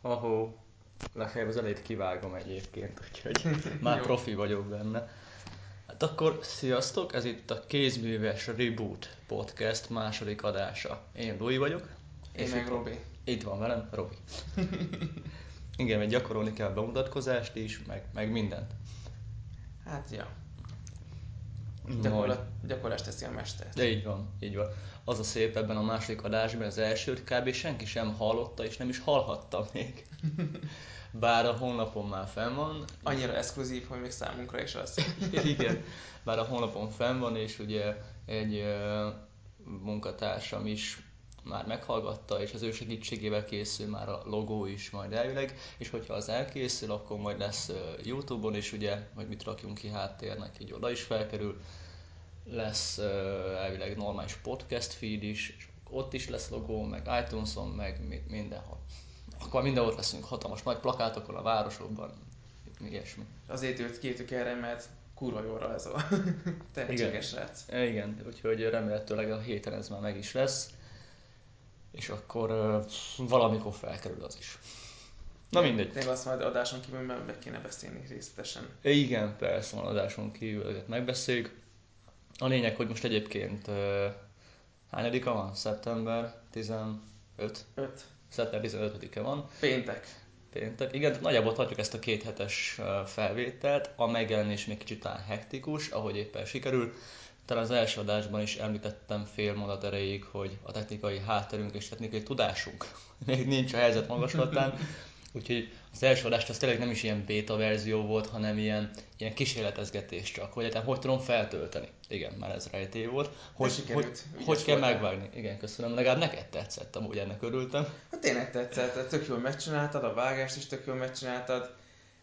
ahó, legfeljebb az elét kivágom egyébként, úgyhogy már profi vagyok benne. Hát akkor sziasztok, ez itt a Kézműves Reboot Podcast második adása. Én Louis vagyok. Én és meg itt- Robi. Itt van velem Robi. Igen, mert gyakorolni kell a bemutatkozást is, meg, meg mindent. Hát, ja. Majd- Gyakorlat, gyakorlást teszi a mestert. De így van, így van. Az a szép ebben a második adásban, az elsőt kb. senki sem hallotta, és nem is hallhatta még. Bár a honlapon már fenn van. Annyira exkluzív, hogy még számunkra is az. Igen, bár a honlapon fenn van, és ugye egy munkatársam is már meghallgatta, és az ő segítségével készül már a logó is majd elvileg, és hogyha az elkészül, akkor majd lesz Youtube-on is ugye, hogy mit rakjunk ki háttérnek, így oda is felkerül, lesz elvileg normális podcast feed is, és ott is lesz logó, meg iTunes-on, meg mi- mindenhol. Akkor mindenhol leszünk hatalmas nagy plakátokon a városokban, ilyesmi. Azért jött kétük erre, mert kurva jól rajzol. Tehetséges srác. E, Igen, úgyhogy remélhetőleg a héten ez már meg is lesz, és akkor valamikor felkerül az is. Na mindegy. Tényleg azt majd adáson kívül meg meg kéne beszélni részletesen. Igen, persze, van adáson kívül ezeket megbeszéljük. A lényeg, hogy most egyébként ö, hányadika van? Szeptember 15? 5. Szeptember 15-e van. Péntek. Péntek. Igen, nagyjából tartjuk ezt a két hetes felvételt. A megjelenés még kicsit talán hektikus, ahogy éppen sikerül. Talán az első adásban is említettem fél mondat erejéig, hogy a technikai hátterünk és technikai tudásunk még nincs a helyzet magaslatán. Úgyhogy az első adást az tényleg nem is ilyen beta verzió volt, hanem ilyen, ilyen kísérletezgetés csak, hogy egyáltalán hogy tudom feltölteni. Igen, már ez rejtély volt. Hogy, sikerült. hogy, hogy kell voltál. megvágni. Igen, köszönöm. Legalább neked tetszett, amúgy ennek örültem. Hát tényleg tetszett, tök jól megcsináltad, a vágást is tök jól megcsináltad.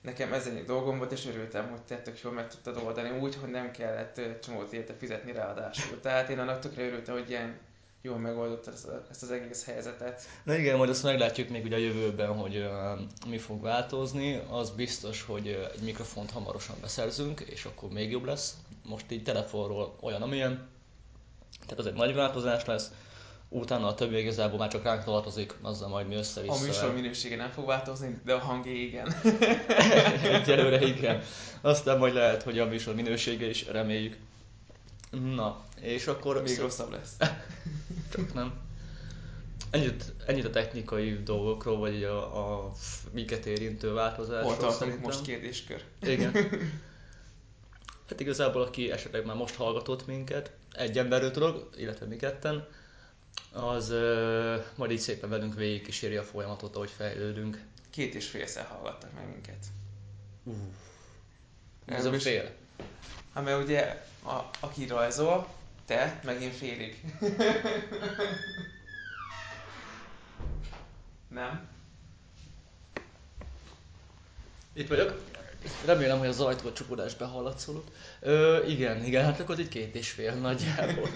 Nekem ez egy dolgom volt, és örültem, hogy te tök jól meg tudtad oldani úgy, hogy nem kellett csomót érte fizetni ráadásul. Tehát én annak tökre örültem, hogy ilyen jól megoldottad ezt, a- ezt az egész helyzetet. Na igen, majd azt meglátjuk még ugye a jövőben, hogy uh, mi fog változni. Az biztos, hogy uh, egy mikrofont hamarosan beszerzünk, és akkor még jobb lesz. Most így telefonról olyan, amilyen. Tehát az egy nagy változás lesz. Utána a többi igazából már csak ránk tartozik, azzal majd mi A össze-vissza. műsor minősége nem fog változni, de a hangé igen. Egyelőre igen. Aztán majd lehet, hogy a műsor minősége is, reméljük. Na, és akkor... Még rosszabb lesz. Csak nem. Ennyit, ennyit a technikai dolgokról, vagy a, a minket érintő változásról Hol tartunk szerintem. most kérdéskör? Igen. Hát igazából, aki esetleg már most hallgatott minket, egy emberről tudok, illetve mi ketten, az ö, majd így szépen velünk végig kíséri a folyamatot, ahogy fejlődünk. Két és félszer hallgattak meg minket. Ez a fél. Hát mert ugye, a, aki rajzol, te, meg én félig. nem? Itt vagyok. Remélem, hogy az ajtó csukódás behallatszolott. Ö, igen, igen, hát akkor itt két és fél nagyjából.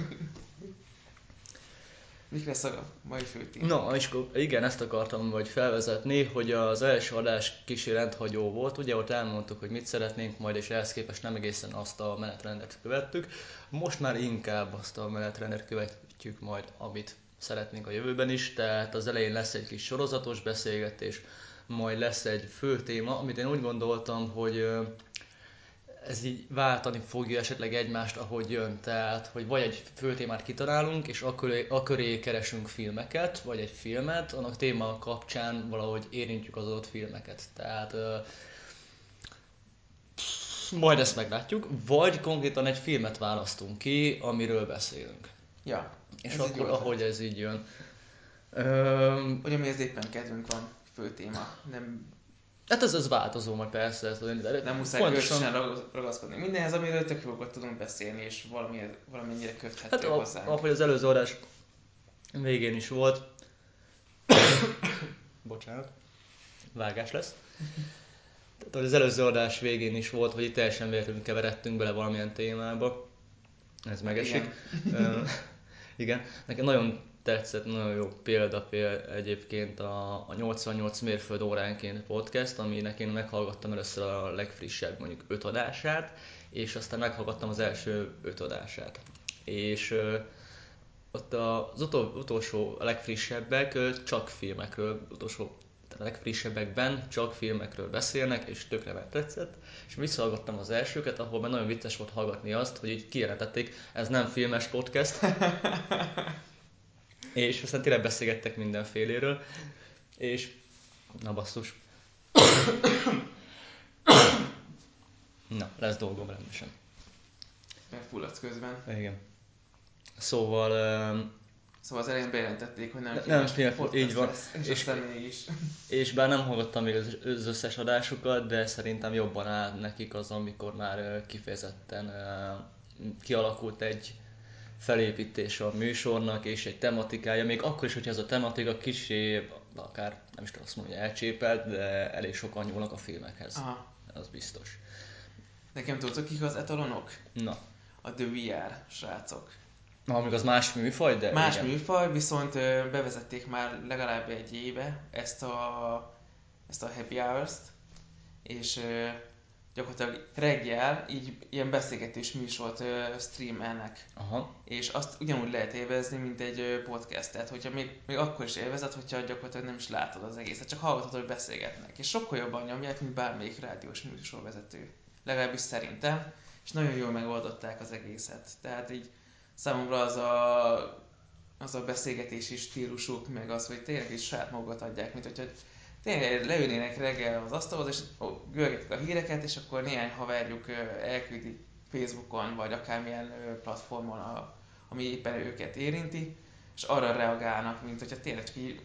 Mik lesz a mai főtém? Na, és igen, ezt akartam vagy felvezetni, hogy az első adás kicsi rendhagyó volt, ugye ott elmondtuk, hogy mit szeretnénk majd, és ehhez képest nem egészen azt a menetrendet követtük. Most már inkább azt a menetrendet követjük majd, amit szeretnénk a jövőben is, tehát az elején lesz egy kis sorozatos beszélgetés, majd lesz egy fő téma, amit én úgy gondoltam, hogy ez így váltani fogja esetleg egymást, ahogy jön. Tehát, hogy vagy egy fő témát kitalálunk, és akkor, aköré keresünk filmeket, vagy egy filmet, annak téma kapcsán valahogy érintjük az adott filmeket. Tehát ö, majd ezt meglátjuk, vagy konkrétan egy filmet választunk ki, amiről beszélünk. Ja. És ez akkor, ahogy ez így jön. Ö, Hogy amihez éppen kedvünk van, fő téma. Nem, hát ez, ez változó majd persze. Ez, de nem muszáj pontosan- ragaszkodni. Mindenhez, amiről tök jókat tudunk beszélni, és valami, valamennyire köthető Hát hozzánk. ahogy az előző adás végén is volt. Bocsánat. Vágás lesz. Tehát az előző adás végén is volt, hogy itt teljesen véletlenül keveredtünk bele valamilyen témába. Ez megesik. Ö, Igen. Nekem nagyon tetszett, nagyon jó példa, egyébként a, a 88 mérföld óránként podcast, aminek én meghallgattam először a legfrissebb mondjuk öt adását, és aztán meghallgattam az első öt adását. És ö, ott az utol, utolsó, legfrissebbek ö, csak filmekről, utolsó a legfrissebbekben csak filmekről beszélnek, és tökre megtetszett, és visszahallgattam az elsőket, ahol már nagyon vicces volt hallgatni azt, hogy így kijelentették, ez nem filmes podcast, és aztán tényleg beszélgettek mindenféléről, és na basszus. na, lesz dolgom rendesen. Megfulladsz közben. Igen. Szóval um, Szóval az elején bejelentették, hogy nem, Ne- filmes nem podcast így van. Lesz, és, És- aztán mégis. És bár nem hallgattam még az- összes adásukat, de szerintem jobban áll nekik az, amikor már kifejezetten ö, kialakult egy felépítés a műsornak, és egy tematikája, még akkor is, hogyha ez a tematika kicsi, akár nem is tudom azt mondani, hogy elcsépelt, de elég sokan nyúlnak a filmekhez. Aha. Az biztos. Nekem tudtok kik az etalonok? Na, A The VR srácok. na amíg az más műfaj, de Más igen. műfaj, viszont bevezették már legalább egy éve ezt a, ezt a happy hours-t, és gyakorlatilag reggel így ilyen beszélgetős műsort ö, streamelnek, Aha, és azt ugyanúgy lehet élvezni, mint egy ö, podcastet, hogyha még, még akkor is élvezed, hogyha gyakorlatilag nem is látod az egészet, csak hallgatod, hogy beszélgetnek, és sokkal jobban nyomják, mint bármelyik rádiós műsorvezető. Legalábbis szerintem, és nagyon jól megoldották az egészet. Tehát így számomra az a, az a beszélgetési stílusuk, meg az, hogy tényleg is saját magukat adják, mint hogyha tényleg leülnének reggel az asztalhoz, és görgetik a híreket, és akkor néhány haverjuk elküldi Facebookon, vagy akármilyen platformon, a, ami éppen őket érinti, és arra reagálnak, mint hogyha tényleg csak így,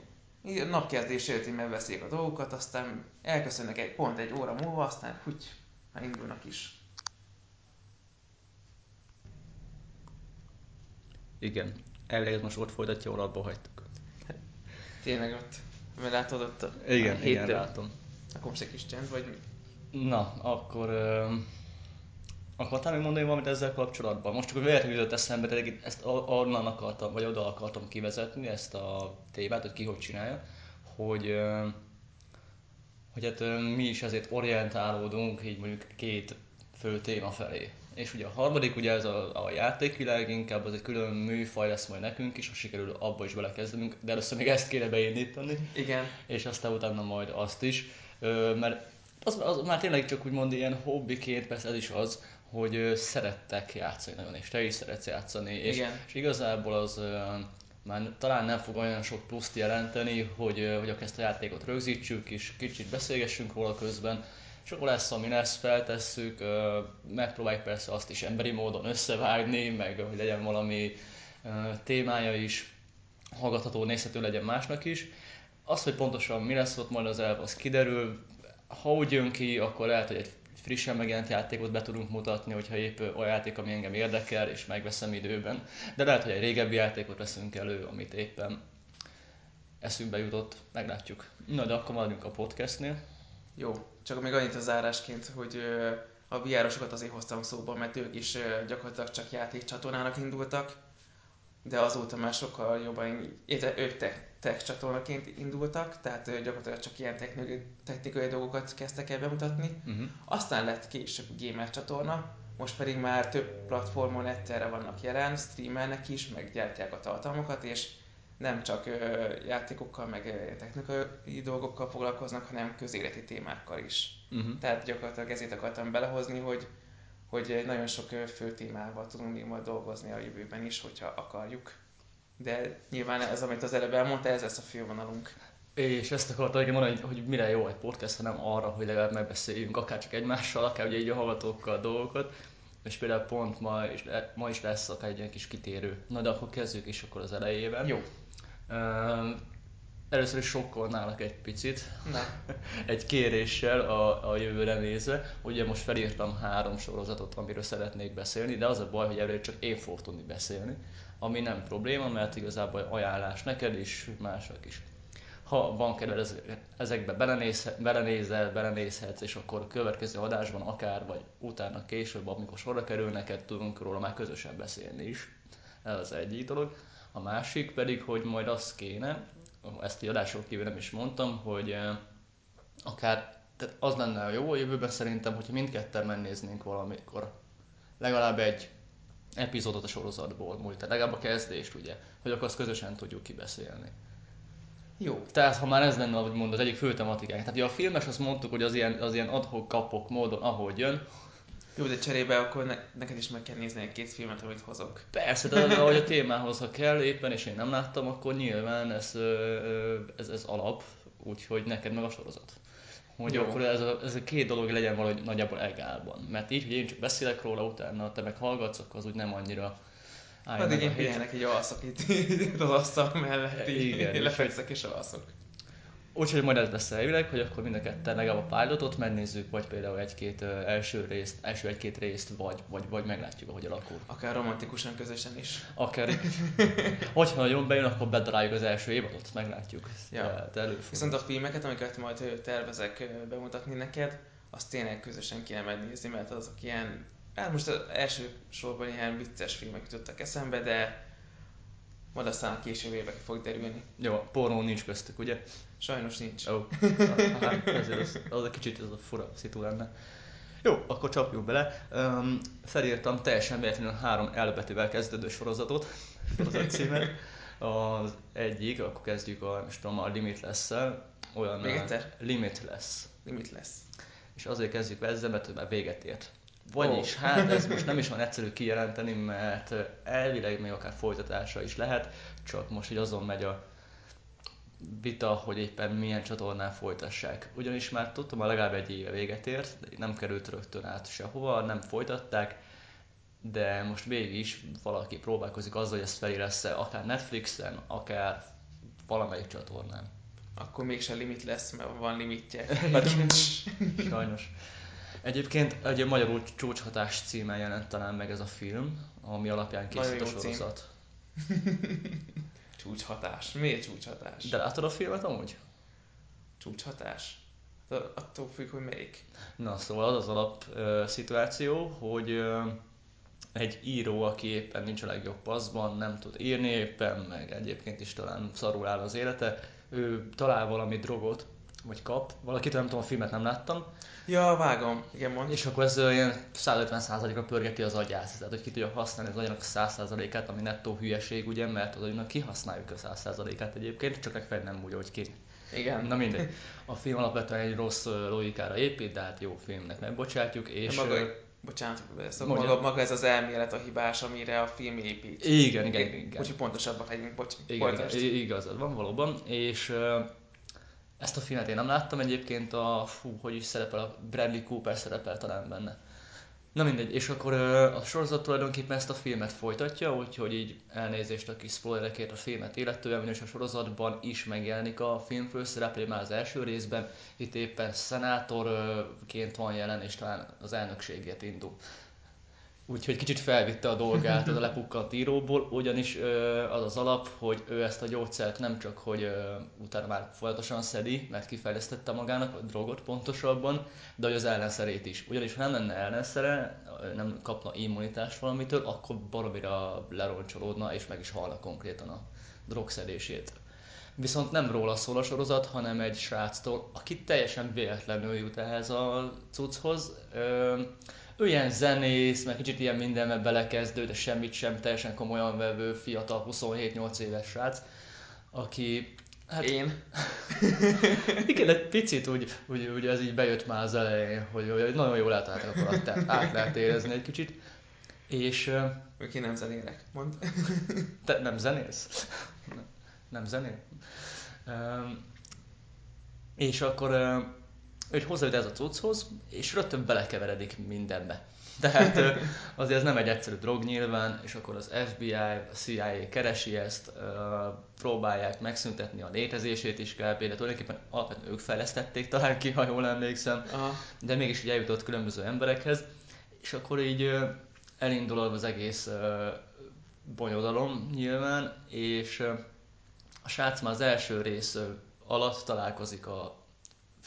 napkezdés előtt így megbeszélik a dolgokat, aztán elköszönnek egy pont egy óra múlva, aztán hogy már indulnak is. igen. Elég most ott folytatja, ahol abba hagytuk. Tényleg ott, mert látod ott a Igen, a igen, héttől, látom. akkor most egy kis csend, vagy mi? Na, akkor... Ö, akartál még mondani valamit ezzel kapcsolatban? Most csak véletlenül jutott eszembe, itt ezt onnan akartam, vagy oda akartam kivezetni, ezt a témát, hogy ki hogy csinálja, hogy, hogy hát mi is ezért orientálódunk így mondjuk két fő téma felé. És ugye a harmadik, ugye ez a, a játékvilág, inkább az egy külön műfaj lesz majd nekünk is, ha sikerül abba is belekezdenünk, de először még ezt kéne beindítani. Igen, és aztán utána majd azt is, Ö, mert az, az már tényleg csak úgymond ilyen hobbiként, persze ez is az, hogy szerettek játszani nagyon, és te is szeretsz játszani, és, Igen. és igazából az már talán nem fog olyan sok pluszt jelenteni, hogy, hogy ezt a játékot rögzítsük, és kicsit beszélgessünk róla közben, akkor lesz, ami lesz, feltesszük, megpróbáljuk persze azt is emberi módon összevágni, meg hogy legyen valami témája is, hallgatható, nézhető legyen másnak is. Az, hogy pontosan mi lesz ott majd az elv, az kiderül. Ha úgy jön ki, akkor lehet, hogy egy frissen megjelent játékot be tudunk mutatni, hogyha épp olyan játék, ami engem érdekel, és megveszem időben. De lehet, hogy egy régebbi játékot veszünk elő, amit éppen eszünkbe jutott, meglátjuk. Na, de akkor maradjunk a podcastnél. Jó, csak még annyit a zárásként, hogy a VR-osokat azért hoztam szóba, mert ők is gyakorlatilag csak játékcsatornának indultak, de azóta már sokkal jobban, ők tech, tech csatornaként indultak, tehát gyakorlatilag csak ilyen technikai, technikai dolgokat kezdtek el bemutatni. Uh-huh. Aztán lett később gamer csatorna, most pedig már több platformon egyszerre vannak jelen, streamelnek is, meg gyártják a tartalmakat, és nem csak játékokkal, meg technikai dolgokkal foglalkoznak, hanem közéleti témákkal is. Uh-huh. Tehát gyakorlatilag ezért akartam belehozni, hogy, hogy nagyon sok fő témával tudunk még majd dolgozni a jövőben is, hogyha akarjuk. De nyilván ez, amit az előbb elmondta, ez lesz a fővonalunk. És ezt akartam igen mondani, hogy, hogy mire jó egy podcast, hanem arra, hogy legalább megbeszéljünk, akár csak egymással, akár ugye így a hallgatókkal dolgokat. És például pont ma is, ma is lesz akár egy ilyen kis kitérő. Na de akkor kezdjük is akkor az elejében. Jó. Először is sokkolnálak egy picit, Na, egy kéréssel a, a jövőre nézve. Ugye most felírtam három sorozatot, amiről szeretnék beszélni, de az a baj, hogy erről csak én fogok tudni beszélni, ami nem probléma, mert igazából ajánlás neked is, mások is. Ha van kedved ezek- ezekbe belenézhe, belenézel, belenézhetsz, és akkor a következő adásban akár, vagy utána később, amikor sorra kerül neked, tudunk róla már közösen beszélni is. Ez az egyik dolog. A másik pedig, hogy majd azt kéne, ezt a adáson kívül nem is mondtam, hogy eh, akár, tehát az lenne jó a jövőben szerintem, hogyha mindketten megnéznénk valamikor legalább egy epizódot a sorozatból, múlt, tehát legalább a kezdést, ugye, hogy akkor azt közösen tudjuk kibeszélni. Jó. Tehát ha már ez lenne, ahogy mondod, az egyik fő tematikája. Tehát ugye a filmes, azt mondtuk, hogy az ilyen, az ilyen adhok kapok módon, ahogy jön. Jó, de cserébe akkor ne, neked is meg kell nézni egy két filmet, amit hozok. Persze, de ahogy a témához, ha kell éppen, és én nem láttam, akkor nyilván ez, ez, ez alap, úgyhogy neked meg a sorozat. Hogy Jó. akkor ez a, ez a két dolog legyen valahogy nagyjából egálban. Mert így, hogy én csak beszélek róla, utána te meg hallgatsz, akkor az úgy nem annyira Addig a én pihenek egy alszok itt, az asztal mellett, így Igen, lefekszek és alszok. Úgyhogy majd ez lesz elvileg, hogy akkor mind a ketten legalább a pilotot megnézzük, vagy például egy-két első részt, első egy-két részt, vagy, vagy, vagy meglátjuk, ahogy alakul. Akár romantikusan közösen is. Akár, hogyha nagyon bejön, akkor bedaráljuk az első évadot, meglátjuk. Ja. Tehát előfordul. Viszont a filmeket, amiket majd tervezek bemutatni neked, azt tényleg közösen kéne megnézni, mert azok ilyen, hát most az első sorban ilyen vicces filmek jutottak eszembe, de majd aztán később évek fog derülni. Jó, pornó nincs köztük, ugye? Sajnos nincs. Ó, oh. ezért az, az a kicsit ez a fura szitu lenne. Jó, akkor csapjunk bele. Um, felírtam teljesen véletlenül három elbetűvel kezdődő sorozatot, sorozat címet. Az egyik, akkor kezdjük a, most tudom, a Limitless-szel. Olyan Még egyszer? Limitless. Limit lesz. És azért kezdjük ezzel, mert ő már véget ért. Vagyis, oh. hát ez most nem is van egyszerű kijelenteni, mert elvileg még akár folytatása is lehet, csak most így azon megy a vita, hogy éppen milyen csatornán folytassák. Ugyanis már tudtam, hogy legalább egy éve véget ért, nem került rögtön át sehova, nem folytatták, de most végig is valaki próbálkozik azzal, hogy ezt felélessze akár Netflixen, akár valamelyik csatornán. Akkor mégsem limit lesz, mert van limitje. Sajnos. Egyébként egy magyarul csúcshatás címen jelent talán meg ez a film, ami alapján készült a sorozat. Csúcshatás. Miért csúcshatás? De látod a filmet amúgy? Csúcshatás? De attól függ, hogy melyik. Na, szóval az az alap ö, szituáció, hogy ö, egy író, aki éppen nincs a legjobb paszban, nem tud írni éppen, meg egyébként is talán szarul áll az élete, ő talál valami drogot, vagy kap, valakit, nem tudom, a filmet nem láttam, Ja, vágom. Igen, mond. és akkor ez ö, ilyen 150%-ra pörgeti az agyát, tehát hogy ki tudja használni az agyának a 100%-át, ami nettó hülyeség, ugye, mert az agynak kihasználjuk a 100%-át egyébként, csak legfeljebb nem úgy, hogy kéne. Igen. Na mindegy. A film alapvetően egy rossz logikára épít, de hát jó filmnek megbocsátjuk, és... maga, ö, bocsánat, Mondjad. maga, maga, ez az elmélet a hibás, amire a film épít. Igen, igen, igen. Úgyhogy pontosabbak legyünk, bocs. Igen, igen, igazad van valóban, és ezt a filmet én nem láttam egyébként, a, fú, hogy is szerepel, a Bradley Cooper szerepel talán benne. Na mindegy, és akkor a sorozat tulajdonképpen ezt a filmet folytatja, úgyhogy így elnézést a kis spoilerekért a filmet illetően, ugyanis a sorozatban is megjelenik a film főszereplő már az első részben, itt éppen szenátorként van jelen, és talán az elnökségért indul. Úgyhogy kicsit felvitte a dolgát az a lepukkant íróból, ugyanis az az alap, hogy ő ezt a gyógyszert nem csak, hogy utána már folyamatosan szedi, mert kifejlesztette magának, a drogot pontosabban, de hogy az ellenszerét is. Ugyanis ha nem lenne ellenszere, nem kapna immunitást valamitől, akkor baromira leroncsolódna, és meg is halna konkrétan a drogszedését. Viszont nem róla szól a sorozat, hanem egy sráctól, aki teljesen véletlenül jut ehhez a cucchoz. Ilyen zenész, meg kicsit ilyen mindenbe belekezdő, de semmit sem teljesen komolyan vevő, fiatal, 27-8 éves srác, aki Hát, Én? igen, egy picit úgy, úgy, úgy ez így bejött már az elején, hogy, hogy nagyon jól átálltak a karaktert, át lehet érezni egy kicsit. És Ők én nem zenélek. Mond. te nem zenész? Nem zenél? Um, és akkor ő hozzájut ez a cucchoz, és rögtön belekeveredik mindenbe. Tehát azért ez nem egy egyszerű drog nyilván, és akkor az FBI, a CIA keresi ezt, próbálják megszüntetni a létezését is kb. De tulajdonképpen alapvetően ők fejlesztették talán ki, ha jól emlékszem Aha. de mégis így eljutott különböző emberekhez, és akkor így elindul az egész bonyodalom nyilván, és a srác már az első rész alatt találkozik a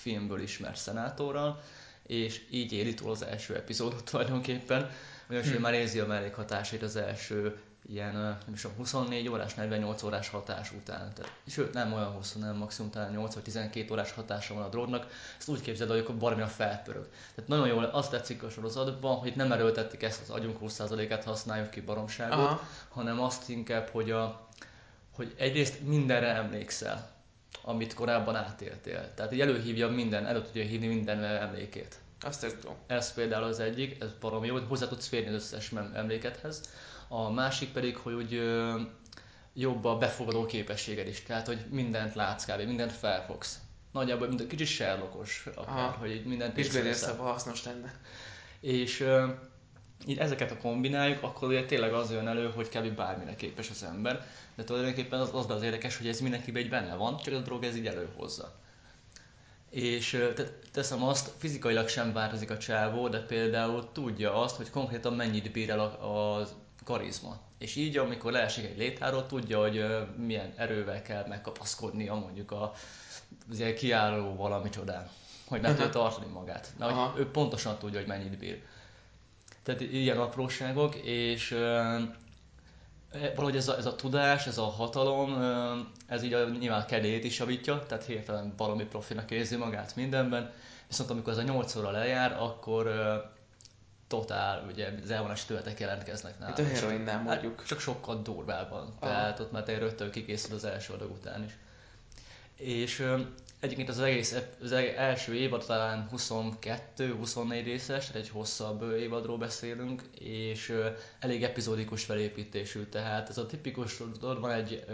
filmből ismert szenátorral, és így éli túl az első epizódot tulajdonképpen, ugyanis ő Hm. már érzi a mellékhatásait az első ilyen, nem is tudom, 24 órás, 48 órás hatás után. Tehát, sőt, nem olyan hosszú, nem maximum talán 8 vagy 12 órás hatása van a drognak. Ezt úgy képzeld, hogy akkor baromira felpörög. Tehát nagyon jól azt tetszik a sorozatban, hogy nem erőltetik ezt az agyunk 20%-át használjuk ki baromságot, Aha. hanem azt inkább, hogy, a, hogy egyrészt mindenre emlékszel. Amit korábban átéltél. Tehát így előhívja minden, elő tudja hívni minden emlékét. Azt tök jó. Ez például az egyik, ez baromi jó, hogy hozzá tudsz férni az összes emlékethez. A másik pedig, hogy úgy jobb a befogadó képességed is, tehát hogy mindent látsz kb. mindent felfogsz. Nagyjából mind, kicsit Sherlockos akár, Aha. hogy így mindent észreveszel. hasznos lenne. És így ezeket a kombináljuk, akkor ugye tényleg az jön elő, hogy kb. bármire képes az ember. De tulajdonképpen az, az az érdekes, hogy ez mindenkiben egy benne van, csak a drog ez így előhozza. És teszem azt, fizikailag sem változik a csávó, de például tudja azt, hogy konkrétan mennyit bír el a, a karizma. És így, amikor leesik egy létháról, tudja, hogy milyen erővel kell megkapaszkodnia mondjuk a, az ilyen kiálló valami csodán, hogy meg tudja tartani magát. Mert hogy ő pontosan tudja, hogy mennyit bír. Tehát ilyen apróságok, és valahogy ez a, ez a tudás, ez a hatalom, ez így a, nyilván a kedélyét is javítja, tehát hirtelen valami profinak érzi magát mindenben, viszont amikor ez a 8 óra lejár, akkor totál, ugye az elvonási tünetek jelentkeznek nála. Itt a heroinnál mondjuk. Hát, csak sokkal durvábban, tehát ott már te rögtön kikészül az első adag után is. És Egyébként az egész az első évad talán 22-24 részes, tehát egy hosszabb évadról beszélünk, és elég epizódikus felépítésű, tehát ez a tipikus, tudod, van egy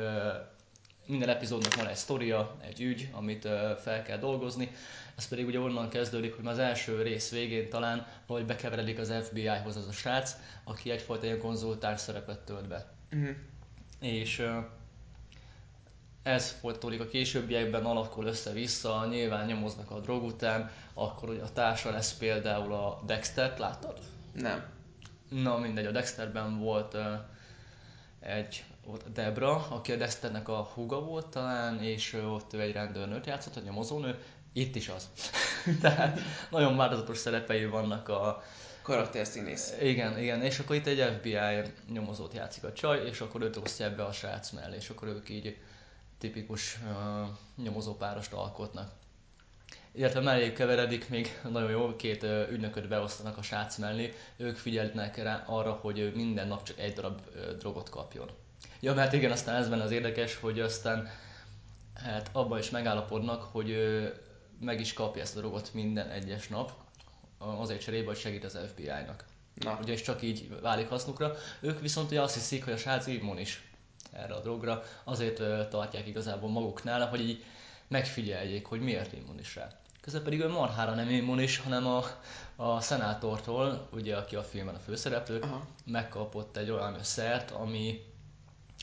minden epizódnak van egy sztoria, egy ügy, amit fel kell dolgozni, ez pedig ugye onnan kezdődik, hogy az első rész végén talán vagy bekeveredik az FBI-hoz az a srác, aki egyfajta ilyen konzultáns szerepet tölt be. Uh-huh. És ez folytatódik a későbbiekben, alakul össze-vissza, nyilván nyomoznak a drog után, akkor ugye a társa lesz például a Dexter, láttad? Nem. Na mindegy, a Dexterben volt uh, egy ott Debra, aki a Dexternek a húga volt talán, és uh, ott ő egy rendőrnőt játszott, egy nyomozónő, itt is az. Tehát nagyon változatos szerepei vannak a, karakterszínész. Igen, igen, és akkor itt egy FBI nyomozót játszik a csaj, és akkor őt osztja ebbe a srác mellé, és akkor ők így tipikus nyomozópárost alkotnak. Illetve mellé keveredik még nagyon jó, két ügynököt beosztanak a srác mellé, ők figyelnek rá arra, hogy minden nap csak egy darab drogot kapjon. Ja, mert igen, aztán ez benne az érdekes, hogy aztán hát abban is megállapodnak, hogy meg is kapja ezt a drogot minden egyes nap, azért cserébe, hogy segít az FBI-nak. Na. Ugye, és csak így válik hasznukra. Ők viszont ugye azt hiszik, hogy a srác immunis erre a drogra, azért tartják igazából maguknál, hogy így megfigyeljék, hogy miért immunis rá. Közben pedig ő marhára nem immunis, hanem a, a szenátortól, ugye, aki a filmben a főszereplő, Aha. megkapott egy olyan szert, ami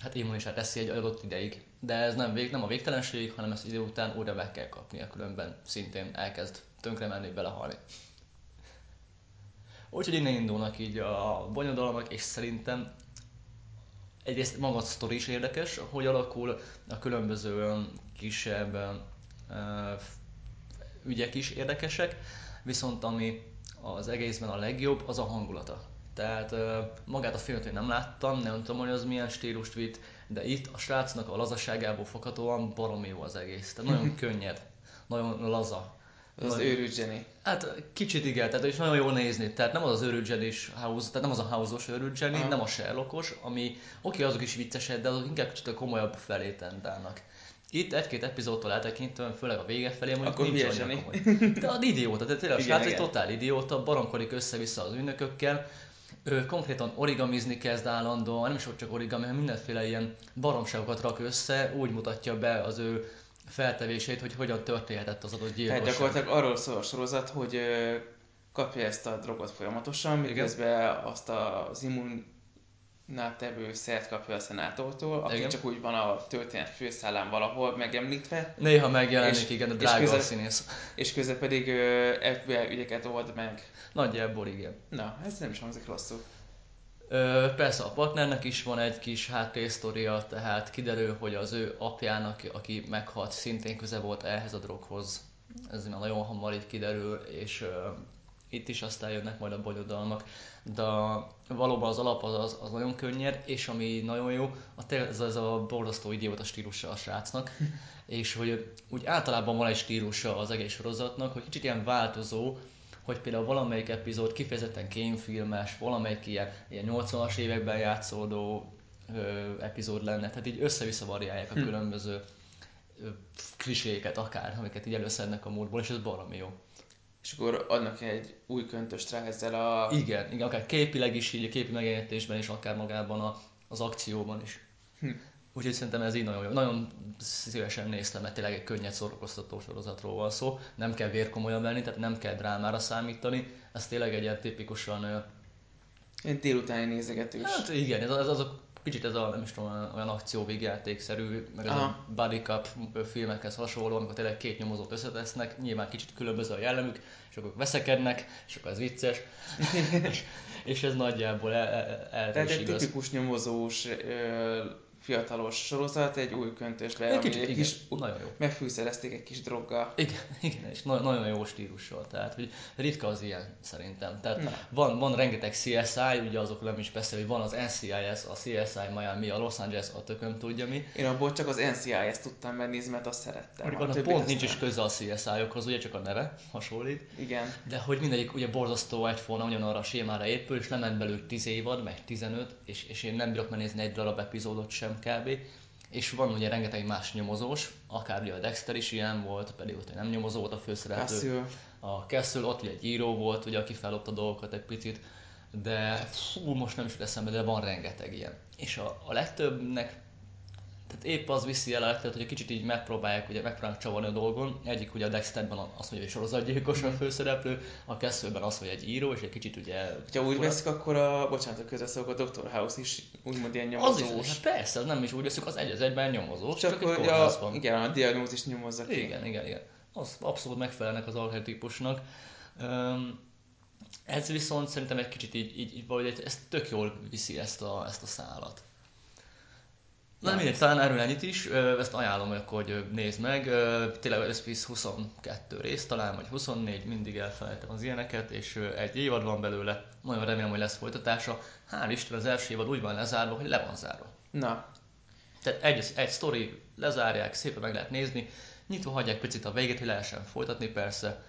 hát immunisát teszi egy adott ideig. De ez nem, vég, nem a végtelenség, hanem ezt idő után újra meg kell kapnia, különben szintén elkezd tönkre menni, belehalni. Úgyhogy innen indulnak így a bonyodalmak, és szerintem egyrészt maga a sztori is érdekes, hogy alakul a különböző kisebb uh, ügyek is érdekesek, viszont ami az egészben a legjobb, az a hangulata. Tehát uh, magát a filmet én nem láttam, nem tudom, hogy az milyen stílust vitt, de itt a srácnak a lazaságából foghatóan baromi jó az egész. Tehát nagyon könnyed, nagyon laza. Az őrült Jenny. Hát kicsit igen, tehát is nagyon jól nézni. Tehát nem az az őrült house, tehát nem az a house-os őrült Aha. nem a Sherlockos, ami oké, okay, azok is viccesek, de azok inkább kicsit a komolyabb felé tendálnak. Itt egy-két epizódtól eltekintően, főleg a vége felé mondjuk Akkor nincs olyan komoly. De az idióta, tehát tényleg a srác egy totál idióta, baromkodik össze-vissza az ünnökökkel, ő konkrétan origamizni kezd állandóan, nem is csak origami, hanem mindenféle ilyen baromságokat rak össze, úgy mutatja be az ő feltevését, hogy hogyan történhetett az adott gyilkosság. Hát gyakorlatilag arról szól a sorozat, hogy kapja ezt a drogot folyamatosan, miközben azt az immun tevő szert kapja a szenátortól, aki igen. csak úgy van a történet főszállán valahol megemlítve. Néha megjelenik, és, igen, a drága és köze, színész. És közben pedig FBI ügyeket old meg. Nagyjából igen. Na, ez nem is hangzik rosszul. Ö, persze a partnernek is van egy kis háttérsztoria, tehát kiderül, hogy az ő apjának, aki meghalt, szintén köze volt ehhez a droghoz. Ez már nagyon hamar így kiderül, és ö, itt is aztán jönnek majd a bonyodalmak. De valóban az alap az, az, az nagyon könnyed, és ami nagyon jó, a, ez, ez a borzasztó idióta stílusa a srácnak, és hogy úgy általában van egy stílusa az egész sorozatnak, hogy kicsit ilyen változó, hogy például valamelyik epizód kifejezetten kémfilmes, valamelyik ilyen, ilyen 80-as években játszódó ö, epizód lenne, tehát így össze-vissza variálják a hm. különböző ö, kliséket akár, amiket így előszednek a múltból, és ez baromi jó. És akkor adnak egy új köntöst rá ezzel a... Igen, igen, akár képileg is, így a képi megjelenítésben is, akár magában a, az akcióban is. Hm. Úgyhogy szerintem ez így nagyon jó. Nagyon szívesen néztem, mert tényleg egy könnyed szórakoztató sorozatról van szó. Nem kell vérkomolyan venni, tehát nem kell drámára számítani. Ez tényleg egy ilyen tipikusan... Ilyen délutáni nézegetős. Hát igen, ez, ez az a kicsit ez a, nem is tudom, olyan akcióvégjátékszerű, meg ez Aha. a buddy cup filmekhez hasonló, amikor tényleg két nyomozót összetesznek, nyilván kicsit különböző a jellemük, és akkor veszekednek, és akkor ez vicces, és, és ez nagyjából el, el, el Tehát egy igaz. tipikus nyomozós, ö, fiatalos sorozat, egy új köntösbe, Egy kicsit, igen, kis, nagyon jó. megfűszerezték egy kis droggal. Igen, igen, és na- nagyon jó stílussal, tehát hogy ritka az ilyen szerintem. Tehát Na. van, van rengeteg CSI, ugye azok nem is beszél, hogy van az NCIS, a CSI Miami, a Los Angeles, a tököm tudja mi. Én abból csak az NCIS-t tudtam megnézni, mert azt szerettem. Mondjuk A annak pont nincs is köze a CSI-okhoz, ugye csak a neve hasonlít. Igen. De hogy mindegyik ugye borzasztó egyforma, ugyanarra a sémára épül, és lement belőle 10 évad, meg 15, és, és én nem bírok megnézni egy darab epizódot sem kb. És van ugye rengeteg más nyomozós, akár ugye a Dexter is ilyen volt, pedig ott nem nyomozó volt a főszereplő. Castle. A Castle ott ugye egy író volt, ugye, aki fellopta dolgokat egy picit, de fú, most nem is eszembe, de van rengeteg ilyen. És a, a legtöbbnek, tehát épp az viszi el a legtöbbet, hogy egy kicsit így megpróbálják, ugye megpróbálnak csavarni a dolgon. Egyik ugye a Dexterben mondja, hogy sorozatgyilkos a főszereplő, a Castle-ben az, hogy egy író, és egy kicsit ugye... Ha úgy veszik, akkor a, bocsánat, a közösszók, a Dr. House is úgymond ilyen az nyomozós. is, hát persze, az nem is úgy veszük, az egy az egyben nyomozós, csak, csak egy hogy a, igen, a diagnózis nyomozza ki. Igen, igen, igen. Az abszolút megfelelnek az archetípusnak. Um, ez viszont szerintem egy kicsit így, így, így valahogy egy- ez tök jól viszi ezt a, ezt a szálat. Na mindegy, talán erről ennyit is, ezt ajánlom, akkor, hogy nézd meg. Tényleg ez visz 22 rész, talán vagy 24, mindig elfelejtem az ilyeneket, és egy évad van belőle. Nagyon remélem, hogy lesz folytatása. Hál' Isten az első évad úgy van lezárva, hogy le van zárva. Na, Tehát egy, egy sztori, lezárják, szépen meg lehet nézni, nyitva hagyják picit a végét, hogy lehessen folytatni persze,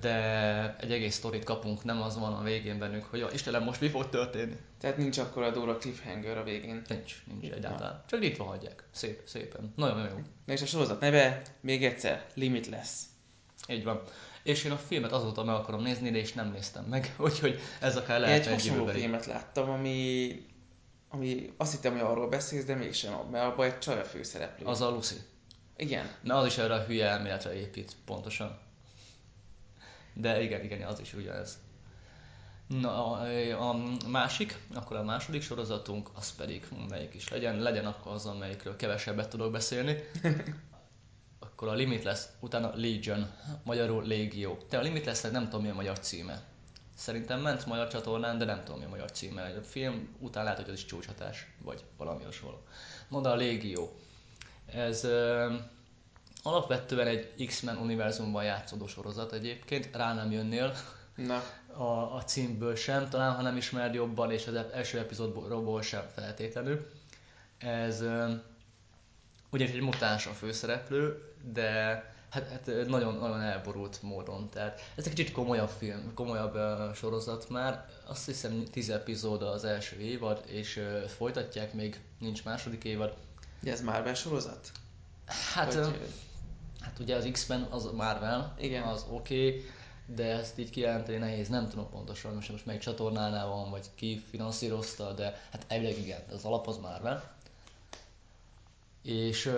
de egy egész sztorit kapunk, nem az van a végén bennünk, hogy ja, Istenem, most mi fog történni? tehát nincs akkor a durva cliffhanger a végén. Nincs, nincs egyáltalán. Csak nyitva hagyják. Szép, szépen. Nagyon, nagyon jó. Na és a sorozat neve, még egyszer, Limitless. Így van. És én a filmet azóta meg akarom nézni, de és nem néztem meg, úgyhogy ez akár Én egy lehet egy hasonló filmet láttam, ami, ami azt hittem, hogy arról beszélsz, de mégsem, mert abban egy csaj a főszereplő. Az a Lucy. Igen. Na, az is erre a hülye elméletre épít, pontosan. De igen, igen, az is ugyanez. Na, a, a másik, akkor a második sorozatunk, az pedig melyik is legyen, legyen akkor az, amelyikről kevesebbet tudok beszélni. akkor a Limitless, utána Legion, magyarul Légió. Te a Limitlessnek nem tudom mi a magyar címe. Szerintem ment magyar csatornán, de nem tudom mi a magyar címe. A film után lehet, hogy az is csúcshatás, vagy valami hasonló. Na de a Légió. Ez ö, alapvetően egy X-Men univerzumban játszódó sorozat egyébként, rá nem jönnél Na, a, a címből sem, talán ha nem ismered jobban, és az első epizódból sem feltétlenül. Ez ugyanis egy mutáns a főszereplő, de hát, hát nagyon, nagyon elborult módon. Tehát ez egy kicsit komolyabb film, komolyabb uh, sorozat már. Azt hiszem 10 epizód az első évad, és uh, folytatják, még nincs második évad. ugye ez Marvel sorozat? Hát, ö, hát ugye az X-Men az Marvel, Igen. az oké, okay, de ezt így kijelenteni nehéz, nem tudom pontosan, most, most melyik csatornánál van, vagy ki finanszírozta, de hát elvileg igen, az alap az Marvel. És,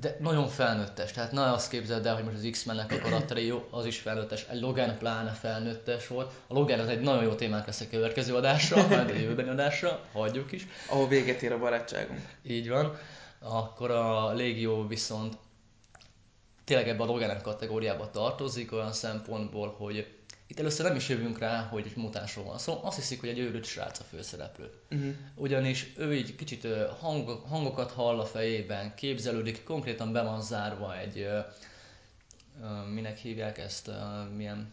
de nagyon felnőttes, tehát ne azt képzeld el, hogy most az X-mennek a jó, az is felnőttes, egy Logan pláne felnőttes volt. A Logan az egy nagyon jó témánk lesz a következő adásra, majd a jövőbeni adásra, hagyjuk is. Ahol véget ér a barátságunk. Így van. Akkor a Légió viszont tényleg ebbe a Logan kategóriába tartozik olyan szempontból, hogy itt először nem is jövünk rá, hogy egy mutánsról van szó, azt hiszik, hogy egy őrült srác a főszereplő. Uh-huh. Ugyanis ő így kicsit hang, hangokat hall a fejében, képzelődik, konkrétan be van zárva egy, minek hívják ezt, milyen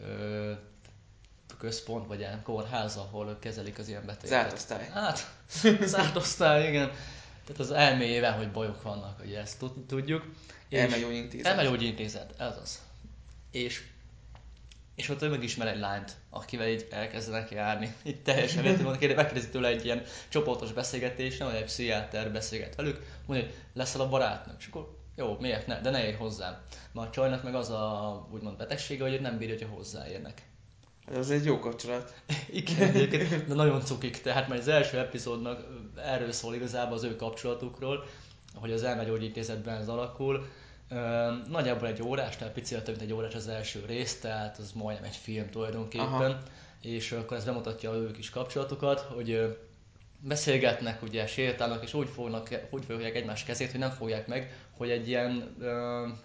ö, központ, vagy ilyen kórház, ahol kezelik az ilyen betegeket. Zárt osztály. Hát, zárt osztály, igen. Tehát az elméjével, hogy bajok vannak, hogy ezt tud- tudjuk. Elmegyógyintézet. Elmegyógyintézet, ez az. És és ott ő megismer egy lányt, akivel így elkezdenek járni. Így teljesen értem, megkérdezi tőle egy ilyen csoportos beszélgetésen, vagy egy pszichiáter beszélget velük, mondja, hogy leszel a barátnak, és akkor jó, miért ne, de ne érj hozzám. Mert a csajnak meg az a úgymond betegsége, hogy nem bírja, hogy hozzáérnek. Ez egy jó kapcsolat. Igen, egyébként, de nagyon cukik. Tehát már az első epizódnak erről szól igazából az ő kapcsolatukról, hogy az elmegyógyintézetben ez alakul. Nagyjából egy órás, tehát picit több mint egy órás az első rész, tehát az majdnem egy film tulajdonképpen. Aha. És akkor ez bemutatja ők is kapcsolatokat, hogy beszélgetnek, ugye sétálnak, és úgy fognak, úgy fogják egymás kezét, hogy nem fogják meg, hogy egy ilyen,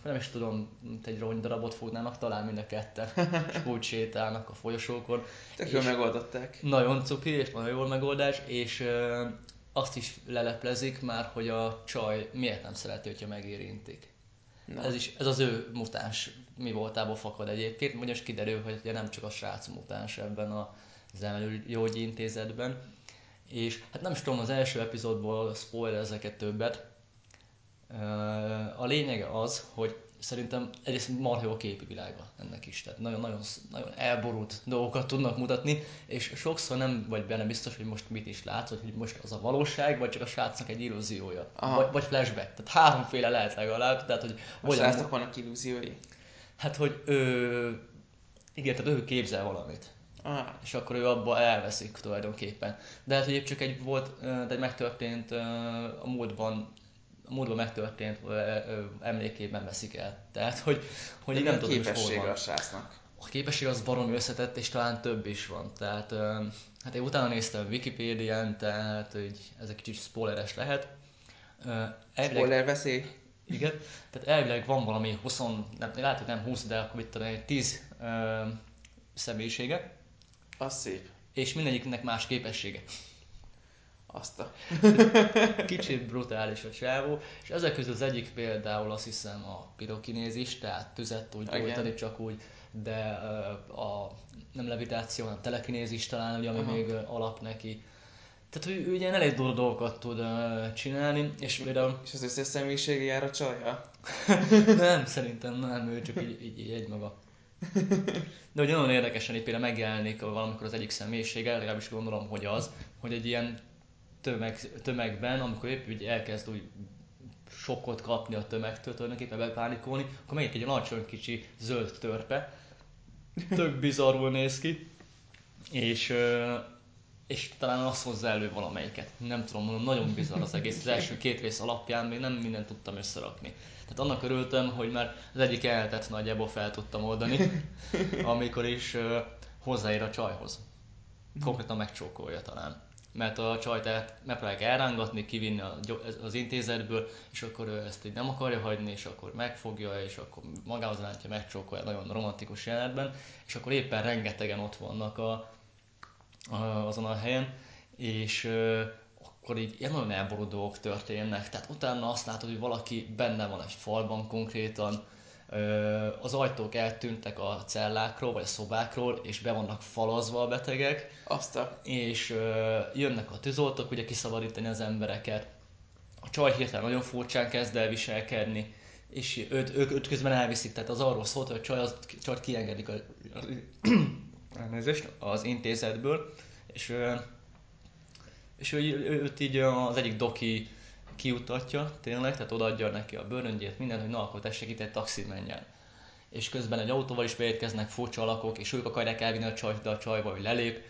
nem is tudom, egy darabot fognának talán mind a ketten, és úgy sétálnak a folyosókon. Tök jól megoldották. Nagyon cuki, és nagyon jól megoldás, és azt is leleplezik már, hogy a csaj miért nem szereti, hogyha megérintik. Na. Ez, is, ez az ő mutáns mi voltából fakad egyébként, most kiderül, hogy nem csak a srác mutáns ebben az gyógyi intézetben. És hát nem is tudom, az első epizódból spoiler ezeket többet. A lényege az, hogy szerintem egyrészt marha jó képi világa ennek is, tehát nagyon, nagyon, elborult dolgokat tudnak mutatni, és sokszor nem vagy benne biztos, hogy most mit is látsz, hogy most az a valóság, vagy csak a srácnak egy illúziója, vagy, vagy flashback, tehát háromféle lehet legalább, tehát hogy... A srácnak vannak illúziói? Hát, hogy ő, igen, tehát ő képzel valamit. Ah. És akkor ő abba elveszik tulajdonképpen. De hát hogy csak egy volt, de egy megtörtént a múltban a múltban megtörtént emlékében veszik el. Tehát, hogy, hogy De nem tudom, hogy hol van. a srácnak? A képesség az barom összetett, és talán több is van. Tehát, hát én utána néztem Wikipédián, tehát hogy ez egy kicsit spoileres lehet. Elvileg, Spoiler veszély? Igen, tehát elvileg van valami 20, nem, lehet, hogy nem 20, de akkor mit tudom, 10 ö, személyisége. Az szép. És mindegyiknek más képessége. Azt a... Kicsit brutális a csávó, és ezek közül az egyik például azt hiszem a pirokinézis, tehát tüzet tud gyújtani csak úgy, de a nem levitáció, hanem telekinézis talán, ugye, ami Aha. még alap neki. Tehát ő, ő ilyen elég durva dolgokat tud uh, csinálni, és például... És az összes személyisége jár a csalja? nem, szerintem nem, ő csak így, így, így egymaga. De hogy nagyon érdekesen itt például megjelenik valamikor az egyik személyisége, legalábbis gondolom, hogy az, hogy egy ilyen tömeg, tömegben, amikor épp úgy elkezd úgy sokkot kapni a tömegtől, tulajdonképpen bepánikolni, akkor megyik egy alacsony kicsi zöld törpe, tök bizarrul néz ki, és, és talán azt hozza elő valamelyiket. Nem tudom, mondom, nagyon bizarr az egész. Az első két rész alapján még nem mindent tudtam összerakni. Tehát annak örültem, hogy már az egyik eltet nagyjából fel tudtam oldani, amikor is hozzáér a csajhoz. Konkrétan megcsókolja talán mert a csajt megpróbálják elrángatni, kivinni az intézetből, és akkor ő ezt így nem akarja hagyni, és akkor megfogja, és akkor magához látja, megcsókolja nagyon romantikus jelenetben, és akkor éppen rengetegen ott vannak a, a, azon a helyen, és ö, akkor így ilyen nagyon elború dolgok történnek. Tehát utána azt látod, hogy valaki benne van egy falban konkrétan, az ajtók eltűntek a cellákról, vagy a szobákról, és be vannak falazva a betegek. Azt a... És jönnek a tűzoltók, ugye kiszabadítani az embereket. A csaj hirtelen nagyon furcsán kezd el viselkedni, és őt, ők, őt közben elviszik, tehát az arról szólt, hogy a csaj, az, csaj kiengedik a, az intézetből, és, és ő, őt így az egyik doki kiutatja tényleg, tehát odaadja neki a bőröngyét, mindent, hogy na akkor tessék itt egy taxi menjen. És közben egy autóval is beérkeznek furcsa alakok, és ők akarják elvinni a csajt, de a csaj vagy lelép,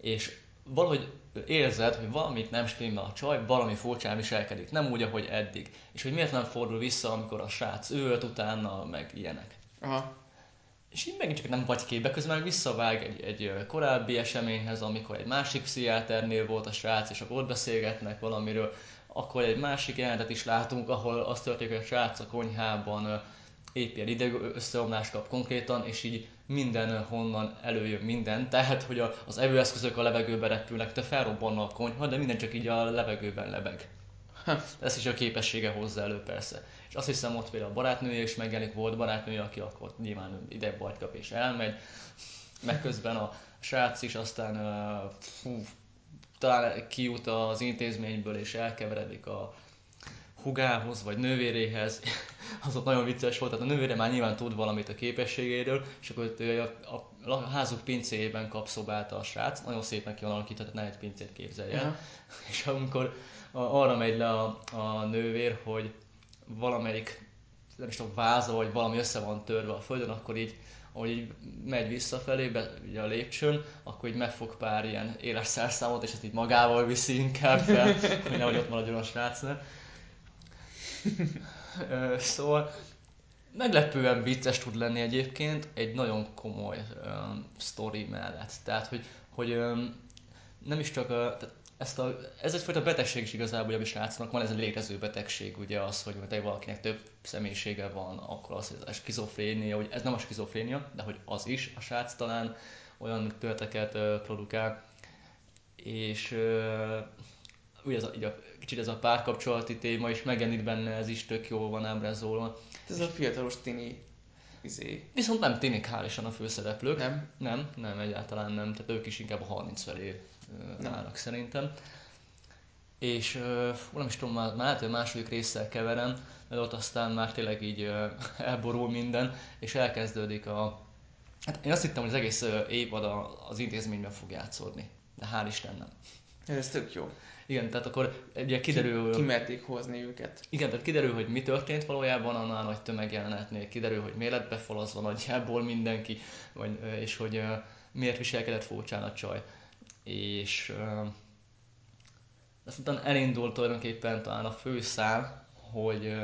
és valahogy érzed, hogy valamit nem stimmel a csaj, valami furcsán viselkedik, nem úgy, ahogy eddig. És hogy miért nem fordul vissza, amikor a srác őlt utána, meg ilyenek. Aha. És így megint csak nem vagy képbe, közben meg visszavág egy, egy korábbi eseményhez, amikor egy másik pszichiáternél volt a srác, és akkor ott beszélgetnek valamiről, akkor egy másik jelenetet is látunk, ahol azt történik, hogy a srác a konyhában épp ilyen ideg összeomlást kap konkrétan, és így minden honnan előjön minden, tehát hogy a, az evőeszközök a levegőbe repülnek, te felrobbanna a konyha, de minden csak így a levegőben lebeg. Ez is a képessége hozzá elő persze. És azt hiszem ott például a barátnője is megjelenik, volt barátnője, aki akkor nyilván idegbajt kap és elmegy, meg közben a srác is aztán fú, talán kijut az intézményből és elkeveredik a hugához, vagy nővéréhez, az ott nagyon vicces volt, tehát a nővére már nyilván tud valamit a képességéről, és akkor ő a, a, a házuk pincéjében kap szobát a srác, nagyon szépen ki alakítva, tehát ne egy pincét képzelje. Uh-huh. És amikor a, arra megy le a, a nővér, hogy valamelyik nem is tudom, váza, vagy valami össze van törve a földön, akkor így ahogy így megy visszafelé, be, ugye a lépcsőn, akkor így megfog pár ilyen éles szerszámot, és ezt így magával viszi inkább fel, hogy nehogy ott maradjon a srácnál. szóval meglepően vicces tud lenni egyébként egy nagyon komoly um, sztori mellett. Tehát, hogy, hogy um, nem is csak a, tehát ezt a, ez egyfajta betegség is igazából, hogy a srácnak van ez a létező betegség, ugye az, hogy egy valakinek több személyisége van, akkor az, hogy ez a skizofrénia, hogy ez nem a skizofrénia, de hogy az is, a srác talán olyan tölteket produkál, és ugye ez a, így a, kicsit ez a párkapcsolati téma is megjelenít benne, ez is tök jól van ábrázolva. Ez a fiatalos tini izé. Viszont nem tinik hálisan a főszereplők. Nem? Nem, nem, egyáltalán nem. Tehát ők is inkább a 30 felé állnak szerintem. És uh, nem is tudom, már, már lehet, hogy a második résszel keverem, mert ott aztán már tényleg így uh, elborul minden, és elkezdődik a... Hát én azt hittem, hogy az egész évad a, az intézményben fog játszódni, de hál' Isten nem. Ez tök jó. Igen, tehát akkor ugye kiderül... Ki, kimerték hozni őket. Igen, tehát kiderül, hogy mi történt valójában annál nagy tömegjelenetnél, kiderül, hogy miért lett befalazva nagyjából mindenki, vagy, és hogy miért viselkedett furcsán a csaj. És aztán elindult tulajdonképpen talán a főszál, hogy,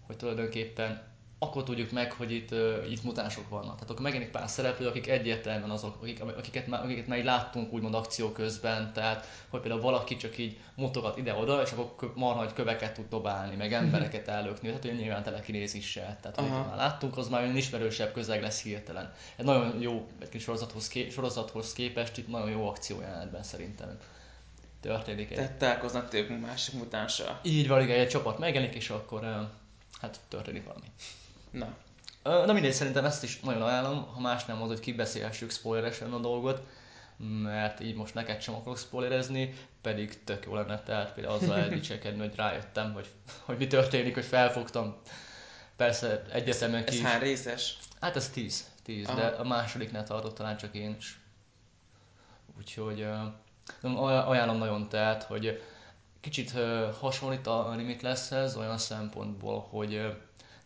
hogy tulajdonképpen akkor tudjuk meg, hogy itt, uh, itt mutánsok vannak. Tehát akkor megjelenik pár szereplő, akik egyértelműen azok, akik, akiket, már, akiket már így láttunk úgymond akció közben, tehát hogy például valaki csak így mutogat ide-oda, és akkor marha nagy köveket tud dobálni, meg embereket ellökni, tehát hogy nyilván telekinézissel. Tehát hogy már láttunk, az már ismerősebb közeg lesz hirtelen. Egy nagyon jó egy kis sorozathoz, kép, sorozathoz képest itt nagyon jó akció jelenetben szerintem történik. Tehát találkoznak több másik mutánsa. Így van, igen, egy csapat megjelenik, és akkor hát történik valami. Na. Na mindegy, szerintem ezt is nagyon ajánlom, ha más nem az, hogy kibeszélhessük spoileresen a dolgot, mert így most neked sem akarok spoilerezni, pedig tök jó lenne, tehát például azzal eldicsekedni, hogy rájöttem, hogy, hogy mi történik, hogy felfogtam. Persze egyetemen ki... Ez, ez hány részes? Hát ez tíz, tíz de a másodiknál tartott talán csak én is. Úgyhogy uh, ajánlom nagyon tehát, hogy kicsit uh, hasonlít a Limitlesshez olyan szempontból, hogy uh,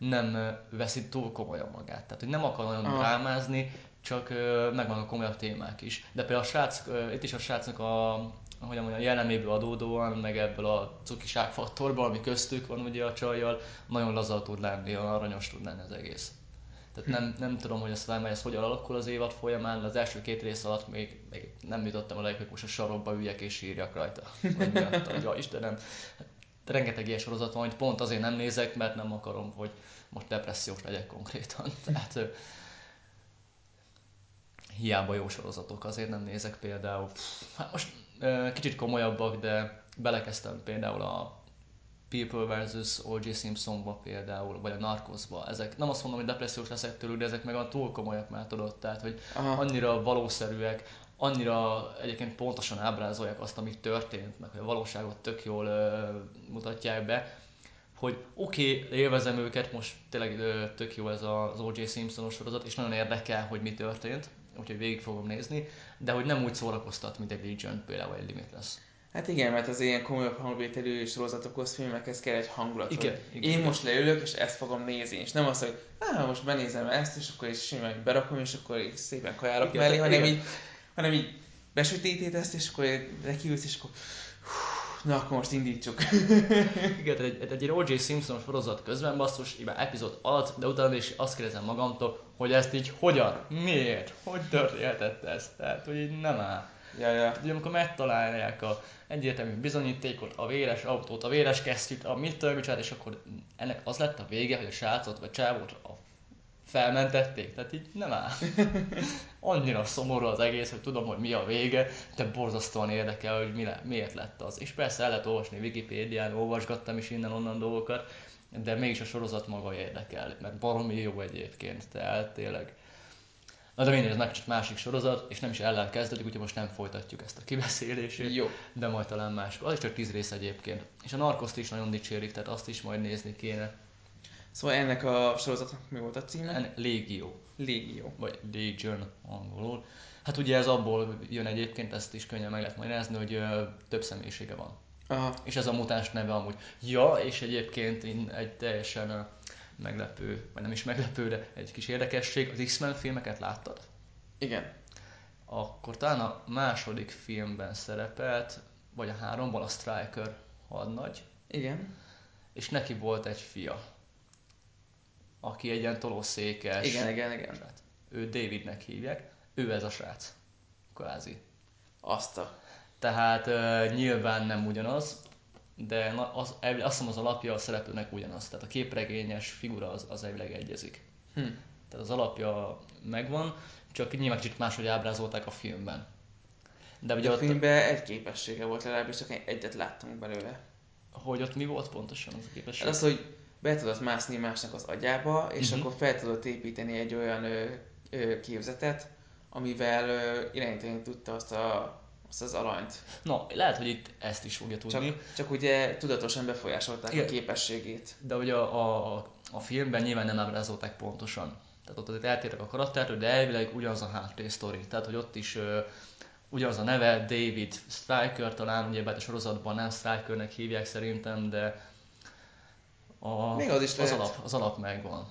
nem veszi túl komolyan magát. Tehát, hogy nem akar nagyon ah. drámázni, csak megvan a komolyabb témák is. De például a srác, itt is a srácnak a, hogy mondjam, a jelleméből adódóan, meg ebből a cukiság faktorból, ami köztük van ugye a csajjal, nagyon laza tud lenni, aranyos tud lenni az egész. Tehát nem, nem tudom, hogy ezt ez hogy alakul az évad folyamán, de az első két rész alatt még, még nem jutottam oda, hogy most a sarokba üljek és sírjak rajta. Vagy miattam, hogy ja, Istenem, rengeteg ilyen sorozat van, hogy pont azért nem nézek, mert nem akarom, hogy most depressziós legyek konkrétan. Tehát hiába jó sorozatok, azért nem nézek például. Hát most kicsit komolyabbak, de belekezdtem például a People vs. O.J. Simpsonba például, vagy a Narcosba. Ezek nem azt mondom, hogy depressziós leszek tőlük, de ezek meg a túl komolyak már tudod. Tehát, hogy Aha. annyira valószerűek, annyira egyébként pontosan ábrázolják azt, ami történt, meg hogy a valóságot tök jól uh, mutatják be, hogy oké, okay, élvezem őket, most tényleg uh, tök jó ez az O.J. Simpsonos sorozat, és nagyon érdekel, hogy mi történt, úgyhogy végig fogom nézni, de hogy nem úgy szórakoztat, mint egy Legion, például egy Limit lesz. Hát igen, mert az ilyen komolyabb hangvételű sorozatokhoz, filmekhez kell egy hangulat. Igen, igen, én most leülök, és ezt fogom nézni, és nem az, hogy ah, most benézem ezt, és akkor is simán berakom, és akkor is szépen kajálok igen, mellé, hanem igen. így hanem így besötétít ezt, és akkor nekiülsz, és akkor na akkor most indítsuk. Igen, egy, egy, egy O.J. Simpson sorozat közben basszus, így epizód alatt, de utána is azt kérdezem magamtól, hogy ezt így hogyan, miért, hogy történhetett ez, tehát hogy így nem áll. Ja, ja. Ugye amikor megtalálják a egyértelmű bizonyítékot, a véres autót, a véres kesztyűt, a mit és akkor ennek az lett a vége, hogy a srácot vagy csávót a felmentették, tehát így nem áll. Annyira szomorú az egész, hogy tudom, hogy mi a vége, de borzasztóan érdekel, hogy mi le, miért lett az. És persze el lehet olvasni Wikipédián, olvasgattam is innen-onnan dolgokat, de mégis a sorozat maga érdekel, mert baromi jó egyébként, tehát tényleg. Na de mindegy, ez meg csak másik sorozat, és nem is ellen kezdődik, úgyhogy most nem folytatjuk ezt a kibeszélését. Jó. De majd talán máskor. Az is csak tíz rész egyébként. És a Narcoszt is nagyon dicsérik, tehát azt is majd nézni kéne. Szóval ennek a sorozatnak mi volt a címe? En Légió, Légió. vagy Legion angolul. Hát ugye ez abból jön egyébként, ezt is könnyen meg lehet magyarázni, hogy ö, több személyisége van. Aha. És ez a mutáns neve amúgy. Ja, és egyébként én egy teljesen meglepő, vagy nem is meglepő, de egy kis érdekesség, az X-Men filmeket láttad? Igen. Akkor talán a második filmben szerepelt, vagy a háromban a Striker hadnagy, Igen. és neki volt egy fia, aki egy ilyen tolószékes. Igen, igen, igen. srác. Ő Davidnek hívják, ő ez a srác, kvázi. Azt a... Tehát uh, nyilván nem ugyanaz, de az, azt hiszem az alapja a szereplőnek ugyanaz. Tehát a képregényes figura az, az elvileg egyezik. Hm. Tehát az alapja megvan, csak nyilván kicsit máshogy ábrázolták a filmben. De ugye a ott, filmben egy képessége volt legalábbis, csak egyet láttunk belőle. hogy ott mi volt pontosan az a képesség? Hát az, hogy be tudod mászni másnak az agyába, és Mhm. akkor fel tudod építeni egy olyan ö, ö, képzetet, amivel ö, irányítani tudta azt, a, azt az alanyt. Na, lehet, hogy itt ezt is fogja tudni. Csak, csak ugye tudatosan befolyásolták Igen. a képességét. De ugye a, a, a filmben nyilván nem ábrázolták pontosan. Tehát ott azért eltértek a karaktertől, de elvileg ugyanaz a háttérsztori. Tehát, hogy ott is ö, ugyanaz a neve, David Stryker talán, ugye a sorozatban nem Strykernek hívják szerintem, de a, Még az is az, lehet. alap, az alap megvan.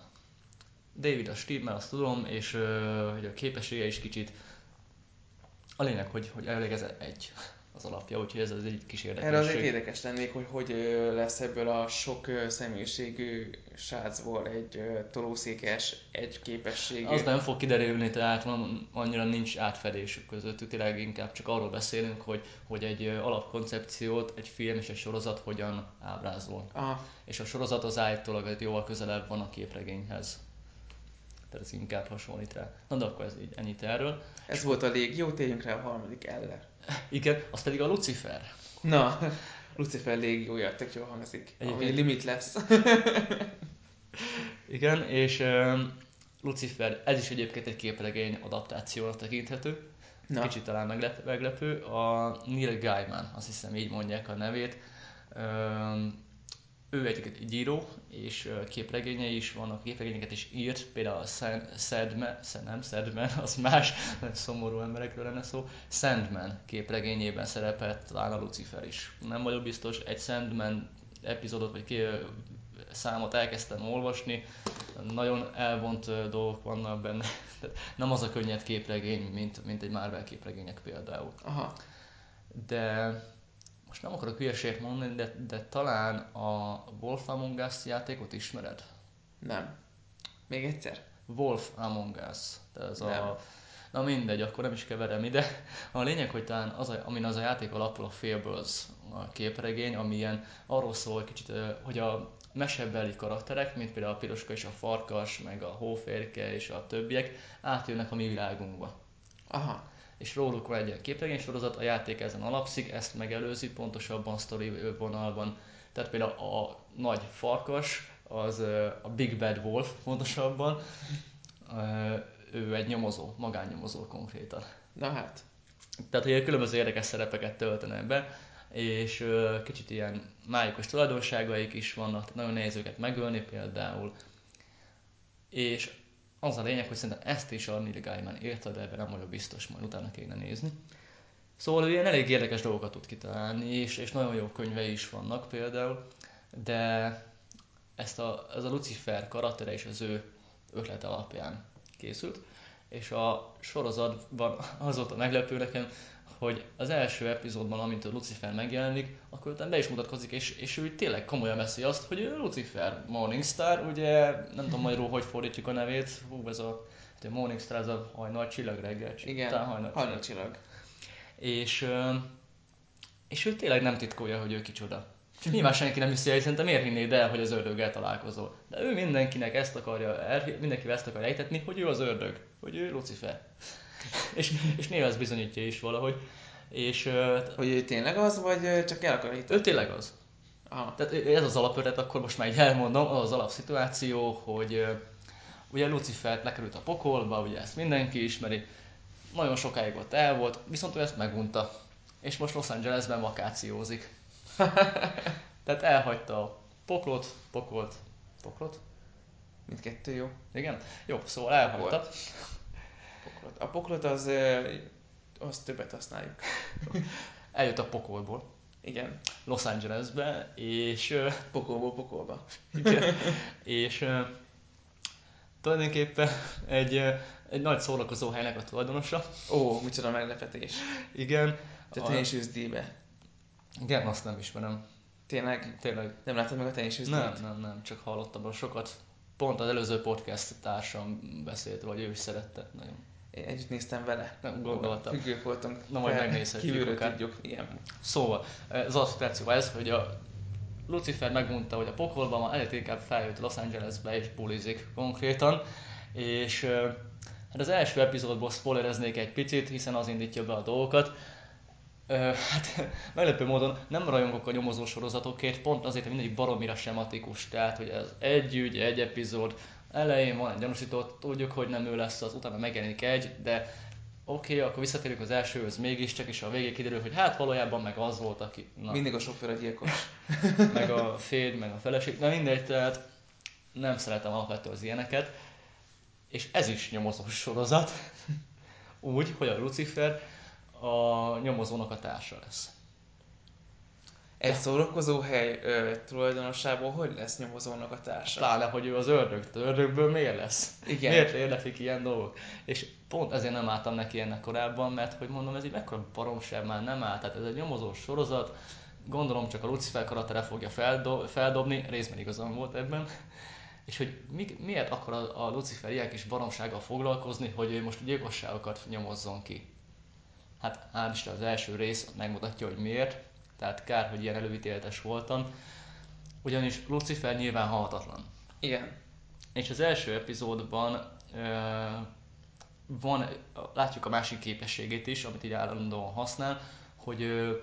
David a stimmel, azt tudom, és hogy a képessége is kicsit a lényeg, hogy, hogy elvileg ez egy az alapja, úgyhogy ez az egy kis Erre érdekesség. azért érdekes lennék, hogy hogy lesz ebből a sok személyiségű srácból egy tolószékes, egy képességű. Az nem fog kiderülni, tehát annyira nincs átfedésük közöttük, tényleg inkább csak arról beszélünk, hogy, hogy egy alapkoncepciót egy film és egy sorozat hogyan ábrázol. Aha, És a sorozat az állítólag jóval közelebb van a képregényhez. Tehát ez inkább hasonlít rá. Na de akkor ez így ennyit erről. ez volt a légió, térjünk rá a harmadik elle. Igen, az pedig a Lucifer. Na, Lucifer légiója, tök jól hangzik. Ami Egyébként- limit lesz. Igen, és um, Lucifer, ez is egyébként egy képregény adaptációnak tekinthető. Na, Kicsit talán meglep, meglepő. A Neil Gaiman, azt hiszem így mondják a nevét. Um, ő egy, egy író, és képregényei is vannak, képregényeket is írt, például a Sand- Sandman, Sand- nem Sandman, az más, szomorú emberekről lenne szó, Sandman képregényében szerepelt talán a Lucifer is. Nem vagyok biztos, egy Sandman epizódot vagy ki, számot elkezdtem olvasni, nagyon elvont dolgok vannak benne, Tehát nem az a könnyed képregény, mint, mint egy Marvel képregények például aha. de most nem akarok hülyeséget mondani, de, de talán a Wolf Among Us játékot ismered? Nem. Még egyszer? Wolf Among Us. Tehát ez Nem. a... Na mindegy, akkor nem is keverem ide. A lényeg, hogy talán az a, amin az a játék alapul a Fables a képregény, ami ilyen arról szól hogy kicsit, hogy a mesebeli karakterek, mint például a piroska és a farkas, meg a hóférke és a többiek átjönnek a mi világunkba. Aha. És róluk van egy ilyen képregény sorozat, a játék ezen alapszik, ezt megelőzi pontosabban sztori vonalban. Tehát például a nagy farkas, az a Big Bad Wolf pontosabban, ő egy nyomozó, magánnyomozó konkrétan. Na hát. Tehát ilyen különböző érdekes szerepeket töltenek be, és kicsit ilyen májukos tulajdonságaik is vannak, tehát nagyon nehéz őket megölni például. És az a lényeg, hogy szerintem ezt is a Neil Gaiman írta, de ebben nem vagyok biztos, majd utána kéne nézni. Szóval ő ilyen elég érdekes dolgokat tud kitalálni, és, és nagyon jó könyvei is vannak például, de ezt a, ez a Lucifer karaktere és az ő ötlete alapján készült, és a sorozatban az volt a meglepő nekem, hogy az első epizódban, amint a Lucifer megjelenik, akkor utána be is mutatkozik, és, és ő tényleg komolyan veszi azt, hogy ő Lucifer, Morningstar, ugye nem tudom magyarul, hogy fordítjuk a nevét, hú, ez a hát a Morningstar, ez a hajnal csillag reggel, Igen. talán hajnal, Hajnal csillag. és, és ő tényleg nem titkolja, hogy ő kicsoda. És nyilván senki nem hiszi el, szerintem miért hinnéd el, hogy az ördöggel találkozol. De ő mindenkinek ezt akarja, el, mindenki ezt akarja ejtetni, hogy ő az ördög, hogy ő Lucifer. és, és néha ez bizonyítja is valahogy. És Hogy ő tényleg az, vagy csak el akar itt? ő tényleg az. Aha. Tehát ez az alapötlet, akkor most már így elmondom, az az alapszituáció, hogy Ugye Lucifer lekerült a pokolba, ugye ezt mindenki ismeri, nagyon sokáig ott el volt, viszont ő ezt megunta. És most Los Angelesben vakációzik. Tehát elhagyta a poklot, pokolt, poklot? Mindkettő jó. Igen? Jó, szóval elhagyta. Pokolt. Poklot. A poklot az, az többet használjuk. Eljött a pokolból. Igen. Los Angelesbe, és... Pokolból pokolba. Igen. és tulajdonképpen egy, egy nagy szórakozó helynek a tulajdonosa. Ó, micsoda meglepetés. Igen. Te tenyésűzdíjbe. Igen, azt nem ismerem. Tényleg? Tényleg. Nem láttad meg a tenyésűzdíjt? Nem, nem, nem, csak hallottam róla sokat. Pont az előző podcast társam beszélt, vagy ő is szerette nagyon. Én együtt néztem vele. Nem gondoltam. Függők voltunk. Na majd megnézhetjük Kívülről akár. tudjuk, igen. Szóval, az asszociáció ez, hogy a Lucifer megmondta, hogy a pokolban van, elég inkább feljött Los Angelesbe és bulizik konkrétan, és hát az első epizódból spoilereznék egy picit, hiszen az indítja be a dolgokat. Ö, hát meglepő módon nem rajongok a nyomozó sorozatokért, pont azért, hogy mindegyik baromira sematikus, tehát hogy ez egy ügy, egy epizód, elején van egy gyanúsított, tudjuk, hogy nem ő lesz az, utána megjelenik egy, de oké, okay, akkor visszatérünk az elsőhöz mégiscsak, és a végén kiderül, hogy hát valójában meg az volt, aki... Na, Mindig a sofőr a gyilkos. meg a férj, meg a feleség, na mindegy, tehát nem szeretem alapvetően az ilyeneket. És ez is nyomozós sorozat. Úgy, hogy a Lucifer a nyomozónak a társa lesz. Egy szórakozó hely ö, tulajdonosából hogy lesz nyomozónak a társa? Pláne, hogy ő az ördög. Az ördögből miért lesz? Igen. Miért érdeklik ilyen dolgok? És pont ezért nem álltam neki ennek korábban, mert hogy mondom, ez egy mekkora baromság már nem áll. Tehát ez egy nyomozós sorozat, gondolom csak a Lucifer karaktere fogja feldo- feldobni, részben igazam volt ebben. És hogy mi, miért akar a, a Lucifer ilyen kis baromsággal foglalkozni, hogy ő most gyilkosságokat nyomozzon ki? Hát hál' Isten az első rész megmutatja, hogy miért. Tehát kár, hogy ilyen előítéletes voltam. Ugyanis Lucifer nyilván halhatatlan. Igen. És az első epizódban ö, van, látjuk a másik képességét is, amit így állandóan használ, hogy ö,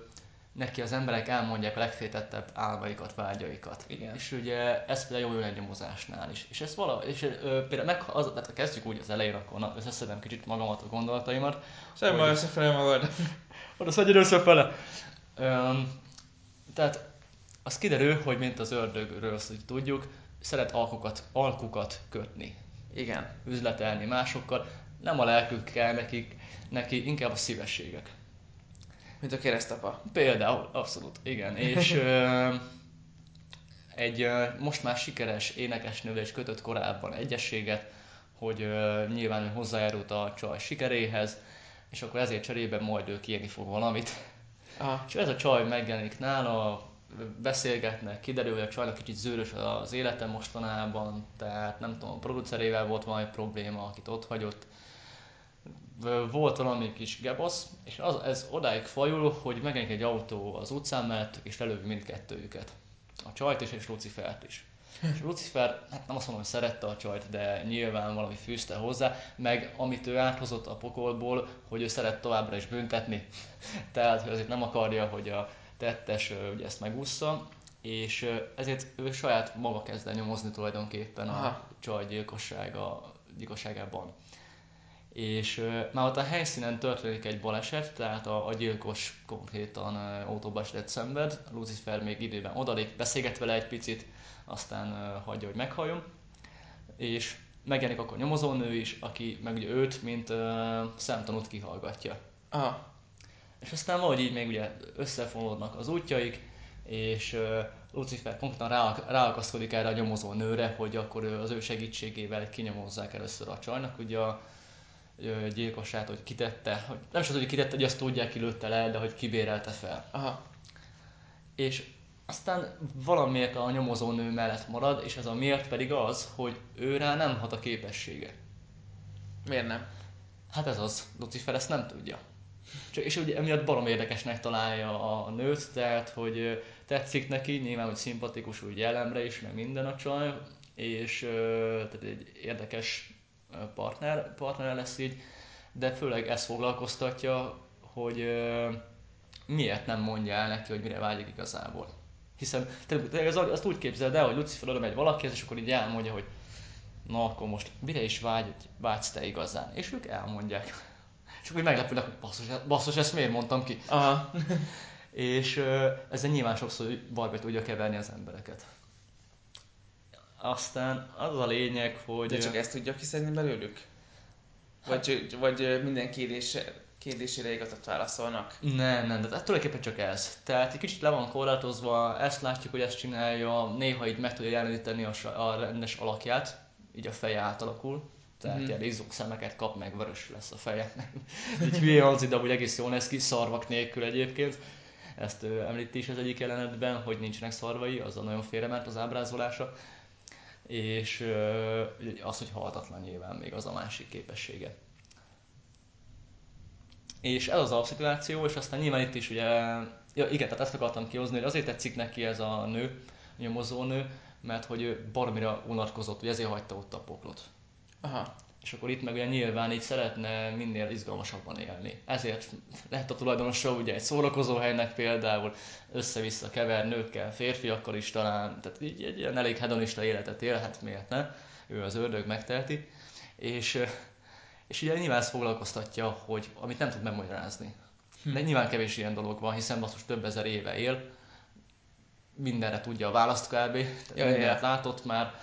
neki az emberek elmondják a legféltettebb álmaikat, vágyaikat. Igen. És ugye ez például jó jön egy nyomozásnál is. És ez vala, és ö, például meg, az, tehát kezdjük úgy az elején, akkor na, összeszedem kicsit magamat, a gondolataimat. Semmi Hogy- összefele magad. oda szedjed összefele. Tehát az kiderül, hogy mint az ördögről azt tudjuk, szeret alkukat, alkukat kötni, Igen. üzletelni másokkal, nem a lelkük kell nekik, neki, inkább a szívességek. Mint a keresztapa. Például, abszolút, igen. És ö, egy ö, most már sikeres énekesnővel is kötött korábban egyességet, hogy ö, nyilván ő hozzájárult a csaj sikeréhez, és akkor ezért cserébe majd ő kérni fog valamit. Aha. És ez a csaj megjelenik nála, beszélgetnek, kiderül, hogy a csajnak kicsit zűrös az élete mostanában, tehát nem tudom, a producerével volt valami probléma, akit ott hagyott. Volt valami kis gebasz, és az, ez odáig fajul, hogy megjelenik egy autó az utcán mellettük, és lelövi mindkettőjüket. A csajt is, és Lucifert is. És Lucifer, hát nem azt mondom, hogy szerette a csajt, de nyilván valami fűzte hozzá, meg amit ő áthozott a pokolból, hogy ő szeret továbbra is büntetni. Tehát hogy azért nem akarja, hogy a tettes ugye ezt megúszza, és ezért ő saját maga kezd el nyomozni tulajdonképpen a Aha. csaj gyilkossága, gyilkosságában. És már ott a helyszínen történik egy baleset, tehát a, a gyilkos konkrétan autóbalesetet szenved, Lucifer még időben odalép, beszélget vele egy picit, aztán hagyja, hogy meghalljon, és megjelenik akkor a nyomozónő is, aki meg ugye őt, mint ö, szemtanút kihallgatja. Aha. És aztán valahogy így még ugye összefonódnak az útjaik, és uh, Lucifer konkrétan rá, ráakaszkodik erre a nyomozó nőre, hogy akkor az ő segítségével kinyomozzák először a csajnak, ugye a gyilkosát, hogy kitette, hogy nem is az, hogy kitette, hogy azt tudják, ki lőtte le, de hogy kibérelte fel. Aha. És aztán valamiért a nyomozó nő mellett marad, és ez a miért pedig az, hogy ő rá nem hat a képessége. Miért nem? Hát ez az, Lucifer ezt nem tudja. Csak, és ugye emiatt barom érdekesnek találja a nőt, tehát hogy tetszik neki, nyilván, hogy szimpatikus úgy jellemre is, meg minden a csaj, és tehát egy érdekes partner, partner lesz így, de főleg ezt foglalkoztatja, hogy ö, miért nem mondja el neki, hogy mire vágyik igazából. Hiszen tényleg az, azt úgy képzeld el, hogy Lucifer oda megy valakihez, és akkor így elmondja, hogy na akkor most mire is vágy, vágysz te igazán? És ők elmondják. És akkor meglepődnek, hogy basszus, basszus, ezt miért mondtam ki? Aha. És ezzel nyilván sokszor bajba tudja keverni az embereket. Aztán az a lényeg, hogy... De csak ezt tudja kiszedni belőlük? Vagy, hát, vagy minden kérdésre, kérdésére igazat válaszolnak? Nem, nem, de tulajdonképpen csak ez. Tehát egy kicsit le van korlátozva, ezt látjuk, hogy ezt csinálja, néha így meg tudja jeleníteni a, a rendes alakját, így a feje átalakul, tehát mm-hmm. ilyen izzók szemeket kap, meg vörös lesz a feje. Egy hülye az ide, hogy egész jól néz ki, szarvak nélkül egyébként. Ezt ő említi is az egyik jelenetben, hogy nincsenek szarvai, azzal nagyon félrement az ábrázolása. És az, hogy halhatatlan nyilván még az a másik képessége. És ez az alapszituáció, és aztán nyilván itt is ugye, ja igen, tehát ezt akartam kihozni, hogy azért tetszik neki ez a nő, nyomozónő, mert hogy ő baromira unatkozott, hogy ezért hagyta ott a poklot. Aha. És akkor itt meg ugye nyilván így szeretne minél izgalmasabban élni. Ezért lett a tulajdonosa ugye egy szórakozó helynek például, össze-vissza kever nőkkel, férfiakkal is talán, tehát így egy ilyen elég hedonista életet élhet, miért ne? Ő az ördög megtelti. És, és ugye nyilván ezt foglalkoztatja, hogy amit nem tud megmagyarázni. Hm. De nyilván kevés ilyen dolog van, hiszen basszus több ezer éve él, mindenre tudja a választ kb. Tehát ja, mindent ja. látott már,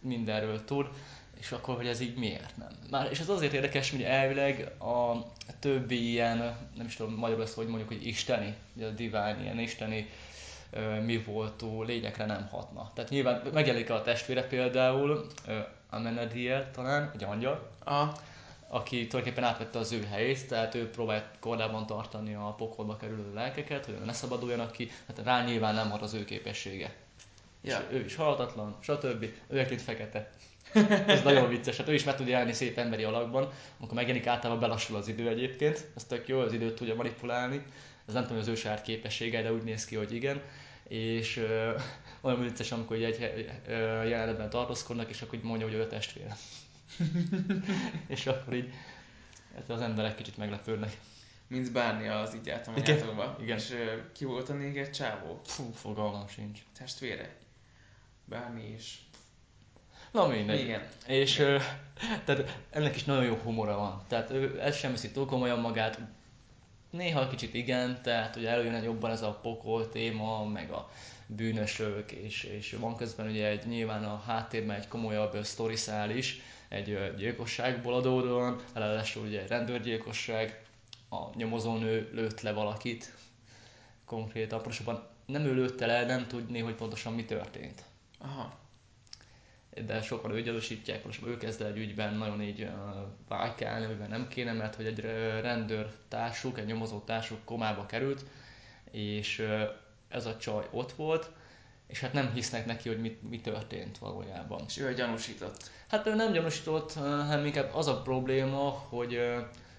mindenről tud, és akkor, hogy ez így miért nem. Már, és ez azért érdekes, hogy elvileg a többi ilyen, nem is tudom magyarul ezt, hogy mondjuk, hogy isteni, ugye a divine, ilyen isteni mi voltó lényekre nem hatna. Tehát nyilván megjelenik a testvére például, Amenadiel talán, egy angyal, a aki tulajdonképpen átvette az ő helyét, tehát ő próbált kordában tartani a pokolba kerülő lelkeket, hogy ne szabaduljanak ki, hát rá nyilván nem hat az ő képessége. Ja. És ő is halhatatlan, stb. Ő egyébként fekete. Ez nagyon vicces, hát ő is meg tud jelenni szép emberi alakban, amikor megjelenik általában belassul az idő egyébként, ez tök jó, az időt tudja manipulálni, ez nem tudom, az ő saját képessége, de úgy néz ki, hogy igen. És uh, olyan vicces, amikor egy uh, jelenetben tartózkodnak, és akkor így mondja, hogy ő a testvére. és akkor így hát az emberek kicsit meglepődnek. Mint bárni az így általában Igen. Igen. És uh, ki volt a néger csávó? Fú, fogalmam sincs. Testvére? Bármi is. Na mindegy. Igen. És tehát ennek is nagyon jó humora van. Tehát ő ez sem hiszi túl komolyan magát. Néha kicsit igen, tehát ugye előjön jobban ez a pokol téma, meg a bűnösök, és, és van közben ugye egy, nyilván a háttérben egy komolyabb sztoriszál is, egy gyilkosságból adódóan, ráadásul ugye egy rendőrgyilkosság, a nyomozónő lőtt le valakit, konkrétan, pontosabban nem ő lőtte le, nem tudni, hogy pontosan mi történt. Aha. De sokan ő gyanúsítják, most ő kezd egy ügyben nagyon így uh, válkálni, amiben nem kéne, mert hogy egy rendőr társuk, egy nyomozó társuk komába került, és uh, ez a csaj ott volt, és hát nem hisznek neki, hogy mi, mi történt valójában. És ő gyanúsított? Hát ő nem gyanúsított, hanem inkább az a probléma, hogy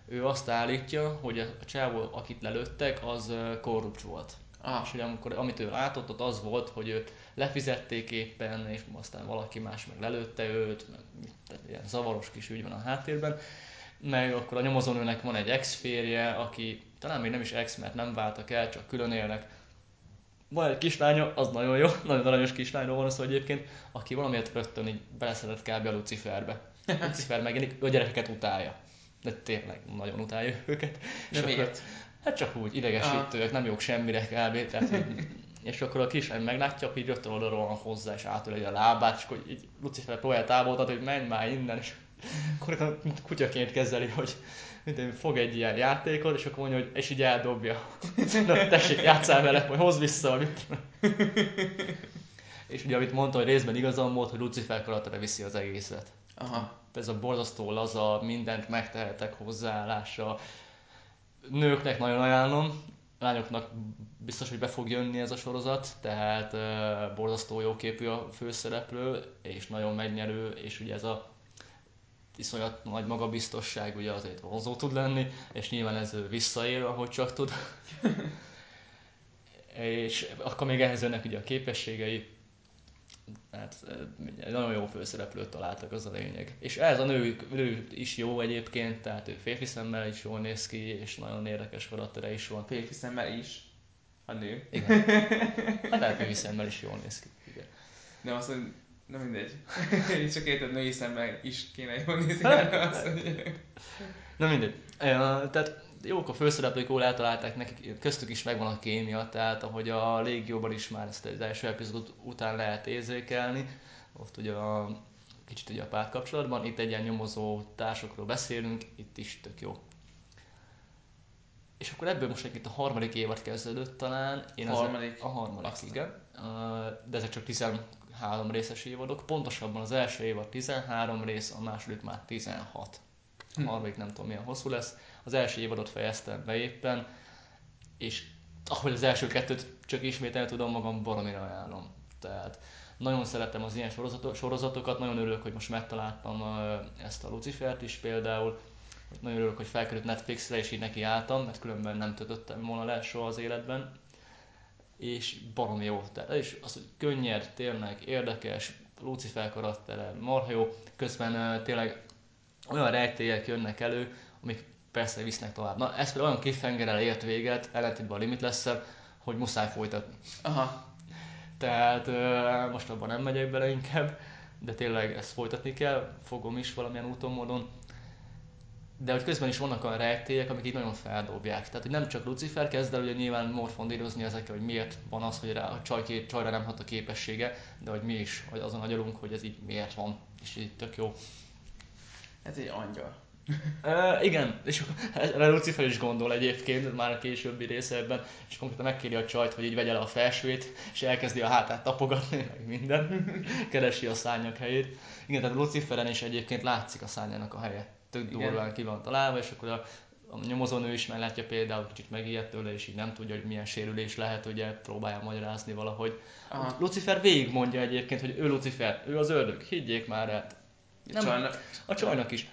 ő azt állítja, hogy a csávó, akit lelőttek, az korrupt volt. És hogy amikor, amit ő látott, ott az volt, hogy őt lefizették éppen, és aztán valaki más meg lelőtte őt, meg ilyen zavaros kis ügy van a háttérben. Meg akkor a nyomozónőnek van egy ex-férje, aki talán még nem is ex, mert nem váltak el, csak külön élnek, van egy kislánya, az nagyon jó, nagyon aranyos kislányról van szó egyébként, aki valamiért rögtön így beleszedett kb. a Luciferbe. Lucifer megjelenik, a gyerekeket utálja. De tényleg nagyon utálja őket. De miért? Hát csak úgy, idegesítőek, nem jók semmire kb. Tehát, így, és akkor a kislány meglátja, hogy rögtön oda rohan hozzá, és átöleli a lábát, és akkor így Lucifer próbálja távoltatni, hogy menj már innen, és akkor kutyaként kezeli, hogy mint fog egy ilyen játékot, és akkor mondja, hogy és így eldobja. Na, tessék, játszál vele, majd hozz vissza, amit. és ugye, amit mondta, hogy részben igazam volt, hogy Lucifer karaktere viszi az egészet. Aha. Ez a borzasztó laza, mindent megtehetek hozzáállása. Nőknek nagyon ajánlom, lányoknak biztos, hogy be fog jönni ez a sorozat, tehát uh, borzasztó jó képű a főszereplő, és nagyon megnyerő, és ugye ez a iszonyat nagy magabiztosság ugye azért vonzó tud lenni, és nyilván ez visszaél, ahogy csak tud. és akkor még ehhez jönnek ugye a képességei, hát nagyon jó főszereplőt találtak, az a lényeg. És ez a nő, nő is jó egyébként, tehát ő férfi szemmel is jól néz ki, és nagyon érdekes karaktere is van. Férfi szemmel is? A nő? Igen. Hát férfi szemmel is jól néz ki. Igen. De azt, hogy Na mindegy. Én csak érted, női szemmel is kéne jól nézni erre azt, hogy... Na mindegy. Uh, tehát jók a főszereplők, jól eltalálták, nekik köztük is megvan a kémia, tehát ahogy a légióban is már ezt az első epizód után lehet érzékelni, ott ugye a kicsit ugye a párkapcsolatban, itt egy ilyen nyomozó társokról beszélünk, itt is tök jó. És akkor ebből most egyébként a harmadik évad kezdődött talán. Én harmadik? Ezek, a harmadik, Aztán. igen. De ezek csak 13 részes évadok. Pontosabban az első évad 13 rész, a második már 16. A hm. harmadik nem tudom milyen hosszú lesz. Az első évadot fejeztem be éppen, és ahogy az első kettőt csak ismételni tudom magam, baromira ajánlom. Tehát nagyon szeretem az ilyen sorozatokat, nagyon örülök, hogy most megtaláltam ezt a Lucifert is például. Nagyon örülök, hogy felkerült Netflixre, és így neki álltam, mert különben nem töltöttem volna le soha az életben. És barom jó. Tehát és az, hogy könnyed, tényleg érdekes, Lucifer karaktere, marha jó. Közben tényleg olyan rejtélyek jönnek elő, amik persze visznek tovább. Na, ez például olyan cliffhangerrel ért véget, ellentétben a limit lesz hogy muszáj folytatni. Aha. Tehát most abban nem megyek bele inkább, de tényleg ezt folytatni kell, fogom is valamilyen úton, módon. De hogy közben is vannak olyan rejtélyek, amik így nagyon feldobják. Tehát, hogy nem csak Lucifer kezd el ugye nyilván morfondírozni ezekkel, hogy miért van az, hogy rá, a csaj, csajra nem hat a képessége, de hogy mi is hogy azon agyalunk, hogy ez így miért van, és így tök jó. Ez egy angyal. Uh, igen, és erre Lucifer is gondol egyébként, már a későbbi részében, és konkrétan megkéri a csajt, hogy így vegye le a felsőt, és elkezdi a hátát tapogatni, meg minden, keresi a szárnyak helyét. Igen, tehát Luciferen is egyébként látszik a szárnyának a helye. Tök durván ki van találva, és akkor a, a nyomozónő is meglátja például, kicsit megijedt tőle, és így nem tudja, hogy milyen sérülés lehet, ugye próbálja magyarázni valahogy. Aha. Lucifer végig mondja egyébként, hogy ő Lucifer, ő az ördög, higgyék már el. Nem, csajnak. A csajnak is.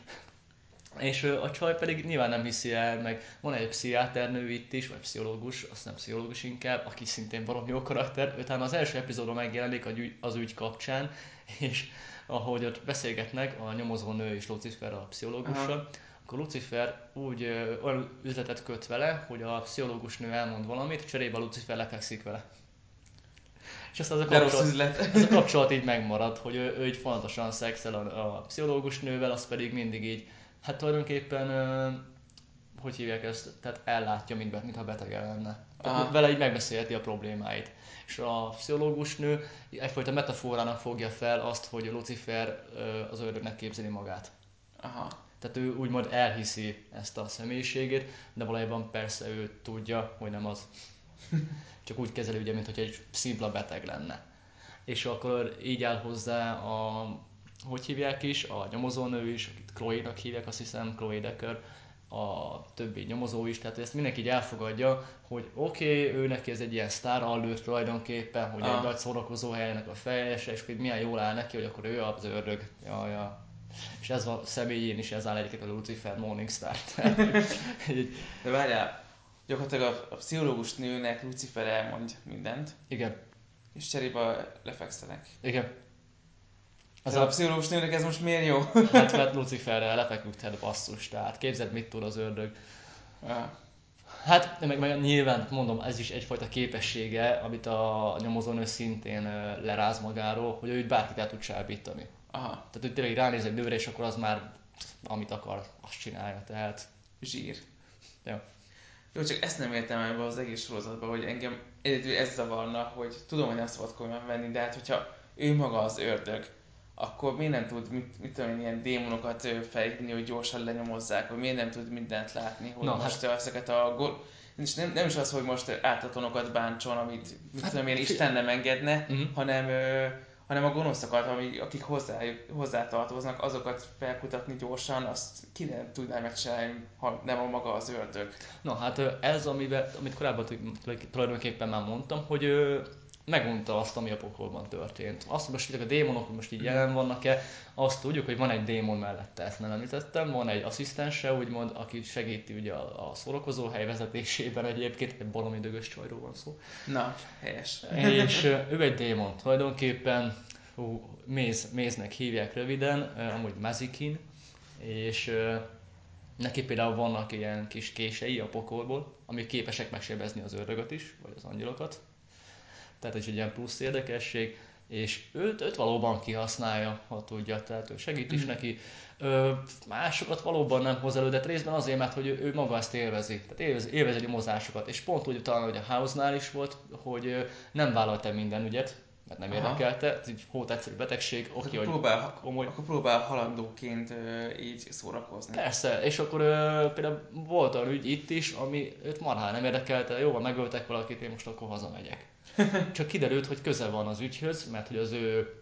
És a csaj pedig nyilván nem hiszi el, meg van egy pszichiáternő itt is, vagy pszichológus, azt nem pszichológus inkább, aki szintén valami jó karakter. Utána az első epizódban megjelenik az ügy kapcsán, és ahogy ott beszélgetnek a nyomozónő és Lucifer a pszichológussal, Aha. akkor Lucifer úgy ö, olyan üzletet köt vele, hogy a pszichológus nő elmond valamit, cserébe Lucifer lefekszik vele. És aztán az a, kapcsolat, az a kapcsolat így megmarad, hogy ő, ő így fontosan szexel a, a pszichológus nővel, az pedig mindig így Hát tulajdonképpen, hogy hívják ezt, tehát ellátja, mint, mintha beteg lenne. Aha. Vele így megbeszélheti a problémáit. És a pszichológus nő egyfajta metaforának fogja fel azt, hogy Lucifer az ördögnek képzeli magát. Aha. Tehát ő úgymond elhiszi ezt a személyiségét, de valójában persze ő tudja, hogy nem az. Csak úgy kezeli, ugye, mint hogy egy szimpla beteg lenne. És akkor így áll hozzá a hogy hívják is, a nyomozónő is, akit Chloe-nak hívják, azt hiszem, Chloe Decker, a többi nyomozó is, tehát ezt mindenki így elfogadja, hogy oké, okay, ő neki ez egy ilyen sztár allőr tulajdonképpen, hogy ah. egy nagy szórakozó helynek a fejes, és hogy milyen jól áll neki, hogy akkor ő az ördög. Ja, ja. És ez a személyén is ez áll egyébként a Lucifer Morningstar. De várjál, gyakorlatilag a, a pszichológus nőnek Lucifer elmond mindent. Igen. És cserébe lefekszenek. Igen. Ez a pszichológus nőnek ez most miért jó? hát mert Luciferrel lefeküdhet basszus, tehát képzeld mit tud az ördög. Hát, meg, meg nyilván mondom, ez is egyfajta képessége, amit a nyomozónő szintén leráz magáról, hogy ő bárkit el tud csábítani. Aha. Tehát, hogy tényleg ránéz egy nőre, és akkor az már amit akar, azt csinálja, tehát... Zsír. Ja. Jó, csak ezt nem értem ebbe az egész sorozatban, hogy engem ez zavarna, hogy tudom, hogy nem szabad komolyan venni, de hát hogyha ő maga az ördög, akkor miért nem tud, mit, mit tudom én, ilyen démonokat felhívni, hogy gyorsan lenyomozzák, vagy miért nem tud mindent látni, hogy Na, most hát... ezeket a gol... És nem, nem is az, hogy most átlatonokat bántson, amit mit hát, tudom én, Isten nem engedne, uh-huh. hanem, ö, hanem a gonoszokat, amik, akik hozzá, hozzá tartoznak, azokat felkutatni gyorsan, azt ki nem tudná megcsinálni, ha nem a maga az ördög. Na hát ez, amiben, amit korábban tulajdonképpen már mondtam, hogy megunta azt, ami a pokolban történt. Azt, hogy most a démonok most így jelen vannak-e, azt tudjuk, hogy van egy démon mellette, ezt nem említettem, van egy asszisztense, úgymond, aki segíti ugye a, a szórakozó hely vezetésében egyébként, egy balomi dögös csajról van szó. Na, helyes. És ő egy démon, tulajdonképpen hú, Méz, Méznek hívják röviden, amúgy Mazikin, és neki például vannak ilyen kis kései a pokolból, amik képesek megsébezni az ördögöt is, vagy az angyalokat, tehát ez egy ilyen plusz érdekesség. és őt, őt valóban kihasználja, ha tudja, tehát ő segít is mm. neki. Ö, másokat valóban nem hoz elő, de részben azért, mert hogy ő, ő maga ezt élvezi, tehát élvezi, élvezi a mozásokat, és pont úgy talán, hogy a House-nál is volt, hogy nem vállalta minden ügyet, mert nem Aha. érdekelte, ez egy hót egyszerű betegség, oké, okay, hogy próbál, komoly. Akkor próbál halandóként uh, így szórakozni. Persze, és akkor uh, például volt olyan ügy itt is, ami őt marhán nem érdekelte, jó, van, megöltek valakit, én most akkor hazamegyek. Csak kiderült, hogy köze van az ügyhöz, mert hogy az ő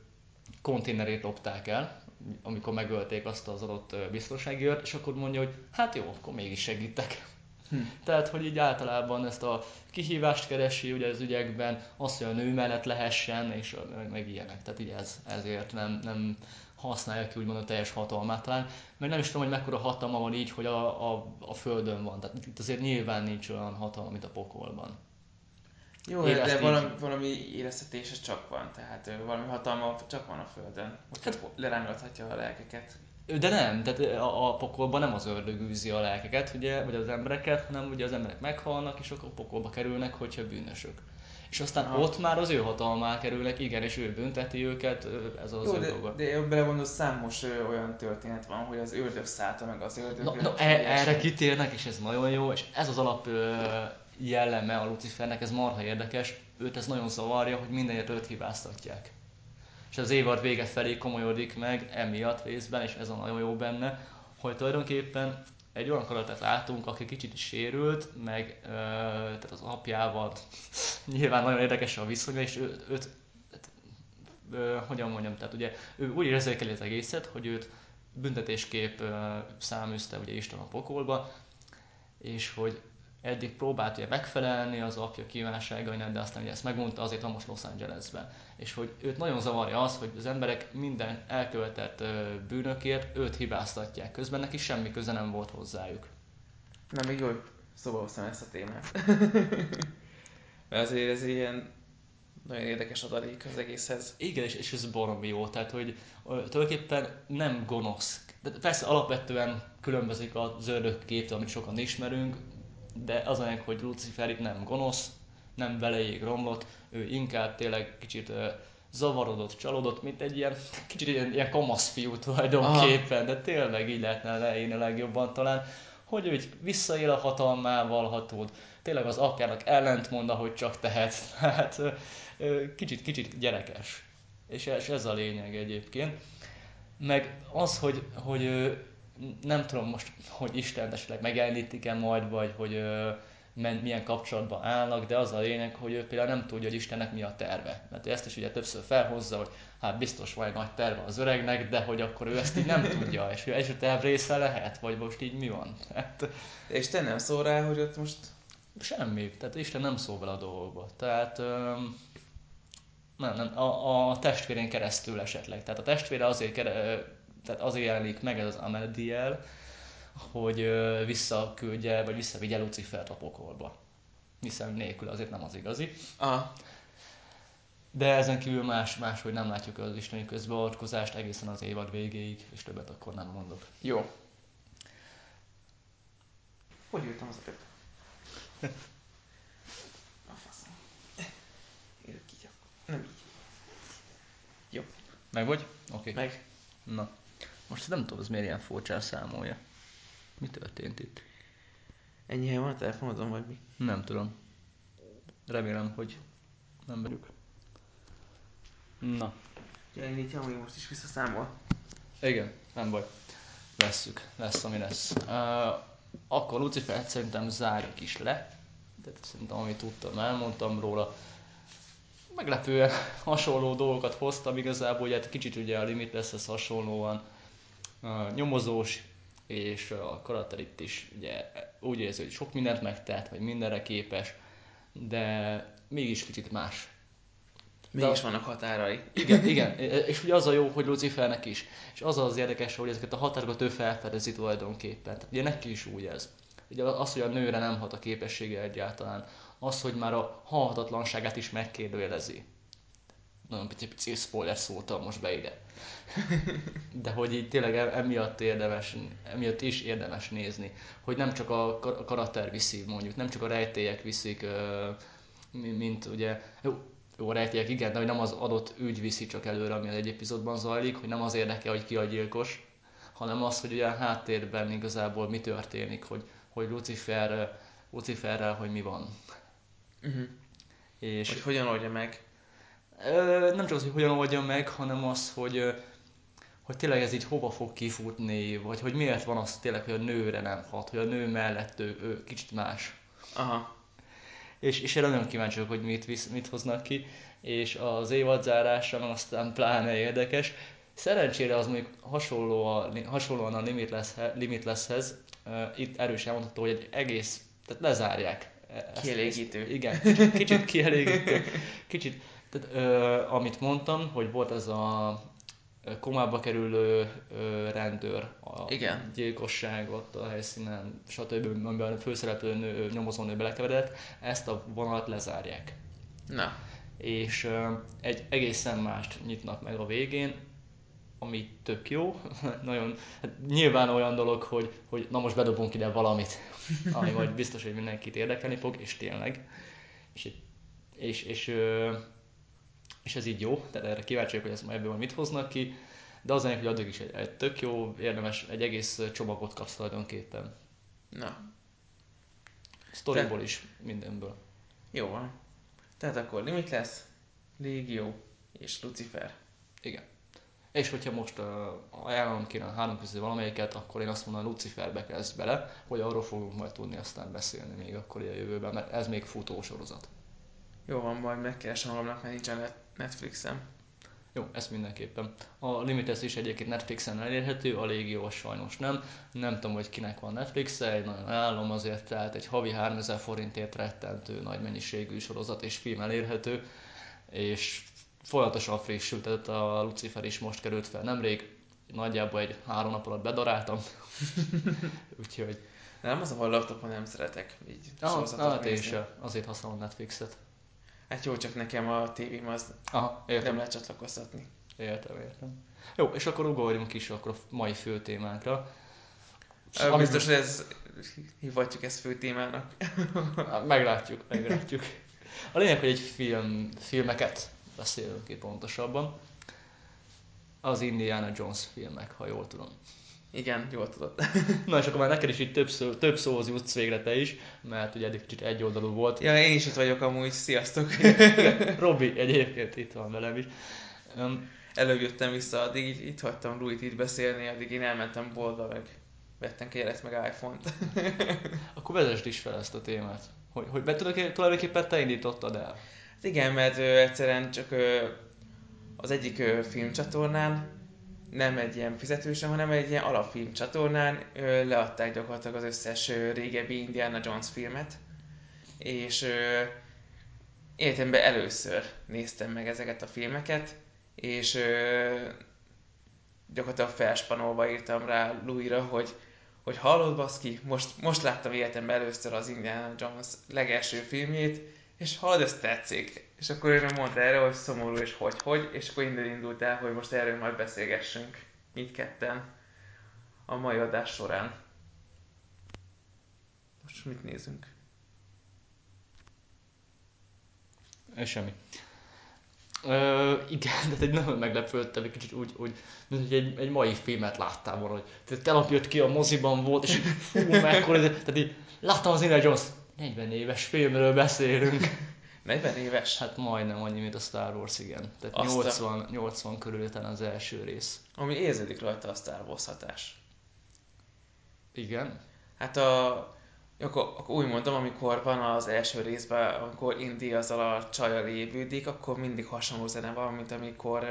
konténerét lopták el, amikor megölték azt az adott biztonsági őrt, és akkor mondja, hogy hát jó, akkor mégis segítek. Hm. Tehát, hogy így általában ezt a kihívást keresi ugye az ügyekben, azt, hogy a nő mellett lehessen, és meg, meg ilyenek. Tehát így ez, ezért nem, nem használja ki úgymond a teljes hatalmát talán. Meg nem is tudom, hogy mekkora hatalma van így, hogy a, a, a földön van. Tehát itt azért nyilván nincs olyan hatalma, mint a pokolban. Jó, Érezt de valami, valami éreztetése csak van, tehát valami hatalma csak van a Földön, hogy hát, lerángathatja a lelkeket. De nem, tehát a, a pokolban nem az ördög űzi a lelkeket, ugye, vagy az embereket, hanem ugye az emberek meghalnak, és akkor a pokolba kerülnek, hogyha bűnösök. És aztán Aha. ott már az ő hatalmá kerülnek, igen, és ő bünteti őket, ez az Jó, ő de, dolga. De belegondolsz, számos ö, olyan történet van, hogy az ördög szállta meg az ördög. No, no, e, erre kitérnek, és ez nagyon jó, és ez az alap ö, jelleme a Lucifernek, ez marha érdekes, őt ez nagyon zavarja, hogy mindenért őt hibáztatják. És az évad vége felé komolyodik meg emiatt részben, és ez a nagyon jó benne, hogy tulajdonképpen egy olyan karaktert látunk, aki kicsit is sérült, meg ö, tehát az apjával nyilván nagyon érdekes a viszonya, és ő, őt, tehát, ö, hogyan mondjam, tehát ugye ő úgy érzékeli az egészet, hogy őt büntetésképp ö, száműzte ugye Isten a pokolba, és hogy eddig próbált ugye megfelelni az apja kívánságainak, de aztán ugye ezt megmondta, azért van most Los Angelesben. És hogy őt nagyon zavarja az, hogy az emberek minden elkövetett bűnökért őt hibáztatják. Közben neki semmi köze nem volt hozzájuk. Nem, még jól szóba hoztam ezt a témát. Mert azért ez ilyen nagyon érdekes adalék az egészhez. Igen, és, és ez baromi jó, tehát hogy tulajdonképpen nem gonosz. De persze alapvetően különbözik az ördög képtől, amit sokan ismerünk, de az a hogy Lucifer itt nem gonosz, nem beleég romlott, ő inkább tényleg kicsit zavarodott, csalódott, mint egy ilyen, kicsit ilyen, ilyen kamasz fiú tulajdonképpen, Aha. de tényleg így lehetne leírni legjobban talán, hogy ő visszaél a hatalmával, ha tud, tényleg az apjának ellentmond, hogy csak tehet, hát kicsit, kicsit gyerekes. És ez a lényeg egyébként. Meg az, hogy, hogy nem tudom most, hogy Isten esetleg megjelenítik-e majd, vagy hogy ö, milyen kapcsolatban állnak, de az a lényeg, hogy ő például nem tudja, hogy Istennek mi a terve. Mert ezt is ugye többször felhozza, hogy hát biztos van egy nagy terve az öregnek, de hogy akkor ő ezt így nem tudja, és ő egy terv része lehet, vagy most így mi van. Hát, de Isten nem szól rá, hogy ott most... Semmi, tehát Isten nem szól vele a dolgokba. Tehát öm, nem, nem, a, a testvérén keresztül esetleg. Tehát a testvére azért kere, tehát azért jelenik meg ez az Amediel, hogy visszaküldje, vagy visszavigye Lucifert a pokolba. Hiszen nélkül azért nem az igazi. Aha. De ezen kívül más, más, hogy nem látjuk az isteni közbeavatkozást egészen az évad végéig, és többet akkor nem mondok. Jó. Hogy ültem az előbb? a faszom. Érök így. Nem így. Jó. Meg vagy? Oké. Okay. Meg. Na. Most nem tudom, ez miért ilyen furcsán számolja. Mi történt itt? Ennyi hely van a telefonodon, vagy mi? Nem tudom. Remélem, hogy nem vagyok. Na. Elindítja, hogy most is visszaszámol. Igen, nem baj. Vesszük, lesz, ami lesz. Uh, akkor Lucifer szerintem zárjuk is le. De szerintem, amit tudtam, elmondtam róla. Meglepően hasonló dolgokat hoztam igazából, hogy hát kicsit ugye a Limitless hasonlóan nyomozós, és a karakter itt is ugye úgy érzi, hogy sok mindent megtehet, vagy mindenre képes, de mégis kicsit más. Mégis de, vannak határai. Igen, igen. És ugye az a jó, hogy Lucifernek is. És az az érdekes, hogy ezeket a határokat ő felfedezi tulajdonképpen. Tehát ugye neki is úgy ez. Ugye az, hogy a nőre nem hat a képessége egyáltalán. Az, hogy már a halhatatlanságát is megkérdőjelezi nagyon pici, pici spoiler szóltam most be ide. De hogy így tényleg emiatt érdemes, emiatt is érdemes nézni, hogy nem csak a karakter viszi mondjuk, nem csak a rejtélyek viszik, mint ugye, jó, jó, rejtélyek, igen, de hogy nem az adott ügy viszi csak előre, ami az egy epizódban zajlik, hogy nem az érdekel, hogy ki a gyilkos, hanem az, hogy ugye a háttérben igazából mi történik, hogy, hogy Lucifer, Luciferrel, hogy mi van. Uh-huh. És Hogy hogyan oldja meg. Nem csak az, hogy hogyan oldja meg, hanem az, hogy, hogy tényleg ez így hova fog kifutni, vagy hogy miért van az tényleg, hogy a nőre nem hat, hogy a nő mellett ő, ő kicsit más. Aha. És, és erre nagyon kíváncsi vagyok, hogy mit, visz, mit hoznak ki, és az évad zárása meg aztán pláne érdekes. Szerencsére az mondjuk hasonló a, hasonlóan a Limitless, Limitlesshez, ö, itt erősen elmondható, hogy egy egész, tehát lezárják. e- ezt- Kielégítő. ezt- Igen, kicsit, kicsit kielégítő. Kicsit, tehát, ö, amit mondtam, hogy volt ez a komába kerülő ö, rendőr, a Igen. gyilkosság ott a helyszínen, stb., amiben a főszereplő nő, nyomozónő belekeveredett, ezt a vonalat lezárják. Na. És ö, egy egészen mást nyitnak meg a végén, ami tök jó, nagyon, hát nyilván olyan dolog, hogy, hogy na most bedobunk ide valamit, ami majd biztos, hogy mindenkit érdekelni fog, és tényleg. És, és, és, ö, és ez így jó, tehát erre kíváncsi vagyok, hogy ez ebből majd mit hoznak ki, de az hogy addig is egy, egy tök jó, érdemes, egy egész csomagot kapsz tulajdonképpen. Na. Storyból is, mindenből. Jó van. Tehát akkor limit lesz, Légió és Lucifer. Igen. És hogyha most uh, ajánlom kéne a három közül valamelyiket, akkor én azt mondanám, Luciferbe kezd bele, hogy arról fogunk majd tudni aztán beszélni még akkor a jövőben, mert ez még futó sorozat. Jó van, majd megkeresem magamnak, mert nincsen net- Netflixem. Jó, ez mindenképpen. A Limites is egyébként Netflixen elérhető, a Légió sajnos nem. Nem tudom, hogy kinek van Netflixe, egy nagyon ajánlom azért, tehát egy havi 3000 forintért rettentő nagy mennyiségű sorozat és film elérhető, és folyamatosan frissül, tehát a Lucifer is most került fel nemrég, nagyjából egy három nap alatt bedaráltam, úgyhogy Nem, az, ahol laptopon nem szeretek így ah, ah, én sem. azért használom Netflixet. Hát jó, csak nekem a tévém az Aha, nem értem, lehet csatlakoztatni. értem, értem. Jó, és akkor ugorjunk is akkor a mai fő témánkra. Ami biztos, hogy ez hívhatjuk ezt fő témának. Meglátjuk, meglátjuk. A lényeg, hogy egy film, filmeket beszélünk ki pontosabban. Az Indiana Jones filmek, ha jól tudom. Igen, jól tudod. Na és akkor már neked is így több, szó, több szóhoz jutsz végre te is, mert ugye eddig kicsit egyoldalú volt. Ja, én is itt vagyok amúgy, sziasztok. Robi egyébként itt van velem is. Um, Előbb jöttem vissza, addig így, itt hagytam Louis itt beszélni, addig én elmentem boltba, meg vettem kéret meg iPhone-t. akkor vezesd is fel ezt a témát. Hogy, hogy be tudok, tulajdonképpen te indítottad el. Hát igen, mert ö, egyszerűen csak ö, az egyik ö, filmcsatornán, nem egy ilyen fizetősen, hanem egy ilyen alapfilm csatornán ö, leadták gyakorlatilag az összes ö, régebbi Indiana Jones filmet, és ö, életemben először néztem meg ezeket a filmeket, és ö, gyakorlatilag felspanolva írtam rá Louis-ra, hogy hogy hallod baszki, most, most láttam életemben először az Indiana Jones legelső filmjét, és hallod, ez tetszik. És akkor ő mondta erre, hogy szomorú, és hogy, hogy, és akkor innen indult el, hogy most erről majd beszélgessünk mindketten a mai adás során. Most mit nézünk? Semmi. Ö, igen, de egy nagyon meglepődtem, egy kicsit úgy, úgy mint hogy egy, egy mai filmet láttál volna, hogy tehát telap jött ki a moziban volt, és fú, mekkora, tehát így láttam az Indiana Jones, 40 éves filmről beszélünk. 40 éves? Hát majdnem annyi, mint a Star Wars, igen. Tehát Azt a- 80, 80 körül az első rész. Ami érződik rajta a Star Wars hatás. Igen. Hát a, akkor, akkor úgy mondom, amikor van az első részben, amikor Indi azzal a csajjal évődik, akkor mindig hasonló zene van, mint amikor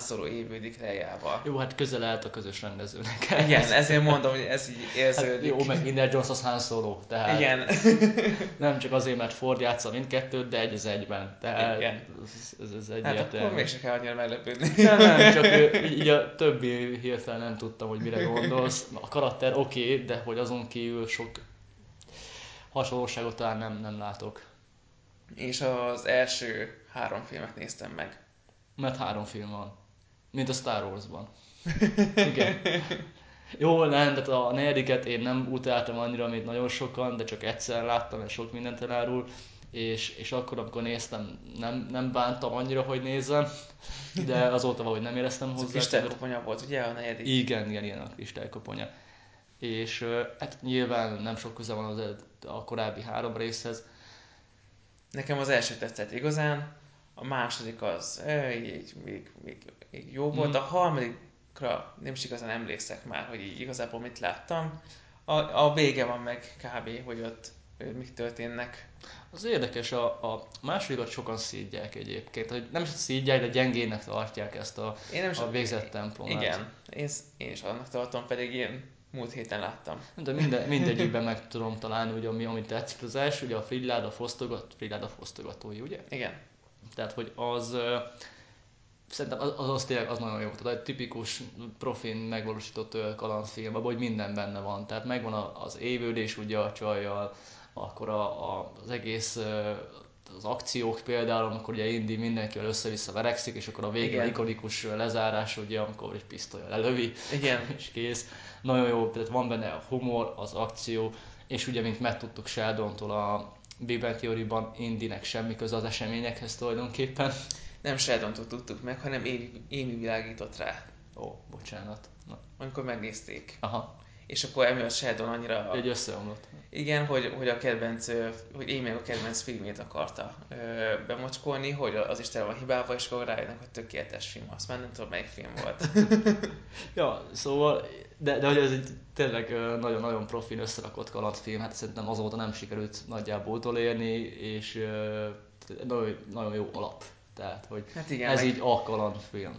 Solo évődik Leia-val. Jó, hát közel állt a közös rendezőnek. Igen, ezért mondom, hogy ez így Hát érződik. jó, meg Indiana Jones az Han Solo, tehát Igen. nem csak azért, mert Ford játsza mindkettőt, de egy az egyben. Tehát Igen. ez, ez, ez Hát egyértelmű. akkor mégse kell annyira meglepődni. Nem, nem, csak ő, így, így a többi hirtelen nem tudtam, hogy mire gondolsz. A karakter oké, okay, de hogy azon kívül sok hasonlóságot talán nem, nem látok. És az első három filmet néztem meg. Mert három film van. Mint a Star Wars-ban. Igen. Jó, nem, de a negyediket én nem utáltam annyira, mint nagyon sokan, de csak egyszer láttam, és sok mindent elárul. és, és akkor, amikor néztem, nem, nem bántam annyira, hogy nézem, de azóta valahogy nem éreztem hozzá. Ez a kristálykoponya volt, ugye, a negyedik? Igen, igen, igen, a kristálykoponya. És hát nyilván nem sok köze van az, a korábbi három részhez. Nekem az első tetszett igazán, a második az így, még, még, még jó volt, mm. a harmadikra nem is igazán emlékszek már, hogy így igazából mit láttam. A, a vége van meg kb., hogy ott mik történnek. Az érdekes, a, a másodikat sokan szídják egyébként, hogy nem is szídják, de gyengének tartják ezt a, én nem a végzett templomát. Igen, én, én is annak tartom, pedig én múlt héten láttam. De minden, mindegyikben meg tudom találni, ugye, ami, amit tetszik. Az első, ugye a Frigyláda fosztogat, Frigyláda fosztogatói, ugye? Igen. Tehát, hogy az szerintem az, az, az tényleg az nagyon jó. Tehát egy tipikus profin megvalósított kalandfilm, hogy minden benne van. Tehát megvan az évődés ugye a csajjal, akkor a, a, az egész az akciók például, amikor ugye Indi mindenkivel össze-vissza verekszik, és akkor a végén ikonikus lezárás, ugye, amikor egy pisztoly lelövi, Igen. és kész. Nagyon jó, tehát van benne a humor, az akció, és ugye, mint megtudtuk Sheldontól a Big Bang Theory-ban, Indinek semmi köze az eseményekhez tulajdonképpen. Nem Sheldon-tól tudtuk meg, hanem Amy világított rá. Ó, bocsánat. Na. Amikor megnézték. Aha és akkor emiatt Sheldon annyira... Egy összeomlott. Igen, hogy, hogy a kedvenc, hogy én meg a kedvenc filmét akarta bemocskolni, hogy az is tele van hibával, és akkor rájönnek, hogy tökéletes film. Azt már nem tudom, melyik film volt. ja, szóval, de, de hogy ez egy tényleg nagyon-nagyon profin összerakott kalandfilm, hát szerintem azóta nem sikerült nagyjából utolérni, és nagyon, nagyon jó alap. Tehát, hogy hát igen, ez meg... így a kalandfilm.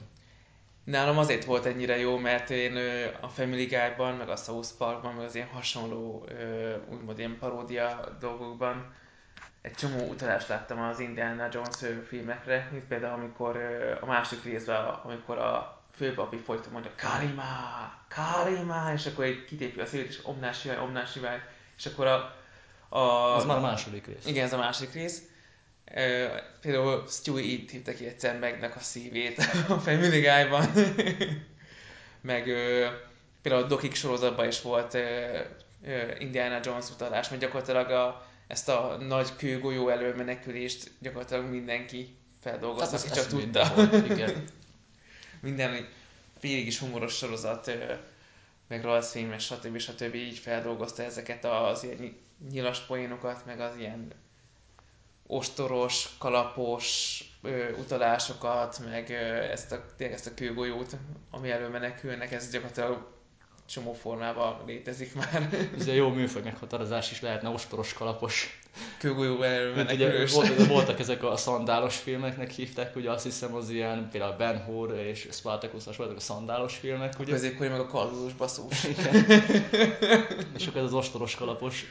Nálam azért volt ennyire jó, mert én a Family Guy-ban, meg a South Parkban, meg az ilyen hasonló, úgymond ilyen paródia dolgokban egy csomó utalást láttam az Indiana Jones filmekre, mint például amikor a másik részben, amikor a főpapi folyton mondja Kalima, Kalima, és akkor egy kitépi a szét, és omnás jaj, omnás jaj, és akkor a, a... Az már a második rész. Igen, ez a másik rész például Stewie itt hívta ki egyszer megnek a szívét a Family Guy-ban. meg például a Dokik sorozatban is volt Indiana Jones utalás, mert gyakorlatilag a, ezt a nagy kőgolyó elől menekülést gyakorlatilag mindenki feldolgozta, aki csak tudta. igen. Minden félig is humoros sorozat, meg rajzfilm, meg stb. stb. így feldolgozta ezeket az ilyen nyilas poénokat, meg az ilyen ostoros, kalapos ö, utalásokat, meg ö, ezt a, tényleg ezt a kőgolyót, ami elő menekülnek, ez gyakorlatilag csomó formában létezik már. Ez egy jó műfaj meghatározás is lehetne ostoros, kalapos. Kőgolyó elő menekülős. Volt, voltak ezek a szandálos filmeknek hívták, ugye azt hiszem az ilyen, például Ben Hur és Spartacus voltak a szandálos filmek, ugye? Középkori meg a kallózós baszós. és akkor ez az ostoros, kalapos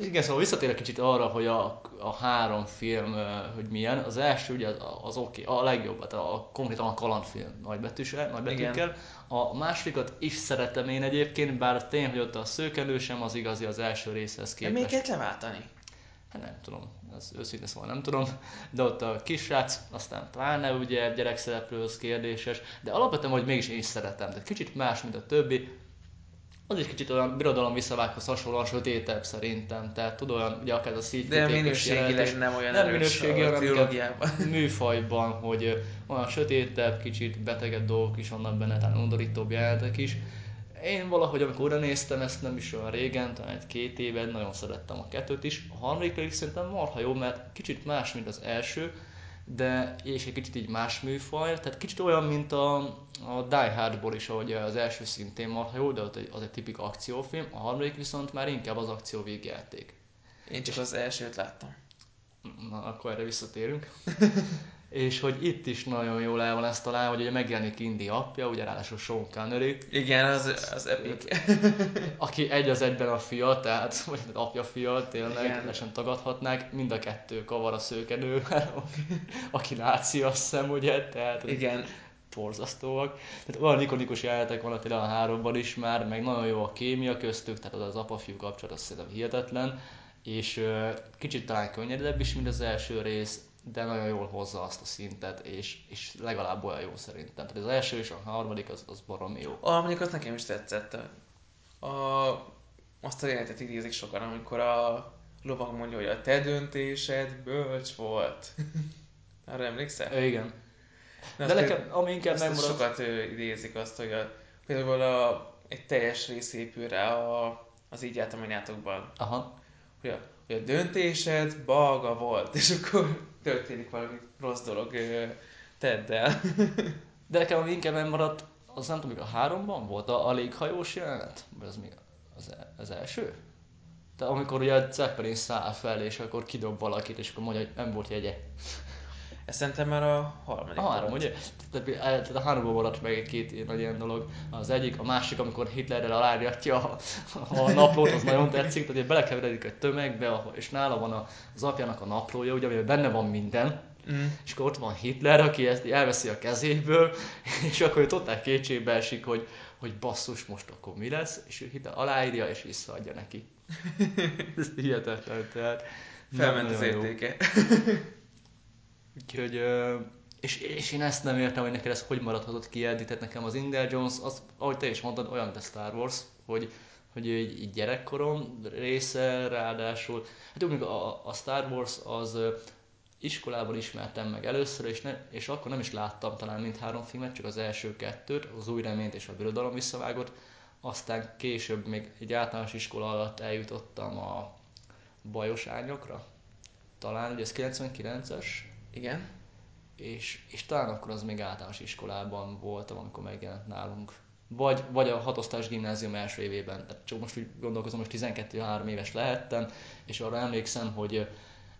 igen, szóval visszatérek kicsit arra, hogy a, a három film, hogy milyen. Az első ugye az, az oké, okay, a legjobb, hát a, a, konkrétan a kalandfilm nagybetűsel, nagybetűkkel. A másodikat is szeretem én egyébként, bár tény, hogy ott a szőkenő sem az igazi az első részhez képest. De még kell leváltani? Hát nem tudom, az őszintén szóval nem tudom, de ott a kisrác, aztán pláne ugye gyerekszereplő az kérdéses, de alapvetően, hogy mégis én is szeretem, de kicsit más, mint a többi, az is kicsit olyan birodalom visszavághoz hasonlóan sötétebb szerintem. Tehát tud olyan, ugye akár a szív De minőségileg nem olyan nem minőségi, hanem műfajban, hogy olyan sötétebb, kicsit betegebb dolgok is vannak benne, talán undorítóbb jelentek is. Én valahogy, amikor oda néztem, ezt nem is olyan régen, talán egy-két éve, nagyon szerettem a kettőt is. A harmadik pedig szerintem marha jó, mert kicsit más, mint az első, de és egy kicsit így más műfaj, tehát kicsit olyan, mint a, a Die Hardból is, ahogy az első szintén marha jó, de az egy, tipik akciófilm, a harmadik viszont már inkább az akció végjáték. Én csak az elsőt láttam. Na, akkor erre visszatérünk. és hogy itt is nagyon jól el van ezt találva, hogy ugye megjelenik Indi apja, ugye ráadásul Sean Connery. Igen, az, az epic. aki egy az egyben a fia, tehát, vagy az apja fia, tényleg, sem tagadhatnák, mind a kettő kavar a szőkenő, aki náci, azt hiszem, ugye, tehát Igen. borzasztóak. Tehát olyan ikonikus jelenetek van a háromban is már, meg nagyon jó a kémia köztük, tehát az, az apa-fiú kapcsolat, azt szerintem hihetetlen, és kicsit talán könnyedebb is, mint az első rész, de nagyon jól hozza azt a szintet, és, és legalább olyan jó szerintem. Tehát az első és a harmadik az, az barom jó. A harmadik az nekem is tetszett. A, azt a jelenetet idézik sokan, amikor a, lovag mondja, hogy a te döntésed bölcs volt. Arra emlékszel? Igen. Na, De nekem, ami inkább megmaradt... sokat idézik azt, hogy a, például a, egy teljes rész épül rá a, az így játományátokban, Aha. hogy a, hogy a döntésed balga volt, és akkor történik valami rossz dolog ö, Teddel. De nekem ami inkább megmaradt, az nem tudom, a háromban volt a, a léghajós jelenet? Vagy az mi? Az, az első? Tehát amikor ugye a Zeppelin száll fel, és akkor kidob valakit, és akkor mondja, hogy nem volt jegye. Ez szerintem már a harmadik. A három, ugye? Tehát, tehát a háromban maradt meg egy két ilyen nagy ilyen dolog. Az egyik, a másik, amikor Hitlerrel aláírja a, a naplót, az nagyon tetszik, tehát belekeveredik egy tömegbe, és nála van az apjának a naplója, ugye, amiben benne van minden, Mm. és akkor ott van Hitler, aki ezt elveszi a kezéből, és akkor ő totál kétségbe esik, hogy, hogy basszus, most akkor mi lesz, és ő Hitler aláírja, és visszaadja neki. Ez hihetetlen, tehát... Felment az értéke. Úgyhogy, és, és én ezt nem értem, hogy neked ez hogy maradhatott ki eddig, tehát nekem az Indiana Jones, az, ahogy te is mondtad, olyan, mint a Star Wars, hogy, hogy így, gyerekkorom része, ráadásul, hát úgy, a, a Star Wars az iskolában ismertem meg először, és, ne, és akkor nem is láttam talán mindhárom filmet, csak az első kettőt, az új reményt és a birodalom visszavágott, aztán később még egy általános iskola alatt eljutottam a bajos árnyokra, talán, ugye ez 99-es, Igen. és, és talán akkor az még általános iskolában voltam, amikor megjelent nálunk. Vagy, vagy a hatosztás gimnázium első évében. Tehát csak most úgy gondolkozom, hogy 12-3 éves lehettem, és arra emlékszem, hogy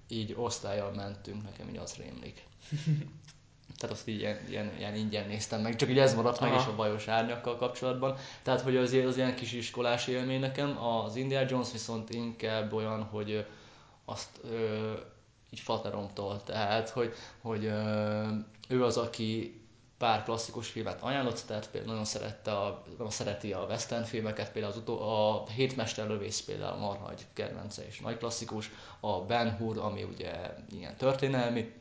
így osztályjal mentünk, nekem így az rémlik. Tehát azt így ilyen, ilyen, ilyen ingyen néztem meg, csak így ez maradt meg Aha. is a bajos árnyakkal kapcsolatban. Tehát, hogy az, az ilyen kis iskolás élmény nekem, az Indiana Jones viszont inkább olyan, hogy azt ö, így fateromtól, tehát, hogy, hogy ö, ő az, aki pár klasszikus filmet ajánlott, tehát például nagyon szerette a, nagyon szereti a western filmeket, például az utó, a Hétmester lövész például marha egy kedvence és nagy klasszikus, a Ben Hur, ami ugye ilyen történelmi,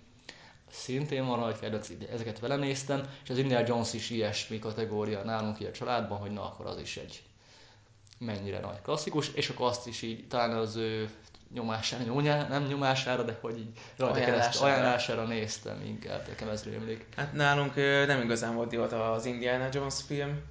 szintén marha nagy kedvenc, ezeket vele néztem, és az Indiana Jones is ilyesmi kategória nálunk így a családban, hogy na akkor az is egy mennyire nagy klasszikus, és akkor azt is így talán az ő nyomására, nyomá, nem nyomására, de hogy így rajta keresztül Ajánlására. ajánlására néztem inkább, nekem ez rémlik. Hát nálunk nem igazán volt divat az Indiana Jones film,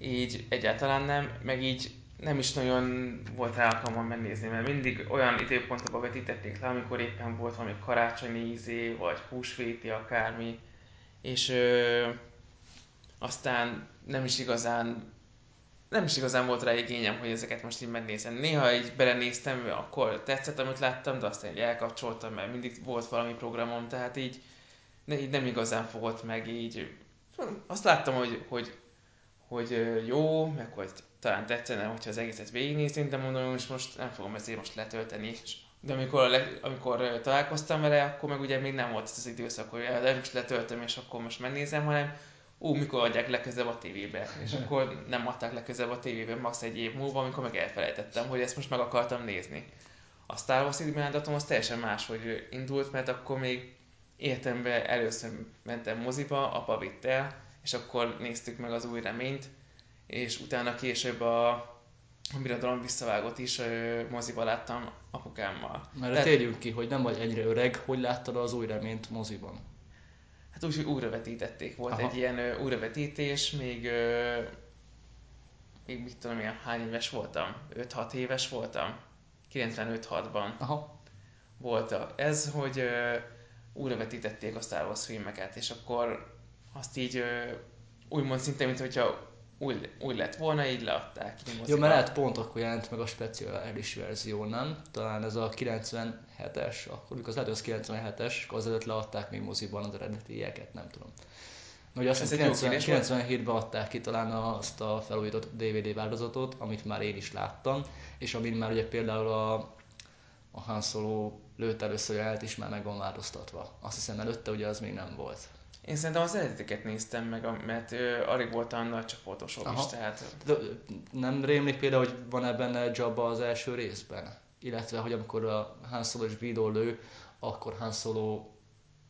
így egyáltalán nem, meg így nem is nagyon volt rá alkalmam megnézni, mert mindig olyan időpontokban vetítették le, amikor éppen volt valami karácsonyi izé, vagy húsvéti akármi, és ö, aztán nem is igazán nem is igazán volt rá igényem, hogy ezeket most így megnézem. Néha így belenéztem, akkor tetszett, amit láttam, de aztán így elkapcsoltam, mert mindig volt valami programom, tehát így, ne, így nem igazán fogott meg így. Azt láttam, hogy, hogy, hogy jó, meg hogy talán tetszene, hogyha az egészet végignézném, de mondom, most, most nem fogom ezért most letölteni. De amikor, le, amikor találkoztam vele, akkor meg ugye még nem volt ez az időszak, hogy "Ja, de most letöltöm, és akkor most megnézem, hanem ú, mikor adják legközelebb a tévébe. És akkor nem adták legközelebb a tévébe, max. egy év múlva, amikor meg elfelejtettem, hogy ezt most meg akartam nézni. A Star Wars időmányatom az teljesen máshogy indult, mert akkor még életemben először mentem moziba, apa vitt el, és akkor néztük meg az új reményt, és utána később a, a Birodalom visszavágott is moziba láttam apukámmal. Mert Tehát- térjünk ki, hogy nem vagy egyre öreg, hogy láttad az új reményt moziban? Hát úgy, hogy újravetítették. Volt Aha. egy ilyen ö, újravetítés, még, ö, még mit tudom én, hány éves voltam? 5-6 éves voltam? 95-6-ban Aha. volt a, ez, hogy ö, újravetítették a Star Wars filmeket, és akkor azt így ö, úgymond szinte, mint hogyha új, új lett volna, így leadták. Jó, mert lehet pont akkor jelent meg a speciális verzió, nem? Talán ez a 97-es, akkor az lehet, az 97-es, akkor azelőtt leadták még moziban az eredetieket, nem tudom. Ugye azt hiszem egy jó 90, kérdés volt. 97-ben adták ki talán azt a felújított DVD változatot, amit már én is láttam, és amin már ugye például a, a Han Solo lőtt először jelet is már meg van változtatva. Azt hiszem előtte ugye az még nem volt. Én szerintem az eredetiket néztem meg, mert ö, alig voltam nagy csak Photoshop Aha. is, tehát De, nem rémlik például, hogy van-e benne Jabba az első részben? Illetve, hogy amikor a Han Solo és Greedo lő, akkor Han Solo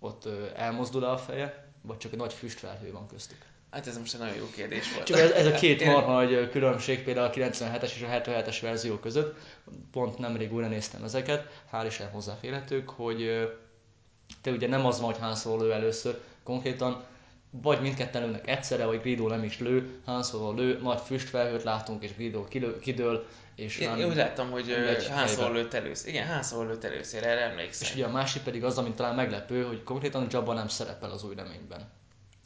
ott elmozdul a feje, vagy csak egy nagy füstfelhő van köztük. Hát ez most egy nagyon jó kérdés volt. Csak ez, ez a két marha nagy különbség például a 97-es és a 77-es verzió között. Pont nemrég újra néztem ezeket, hál' Isten hozzáférhetők, hogy te ugye nem az van, hogy Han Solo lő először, konkrétan vagy mindketten lőnek egyszerre, vagy Grido nem is lő, Han Solo lő, nagy füstfelhőt látunk, és Grido kidől, és én, én úgy láttam, hogy Han Solo lőtt először. Igen, Han Solo lőtt először, erre emlékszem. És ugye a másik pedig az, amit talán meglepő, hogy konkrétan Jabba nem szerepel az új reményben.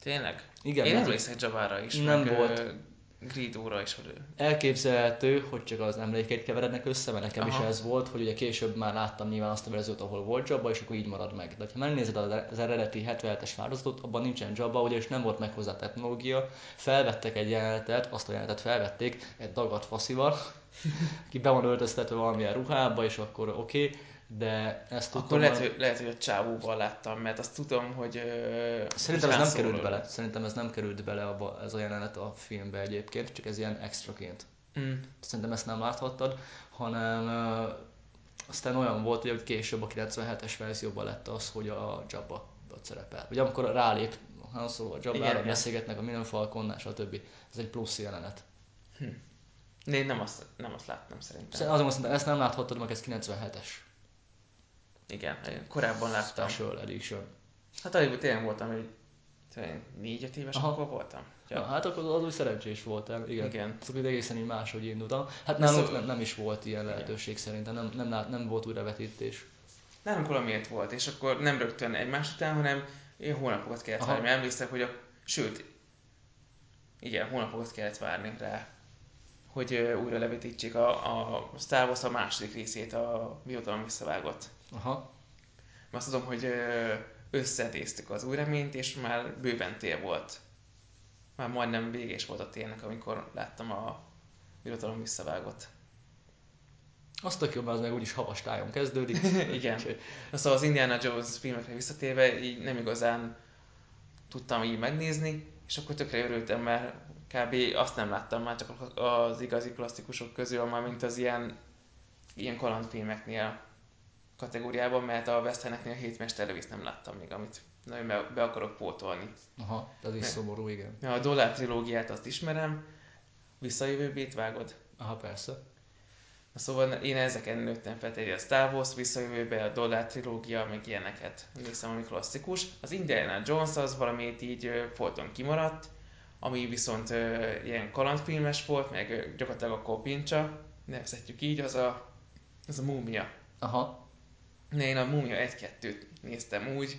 Tényleg? Igen. Én emlékszek Jabára is, nem meg volt. Gridóra is, hogy ő. Elképzelhető, hogy csak az emlékeit keverednek össze, mert nekem Aha. is ez volt, hogy ugye később már láttam nyilván azt a verziót, ahol volt Jabba, és akkor így marad meg. De ha megnézed az az eredeti 77-es változatot, abban nincsen Jabba, ugyanis nem volt meg hozzá technológia. Felvettek egy jelenetet, azt a jelenetet felvették egy dagadt faszival, aki be van öltöztetve valamilyen ruhába, és akkor oké, okay, de ezt tudtam... Akkor lehet, hogy, lehet, hogy a csávóval láttam, mert azt tudom, hogy... Szerintem ez nem került bele. Szerintem ez nem került bele abba, ez a jelenet a filmbe egyébként, csak ez ilyen extraként. Mm. Szerintem ezt nem láthattad, hanem uh, aztán olyan volt, hogy később a 97-es verzióban lett az, hogy a Jabba ott szerepel. Ugye amikor rálép Han Solo a igen. beszélgetnek a Millennium Falconnál, stb. Ez egy plusz jelenet. Én nem azt, nem azt láttam szerintem. Szerintem Azért mondtam, ezt nem láthattad, mert ez 97-es Igen, én korábban láttam. Special Edition. Hát alig tényleg voltam, hogy négy-öt éves Aha. akkor voltam. Ja, hát akkor az úgy szerencsés voltál, igen. Igen. Szóval egészen így máshogy indultam. Hát nálunk szó- nem, nem, is volt ilyen lehetőség szerintem, nem, nem, lát, nem volt újravetítés. Nálunk valamiért volt, és akkor nem rögtön egymás után, hanem én hónapokat kellett Aha. várni. Mert emlékszem, hogy a... Sőt, igen, hónapokat kellett várni rá, hogy újra levetítsék a, a Star Wars a második részét, a Birodalom visszavágott. Aha. Azt tudom, hogy összetéztük az új reményt, és már bőven tél volt. Már majdnem vége is volt a télnek, amikor láttam a Birodalom visszavágott. Azt tök jó, mert az meg úgyis havas tájon kezdődik. Igen. Na Szóval az Indiana Jones filmekre visszatérve, így nem igazán tudtam így megnézni, és akkor tökre örültem, mert kb. azt nem láttam már csak az igazi klasszikusok közül, már mint az ilyen, ilyen kalandfilmeknél kategóriában, mert a Westerneknél a Hétmester Lewis nem láttam még, amit nagyon be, be akarok pótolni. Aha, ez is Ne. szomorú, igen. A Dollár trilógiát azt ismerem, visszajövőbét vágod. Aha, persze. Na Szóval én ezeken nőttem fel, tehát a Star Wars visszajövőbe, a Dollár trilógia, meg ilyeneket. Néztem, ami klasszikus. Az Indiana Jones az valamit így ö, folyton kimaradt, ami viszont ö, ilyen kalandfilmes volt, meg ö, gyakorlatilag a kopincsa, nevezhetjük így, az a, az a múmia. Aha. Én a múmia 1-2-t néztem úgy,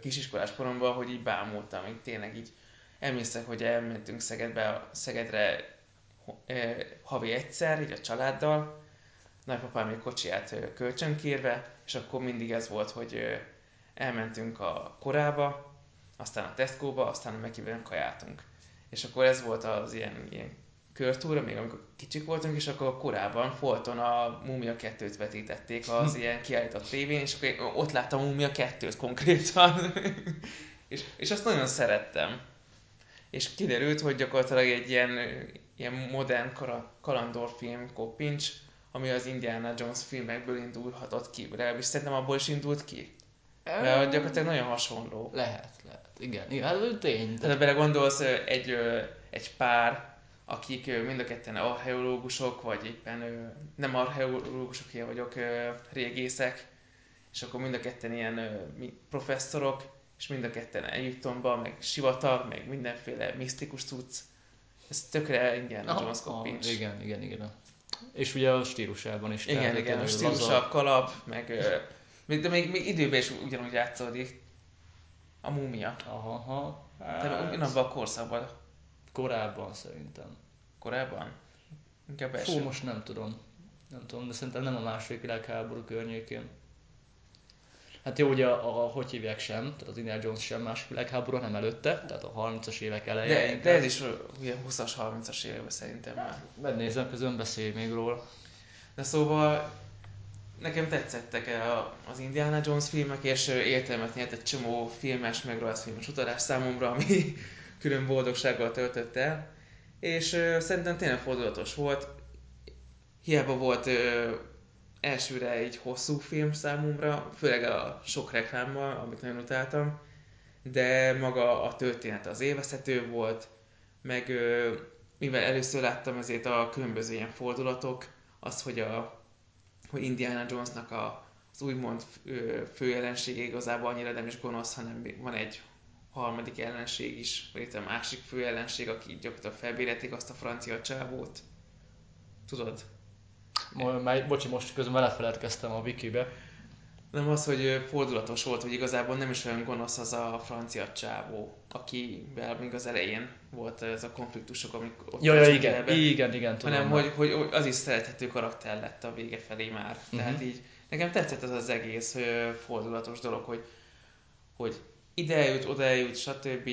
kisiskolás koromban, hogy így bámultam, így tényleg így emlékszek, hogy elmentünk Szegedbe, Szegedre havi egyszer, így a családdal, nagypapám még kocsiját kölcsönkérve, és akkor mindig ez volt, hogy elmentünk a korába, aztán a Tesco-ba, aztán a Mekiben. És akkor ez volt az ilyen, ilyen körtúra, még amikor kicsik voltunk, és akkor korábban Folton a Mumia 2-t vetítették az ilyen kiállított tévén, és akkor ott láttam a Mumia 2-t konkrétan. és, és azt nagyon szerettem. És kiderült, hogy gyakorlatilag egy ilyen, ilyen modern kara, kalandorfilm koppincs, ami az Indiana Jones filmekből indulhatott ki. Legalábbis szerintem abból is indult ki. De gyakorlatilag nagyon hasonló. Lehet, lehet. Igen, igen, tény. Tehát belegondolsz, egy, egy pár, akik mind a ketten archeológusok, vagy éppen nem archeológusok, én vagyok, régészek, és akkor mind a ketten ilyen professzorok, és mind a ketten Egyiptomban, meg sivatag, meg mindenféle misztikus cucc. Ez tökre Indiana Aha, Jones aha, koppincs. Igen, igen, igen. És ugye a stílusában is. Igen, tehát igen, a stílusa, a kalap, meg... De még, még időben is ugyanúgy játszódik. A múmia. Aha, aha. Tehát Hát, ugyanabban a korszakban. Korábban szerintem. Korábban? Inkább Fú, első. most nem tudom. Nem tudom, de szerintem nem a második világháború környékén. Hát jó, ugye a, a hogy hívják sem, tehát az Indiana Jones sem második világháború, nem előtte, tehát a 30-as évek eleje. De, de ez is ugye 20-as, 30-as években szerintem már. Megnézem, közön beszélj még róla. De szóval nekem tetszettek az Indiana Jones filmek, és értelmet nyert egy csomó filmes, meg rajzfilmes utazás számomra, ami külön boldogsággal töltött el. És ö, szerintem tényleg fordulatos volt. Hiába volt ö, elsőre egy hosszú film számomra, főleg a sok reklámmal, amit nagyon utáltam, de maga a történet az élvezhető volt, meg ö, mivel először láttam ezért a különböző ilyen fordulatok, az, hogy a hogy Indiana Jonesnak a, az úgymond fő ellensége igazából annyira nem is gonosz, hanem van egy harmadik ellenség is, vagy a másik fő ellenség, aki gyakorlatilag felbéretik azt a francia csávót. Tudod? Már, bocsi, most közben belefeledkeztem a wikibe. Nem az, hogy fordulatos volt, hogy igazából nem is olyan gonosz az a francia csávó, akivel még az elején volt ez a konfliktusok, amik ott ja, ja, igen, élebe, igen, igen, tudom. Hanem, hogy, hogy, az is szerethető karakter lett a vége felé már. Uh-huh. Tehát így, nekem tetszett az az egész fordulatos dolog, hogy, hogy ide eljut, oda eljut, stb.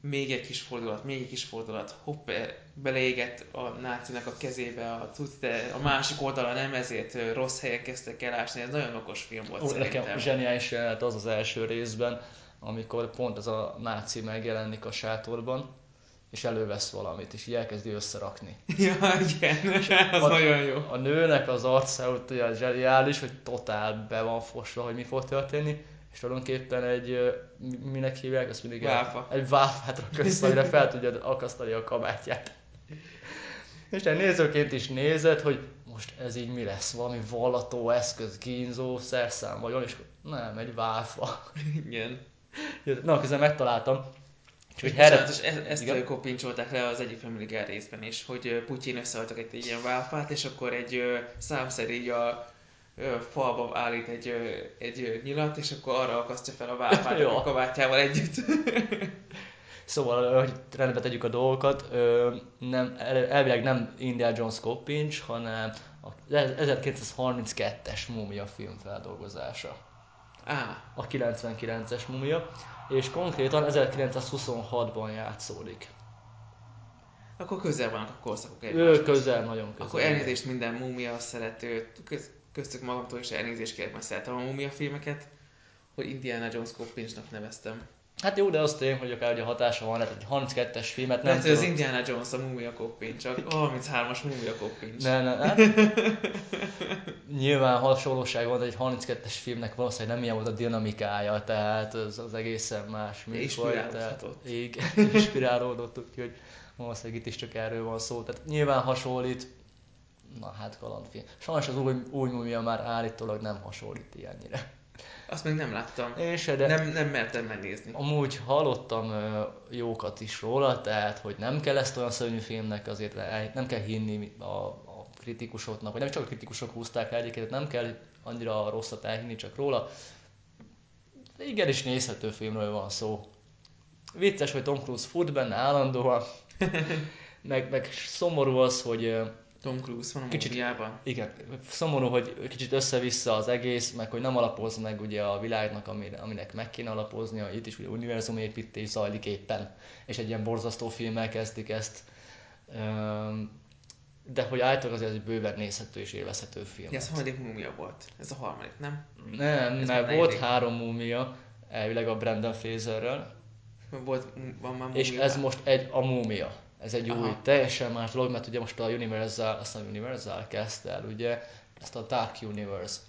Még egy kis fordulat, még egy kis fordulat, hopp, beleégett a nácinak a kezébe a de a másik oldala nem ezért rossz helyen kezdtek el ásni, ez nagyon okos film volt Ó, szerintem. Nekem zseniális jelenet az az első részben, amikor pont ez a náci megjelenik a sátorban, és elővesz valamit, és így elkezdi összerakni. Ja, igen, az a, nagyon jó. A nőnek az arca olyan zseniális, hogy totál be van fosva, hogy mi fog történni, és tulajdonképpen egy, minek hívják, azt mindig Váfa. egy váfát rak össze, amire fel tudja akasztani a kabátját. És te nézőként is nézed, hogy most ez így mi lesz, valami vallató eszköz, kínzó, szerszám vagy és nem, egy váfa. Igen. Na, közben megtaláltam. Csak hogy herre... ezt, ezt igen? kopincsolták le az egyik Family Guy részben is, hogy Putyin összeadtak egy, ilyen váfát, és akkor egy számszer így a falba állít egy, egy nyilat, és akkor arra akasztja fel a váfát a kabátjával együtt. Szóval, hogy rendbe tegyük a dolgokat, nem, elvileg nem Indiana Jones Coppinch, hanem a 1932-es Mumia film feldolgozása. Ah. A 99-es Mumia, és konkrétan 1926-ban játszódik. Akkor közel vannak a korszakok egymáshoz. Közel, nagyon közel. Akkor elnézést minden Mumia szerető, köztük magamtól is elnézést kérek, mert szeretem a Mumia filmeket, hogy Indiana Jones Coppinchnak neveztem. Hát jó, de az tény, hogy akár ugye hatása van, lehet egy 32-es filmet nem Lehet, hogy az Indiana Jones a Mumia Coppinch, a 33-as Mumia Coppinch. Ne, ne, hát, Nyilván hasonlóság van, de egy 32-es filmnek valószínűleg nem ilyen volt a dinamikája, tehát az, az egészen más műfaj. Tehát, igen, inspirálódott, úgyhogy valószínűleg itt is csak erről van szó. Tehát nyilván hasonlít, na hát kalandfilm. Sajnos az új, új mumia már állítólag nem hasonlít ilyennyire. Azt még nem láttam. Én se, de nem, nem mertem megnézni. Amúgy hallottam jókat is róla, tehát hogy nem kell ezt olyan szörnyű filmnek, azért nem kell hinni a, a kritikusoknak, vagy nem csak a kritikusok húzták el egyébként, nem kell annyira rosszat elhinni csak róla. Igenis nézhető filmről van szó. Vicces, hogy Tom Cruise fut benne állandóan, meg, meg szomorú az, hogy Tom Cruise van a kicsit, módiában. Igen, szomorú, hogy kicsit össze-vissza az egész, meg hogy nem alapoz meg ugye a világnak, amire, aminek meg kéne alapoznia. Itt is ugye univerzumépítés zajlik éppen, és egy ilyen borzasztó filmmel kezdik ezt. De hogy általában azért egy bőven nézhető és élvezhető film. Ez a harmadik múmia volt. Ez a harmadik, nem? Nem, ez mert volt három múmia, elvileg a Brandon Fraserről. Volt, van már És ez most egy a múmia ez egy Aha. új, teljesen más dolog, mert ugye most a Universal, azt a Universal kezdte el ugye ezt a Dark Universe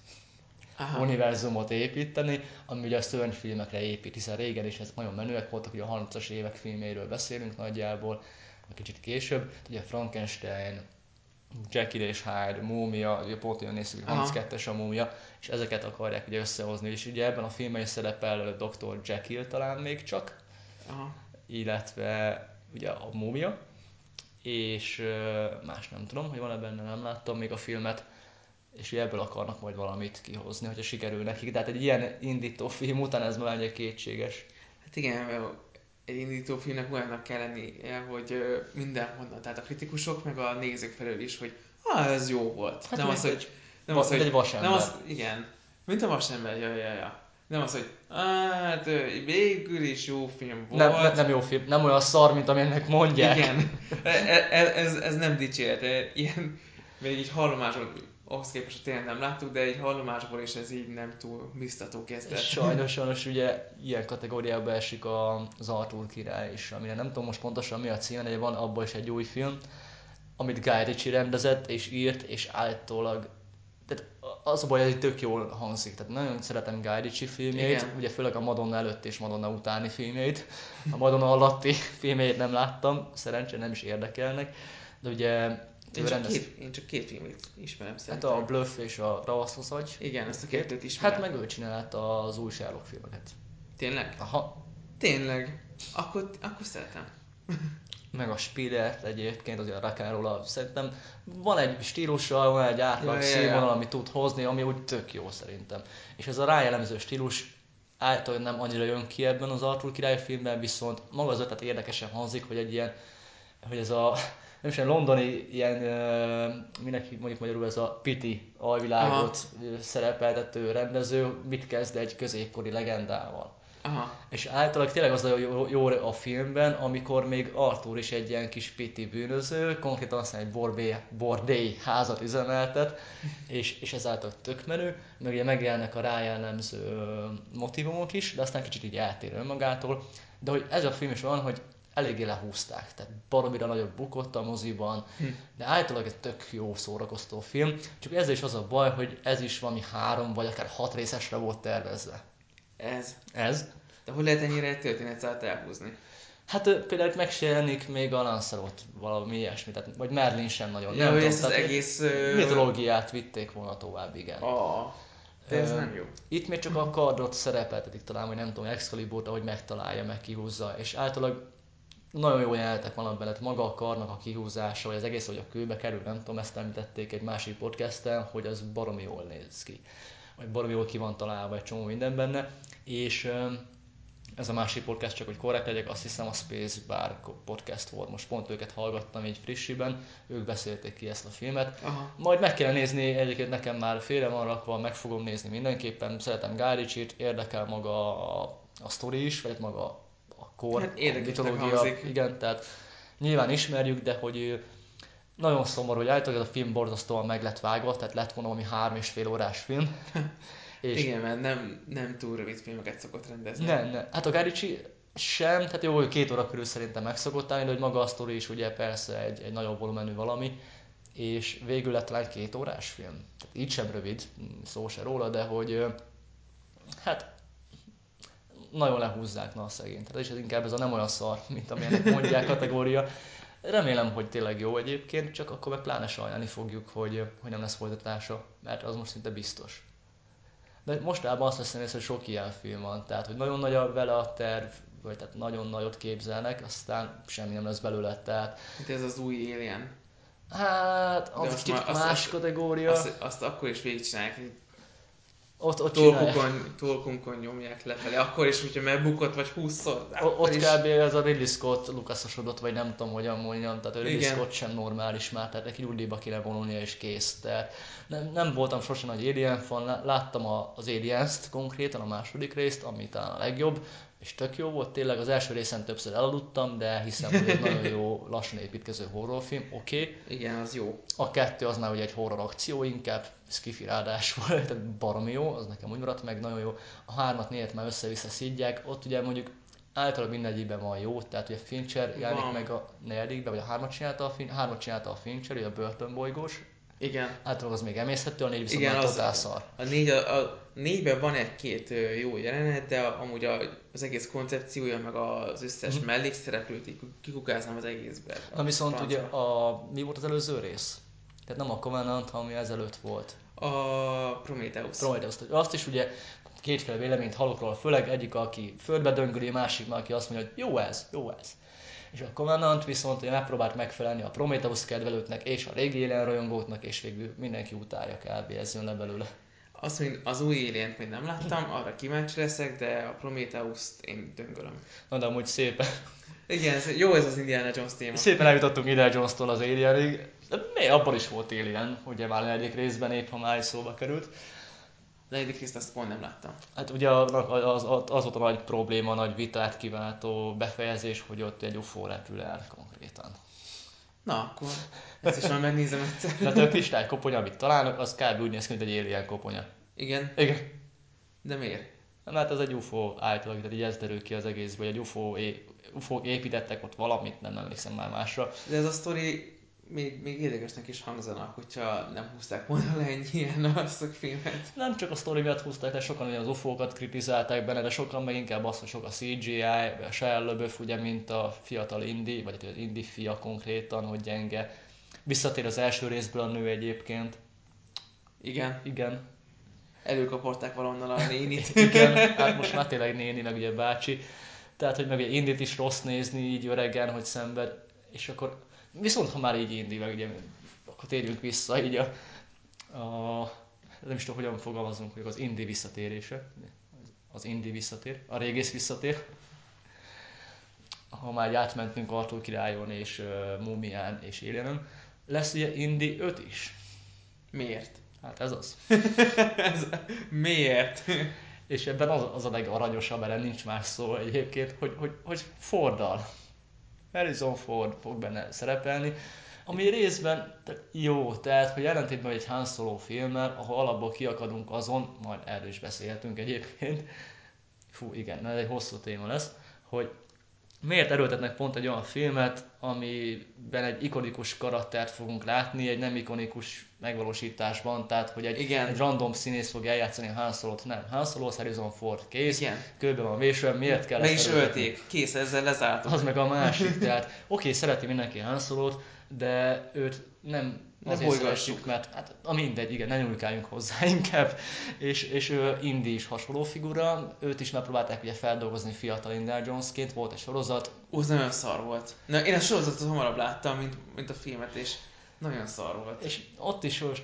Aha. univerzumot építeni, ami ugye a szörnyfilmekre épít, hiszen régen is ez nagyon menőek voltak, ugye a 30-as évek filméről beszélünk nagyjából, egy kicsit később, ugye Frankenstein, Jackie és Hyde, Múmia, ugye pont olyan nézzük, 32-es a Múmia, és ezeket akarják ugye összehozni, és ugye ebben a filmben is szerepel Dr. Jekyll talán még csak, Aha. illetve ugye a múmia, és más nem tudom, hogy van-e benne, nem láttam még a filmet, és ugye ebből akarnak majd valamit kihozni, hogyha sikerül nekik. Tehát egy ilyen indító film után ez már egy kétséges. Hát igen, egy indító filmnek olyannak kell lennie, hogy mindenhonnan, tehát a kritikusok, meg a nézők felől is, hogy ah, ez jó volt. Hát nem az, hogy, nem az, hogy, egy vasember. Nem az, igen, mint a vasember, ja, ja, ja. Nem az, hogy hát végül is jó film volt. Nem, nem jó film, nem olyan szar, mint amilyennek mondják. Igen, e, e, e, ez, ez nem dicsért. Ilyen, még így hallomásból, ahhoz képest, hogy tényleg nem láttuk, de egy hallomásból is ez így nem túl biztató kezdet. Sajnos, sajnos ugye ilyen kategóriába esik az Arthur király is, amire nem tudom most pontosan mi a címe, de van abból is egy új film, amit Guy Ritchie rendezett és írt, és állítólag tehát az a baj, hogy tök jól hangzik. Tehát nagyon szeretem Guy Ritchie filmjeit, Igen. ugye főleg a Madonna előtt és Madonna utáni filmjeit. A Madonna alatti filmjeit nem láttam, szerencsére nem is érdekelnek. De ugye Én csak, rendez... két, én csak két filmét ismerem Hát szerintem. a Bluff és a Ravaszos agy. Igen, ezt a kettőt ismerem. Hát meg ő csinálta az új Sherlock filmeket. Tényleg? Aha, Tényleg? Akkor, akkor szeretem. Meg a Spillert egyébként, azért a Rakáról szerintem van egy stílusa, van egy átlag Ja, színvonal, amit tud hozni, ami úgy tök jó szerintem. És ez a rájellemző stílus általában nem annyira jön ki ebben az Arthur király filmben, viszont maga az ötlet érdekesen hangzik, hogy egy ilyen, hogy ez a nem is londoni ilyen, minek mondjuk magyarul ez a piti alvilágot ö, szerepeltető rendező, mit kezd egy középkori legendával. Aha. És általában tényleg az a jó, jó a filmben, amikor még Arthur is egy ilyen kis piti bűnöző, konkrétan aztán egy borbé, bordély házat üzemeltet, és, és ezáltal tök menő, meg ugye megjelennek a rájellemző motivumok is, de aztán kicsit így eltér önmagától. De hogy ez a film is van, hogy eléggé lehúzták, tehát baromira nagyobb bukott a moziban, Hm. de általában egy tök jó szórakoztó film, csak ezzel is az a baj, hogy ez is valami három vagy akár hat részesre volt tervezve. Ez. Ez, De hogy lehet ennyire egy történetet elhúzni? Hát például itt meg se jelenik még a Lancelot, valami ilyesmi, tehát, vagy Merlin sem nagyon. Ja, hogy ezt az egész... mitológiát vitték volna tovább, igen. Ah, de ez nem jó. Itt még csak a kardot szerepeltetik talán, vagy nem tudom, Excalibur-t, ahogy megtalálja, meg kihúzza, és általában nagyon jó jelenetek vannak benne, maga a karnak a kihúzása, vagy az egész, hogy a kőbe kerül, nem tudom, ezt említették egy másik podcasten, hogy az baromi jól néz ki. Vagy baromi jól ki van találva egy csomó minden benne, és ez a másik podcast, csak hogy korrekt legyek, azt hiszem a Space Bar podcast volt, most pont őket hallgattam így frissiben, ők beszélték ki ezt a filmet. Aha. Majd meg kell nézni, egyébként nekem már félre van rakva, meg fogom nézni mindenképpen, szeretem Guy Ritchie-t, érdekel maga a, a sztori is, vagy maga a kor, Hát a mitológia, hangzik. igen, tehát nyilván ismerjük, de hogy nagyon szomorú, hogy általában ez a film borzasztóan meg lett vágva, tehát lett volna valami három és fél órás film. és Igen, mert nem, nem túl rövid filmeket szokott rendezni. nem, nem. Hát a Guy Ritchie sem, tehát jó, hogy két óra körül szerintem meg szokott állni, de hogy maga a sztori is ugye persze egy, egy nagyobb volumenű valami, és végül lett talán két órás film. Tehát így sem rövid, szó se róla, de hogy hát nagyon lehúzzák, na a szegény. Tehát és ez inkább ez a nem olyan szar, mint amilyenek mondják kategória. Remélem, hogy tényleg jó egyébként, csak akkor meg pláne sajnálni fogjuk, hogy, hogy nem lesz folytatása, mert az most szinte biztos. De mostában azt veszem észre, hogy sok ilyen film van, tehát hogy nagyon nagy a, vele a terv, vagy tehát nagyon nagyot képzelnek, aztán semmi nem lesz belőle, tehát Hát ez az új Alien. hát az egy kicsit más azt- kategória, Azt, azt akkor is végigcsinálják, ott, ott tolkukon, tolkunkon nyomják lefelé. Akkor is, hogyha megbukott vagy 20-szor. de O- akkor Ott is. kb. ez a Ridley Scott lukaszosodott, vagy nem tudom, hogyan mondjam, tehát a Ridley Igen. Scott sem normális már, tehát neki nyugdíjba kéne vonulnia és kész. Tehát nem, nem voltam sosem nagy Alien fan, lá- láttam a, az Aliens-t konkrétan, a második részt, ami talán a legjobb, és tök jó volt, tényleg az első részen többször elaludtam, de hiszem, hogy egy nagyon jó, lassan építkező horrorfilm, oké. Okay. Igen, az jó. A kettő az már ugye egy horror akció inkább, skifi ráadásul, tehát baromi jó, az nekem úgy maradt meg, nagyon jó. A hármat négyet már össze-vissza szidják, ott ugye mondjuk általában mindegyikben van jó, tehát ugye Fincher jelenik meg a negyedikben, vagy a hármat csinálta a, fin- hármat csinálta a Fincher, ugye a börtönbolygós, Igen. általában az még emészhető, a négy viszont Igen, már az- totál szar. A, négy, a, a négyben van egy-két jó jelenet, de amúgy a, az egész koncepciója, meg az összes Mhm. mellékszereplőt kikukáznám az egészben. Na viszont Francba. ugye a, mi volt az előző rész? Tehát nem a Covenant, ami ezelőtt volt. A Prometheus. Prometheus. Azt is ugye kétféle véleményt hallok róla, főleg egyik, aki földbe döngöli, másik, aki azt mondja, hogy jó ez, jó ez. És a Covenant viszont ugye megpróbált megfelelni a Prometheus kedvelőknek és a régi élen rajongóknak, és végül mindenki utálja kb. ez jön le belőle. Azt, hogy az új alien még nem láttam, arra kíváncsi leszek, de a Prometheus-t én döngölöm. Na de amúgy szépen, Igen, jó ez az Indiana Jones téma. szépen eljutottunk ide Jones-tól az Alienig. De mi, abban is volt Alien, ugye már egyik részben épp, ha már szóba került. De egyik részt azt pont nem láttam. Hát ugye az, az, az volt a nagy probléma, nagy vitát kiváltó befejezés, hogy ott egy UFO repül el konkrétan. Na, akkor ezt is már megnézem egyszer. Tehát a kristály koponya, amit találnak, az kb. úgy néz ki, mint egy alien koponya. Igen, Igen. de miért? Nem, hát ez egy UFO általában, tehát így ez derül ki az egészből, hogy egy UFO, é, UFO építettek ott valamit, nem emlékszem már másra. De ez a sztori még, még érdekesnek is hangzanak, hogyha nem húzták volna le ennyien a filmet. Nem csak a sztori miatt húzták le, sokan az ufókat kritizálták benne, de sokan meg inkább azt, hogy sok a CGI, a Shia LaBeouf, ugye, mint a fiatal indi, vagy az indi fia konkrétan, hogy gyenge. Visszatér az első részből a nő egyébként. Igen. Igen. Előkaporták valahonnan a nénit. Igen, hát most már tényleg néni, meg ugye bácsi. Tehát, hogy meg ugye Indit is rossz nézni így öregen, hogy szenved. És akkor Viszont ha már így indi, meg ugye, akkor térjünk vissza így a, a nem is tudom, hogyan fogalmazunk, hogy az indi visszatérése. Az indi visszatér, a régész visszatér. Ha már átmentünk Artúr királyon és uh, Mumián és Éljenem, lesz ugye Indi 5 is. Miért? Hát ez az. ez, miért? És ebben az, az a legaranyosabb, mert nincs más szó egyébként, hogy, hogy, hogy Fordal. Harrison Ford fog benne szerepelni, ami részben jó, tehát hogy ellentétben egy Han Solo filmmel, ahol alapból kiakadunk azon, majd erről is beszélhetünk egyébként, fú igen, ez egy hosszú téma lesz, hogy miért erőltetnek pont egy olyan filmet, amiben egy ikonikus karaktert fogunk látni, egy nem ikonikus megvalósításban, tehát hogy egy, Igen. egy random színész fog eljátszani a Han Solo-t, nem. Han Solo, Harrison Ford, kész, Igen. kőben van véső, miért kell Meg is ölték, kész, ezzel lezártuk. Az meg a másik, tehát oké, okay, szereti mindenki Han Solo-t, de őt nem azért bolygassuk. mert hát a mindegy, igen, ne nyúlkáljunk hozzá inkább. És, és ő Indi is hasonló figura, őt is megpróbálták ugye feldolgozni fiatal Indiana Jonesként, volt egy sorozat. Az nagyon szar volt. Na, én a sorozatot hamarabb láttam, mint, mint a filmet, és nagyon szar volt. És ott is most,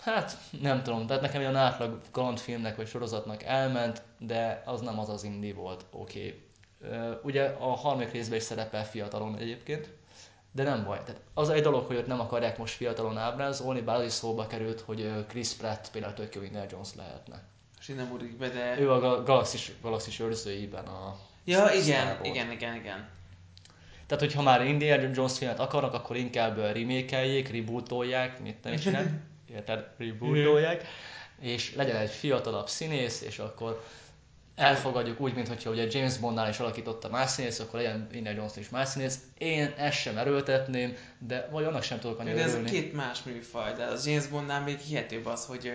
hát nem tudom, tehát nekem olyan átlag kalandfilmnek vagy sorozatnak elment, de az nem az az Indi volt, oké. Okay. Ugye a harmadik részben is szerepel fiatalon egyébként, de nem baj. Tehát az egy dolog, hogy őt nem akarják most fiatalon ábrázolni, bár az is szóba került, hogy Chris Pratt például tök jó Indiana Jones lehetne. És nem úrik be, de... Ő a Galaxis, Galaxis őrzőiben a... Ja, igen, igen, igen, igen. Tehát, hogyha már Indiana Jones filmet akarnak, akkor inkább remake rebootolják, mit nem is nem, érted, rebootolják, és legyen egy fiatalabb színész, és akkor elfogadjuk úgy, mint hogyha ugye James Bondnál is alakította más színész, akkor legyen Indiana Jones is más színész. Én ezt sem erőltetném, de vagy annak sem tudok annyira Ez a két más műfaj, de az James Bondnál még hihetőbb az, hogy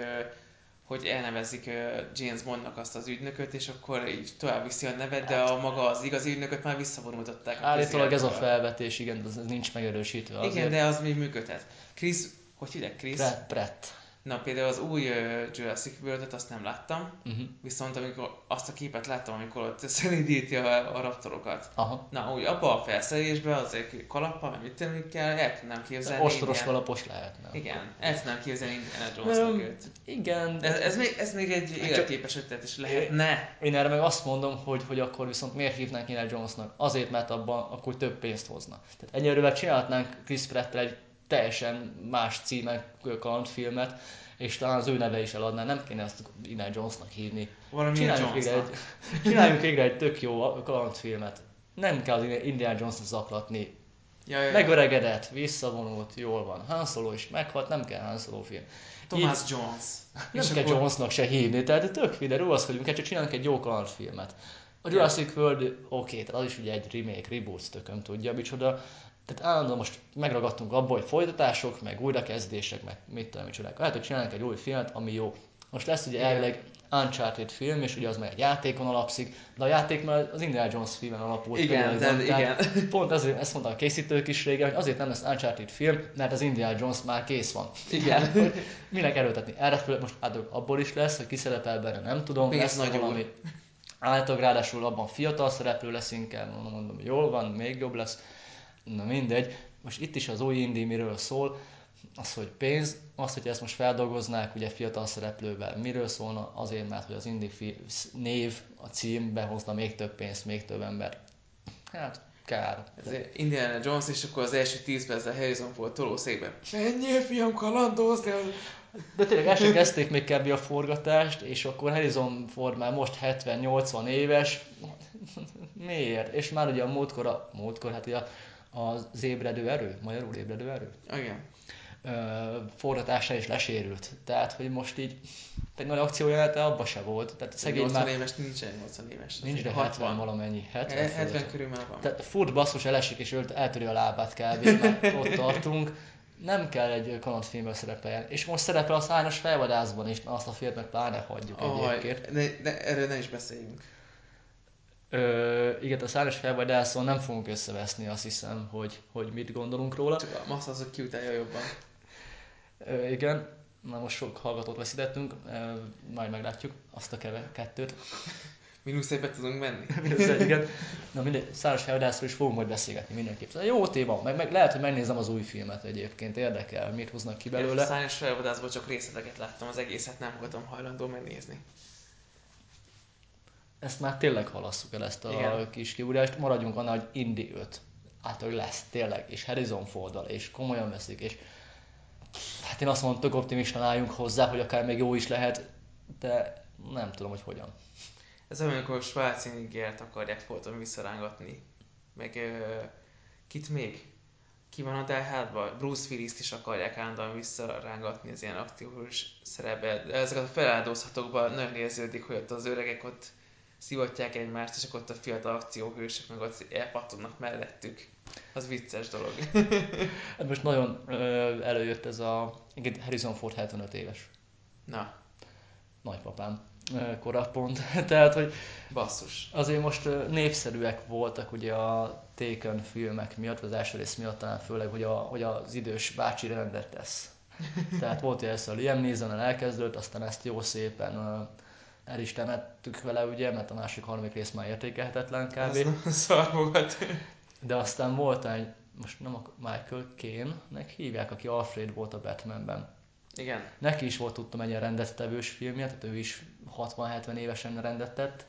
hogy elnevezik James Bondnak azt az ügynököt, és akkor így tovább viszi a nevet, de a maga az igazi ügynököt már visszavonultatták. Állítólag ez a felvetés, igen, ez nincs megerősítve. Azért. Igen, de az még működhet. Chris, hogy hívják Chris? Brett. Brett. Na például az új uh, Jurassic world azt nem láttam, uh-huh. viszont amikor azt a képet láttam, amikor ott szelídíti a, a raptorokat. Aha. Na úgy abba a felszerelésbe azért kalappal, meg mit tenni kell, el tudnám képzelni. Ostoros ilyen... kalapos lehetne. Igen, el tudnám képzelni Indiana jones őt. Igen. Ez, ez, még, ez még egy életképes ötlet is lehetne. Én erre meg azt mondom, hogy, hogy akkor viszont miért hívnánk Indiana Jonesnak? Azért, mert abban akkor több pénzt hozna. Tehát ennyire csinálhatnánk Chris Pratt egy teljesen más címek kalandfilmet, és talán az ő neve is eladná, nem kéne ezt Indiana Jonesnak hívni. Valami csináljunk végre, egy, csináljunk végre egy tök jó kalandfilmet. Nem kell az Indiana jones zaklatni. Ja, ja, ja. Megöregedett, visszavonult, jól van. Han Solo is meghalt, nem kell Han Solo film. Thomas Így, Jones. Nem és kell akkor... Jonesnak se hívni, tehát tök videó, rúgaszkodjunk el, csak csinálunk egy jó kalandfilmet. A Jurassic World, oké, okay, tehát az is ugye egy remake, reboot, tököm tudja, micsoda, tehát állandóan most megragadtunk abból, hogy folytatások, meg újrakezdések, meg mit tudom, micsodák. Lehet, hogy csinálunk egy új filmet, ami jó. Most lesz ugye elvileg Uncharted film, és ugye az meg egy játékon alapszik, de a játék már az Indiana Jones filmen alapult. Igen, de, igen. Pont ezért, ezt mondta a készítők is régen, hogy azért nem lesz Uncharted film, mert az Indiana Jones már kész van. Igen. hogy minek erőltetni. Erre főleg most átadok, abból is lesz, hogy kiszerepel benne, nem tudom. Pénz lesz nagy valami. Általában ráadásul abban fiatal szereplő lesz inkább, mondom, jól van, még jobb lesz Na mindegy, most itt is az új indi miről szól, az, hogy pénz, az, hogy ezt most feldolgoznák ugye fiatal szereplővel, miről szólna, azért, mert hogy az indi név, a cím behozna még több pénzt, még több ember. Hát, kár. Ez Indiana Jones, és akkor az első tíz percben Harrison Ford tolószékben. Menjél, fiam, kalandozni! De tényleg el sem kezdték még kb. a forgatást, és akkor Harrison Ford már most 70-80 éves. Miért? És már ugye a múltkor, a múltkor, hát ugye a az ébredő erő, magyarul ébredő erő. Igen. forgatásán is lesérült. Tehát, hogy most így egy nagy akciójelete abba se volt. Tehát szegény 80 már... éves, nincsen 80 éves. Nincs, de 70 valamennyi. 70, 70 körül már van. Tehát furt basszus elesik és ölt, eltöri a lábát kb. Már ott tartunk. Nem kell egy kalandfilmben szerepeljen. És most szerepel a szányos felvadászban is, azt a filmet pláne hagyjuk oh, egyébként. Ne, ne, erről ne is beszéljünk. Ö, igen, a szányos felvadászon nem fogunk összeveszni, azt hiszem, hogy, hogy mit gondolunk róla. Csak a massz az, hogy kiutálja jobban. Ö, igen, Na most sok hallgatót veszítettünk, majd meglátjuk azt a keve, kettőt. Minusz egybe tudunk menni. Egy, igen. Na mindegy, száros felvadászról is fogunk majd beszélgetni mindenképp. Ez jó téma, meg, meg lehet, hogy megnézem az új filmet egyébként, érdekel, mit hoznak ki belőle. Száros felvadászból csak részleteket láttam, az egészet nem voltam hajlandó megnézni. Ezt már tényleg halasszuk el, ezt a igen. kis kiúrást. Maradjunk annál, hogy Indy 5. Hát, hogy lesz, tényleg, és Harrison Ford és komolyan veszik, és hát én azt mondom, tök optimisten álljunk hozzá, hogy akár még jó is lehet, de nem tudom, hogy hogyan. Ez amikor Schwarzeneggert akarják folyton visszarángatni. Meg uh, kit még? Ki van a Die Bruce Willis-t is akarják állandóan visszarángatni az ilyen aktív szerepet. Ezeket a feláldozhatókban nagyon érződik, hogy ott az öregek ott szivatják egymást, és akkor ott a fiatal akcióhősök meg ott elpattonnak mellettük. Az vicces dolog. hát most nagyon ö, előjött ez a... Harrison Ford 75 éves. Na. Nagypapám korapont. Tehát, hogy Basszus. Azért most népszerűek voltak ugye a Taken filmek miatt, az első rész miatt talán főleg, hogy, a, hogy az idős bácsi rendet tesz. Tehát volt, hogy ezt a Liam neeson elkezdődött, aztán ezt jó szépen el is temettük vele, ugye, mert a másik harmadik rész már értékelhetetlen kb. szar volt. De aztán volt egy, most nem a Michael Caine-nek hívják, aki Alfred volt a Batmanben. Igen. Neki is volt, tudtam, egy ilyen rendettevős filmje, tehát ő is 60-70 évesen rendettett.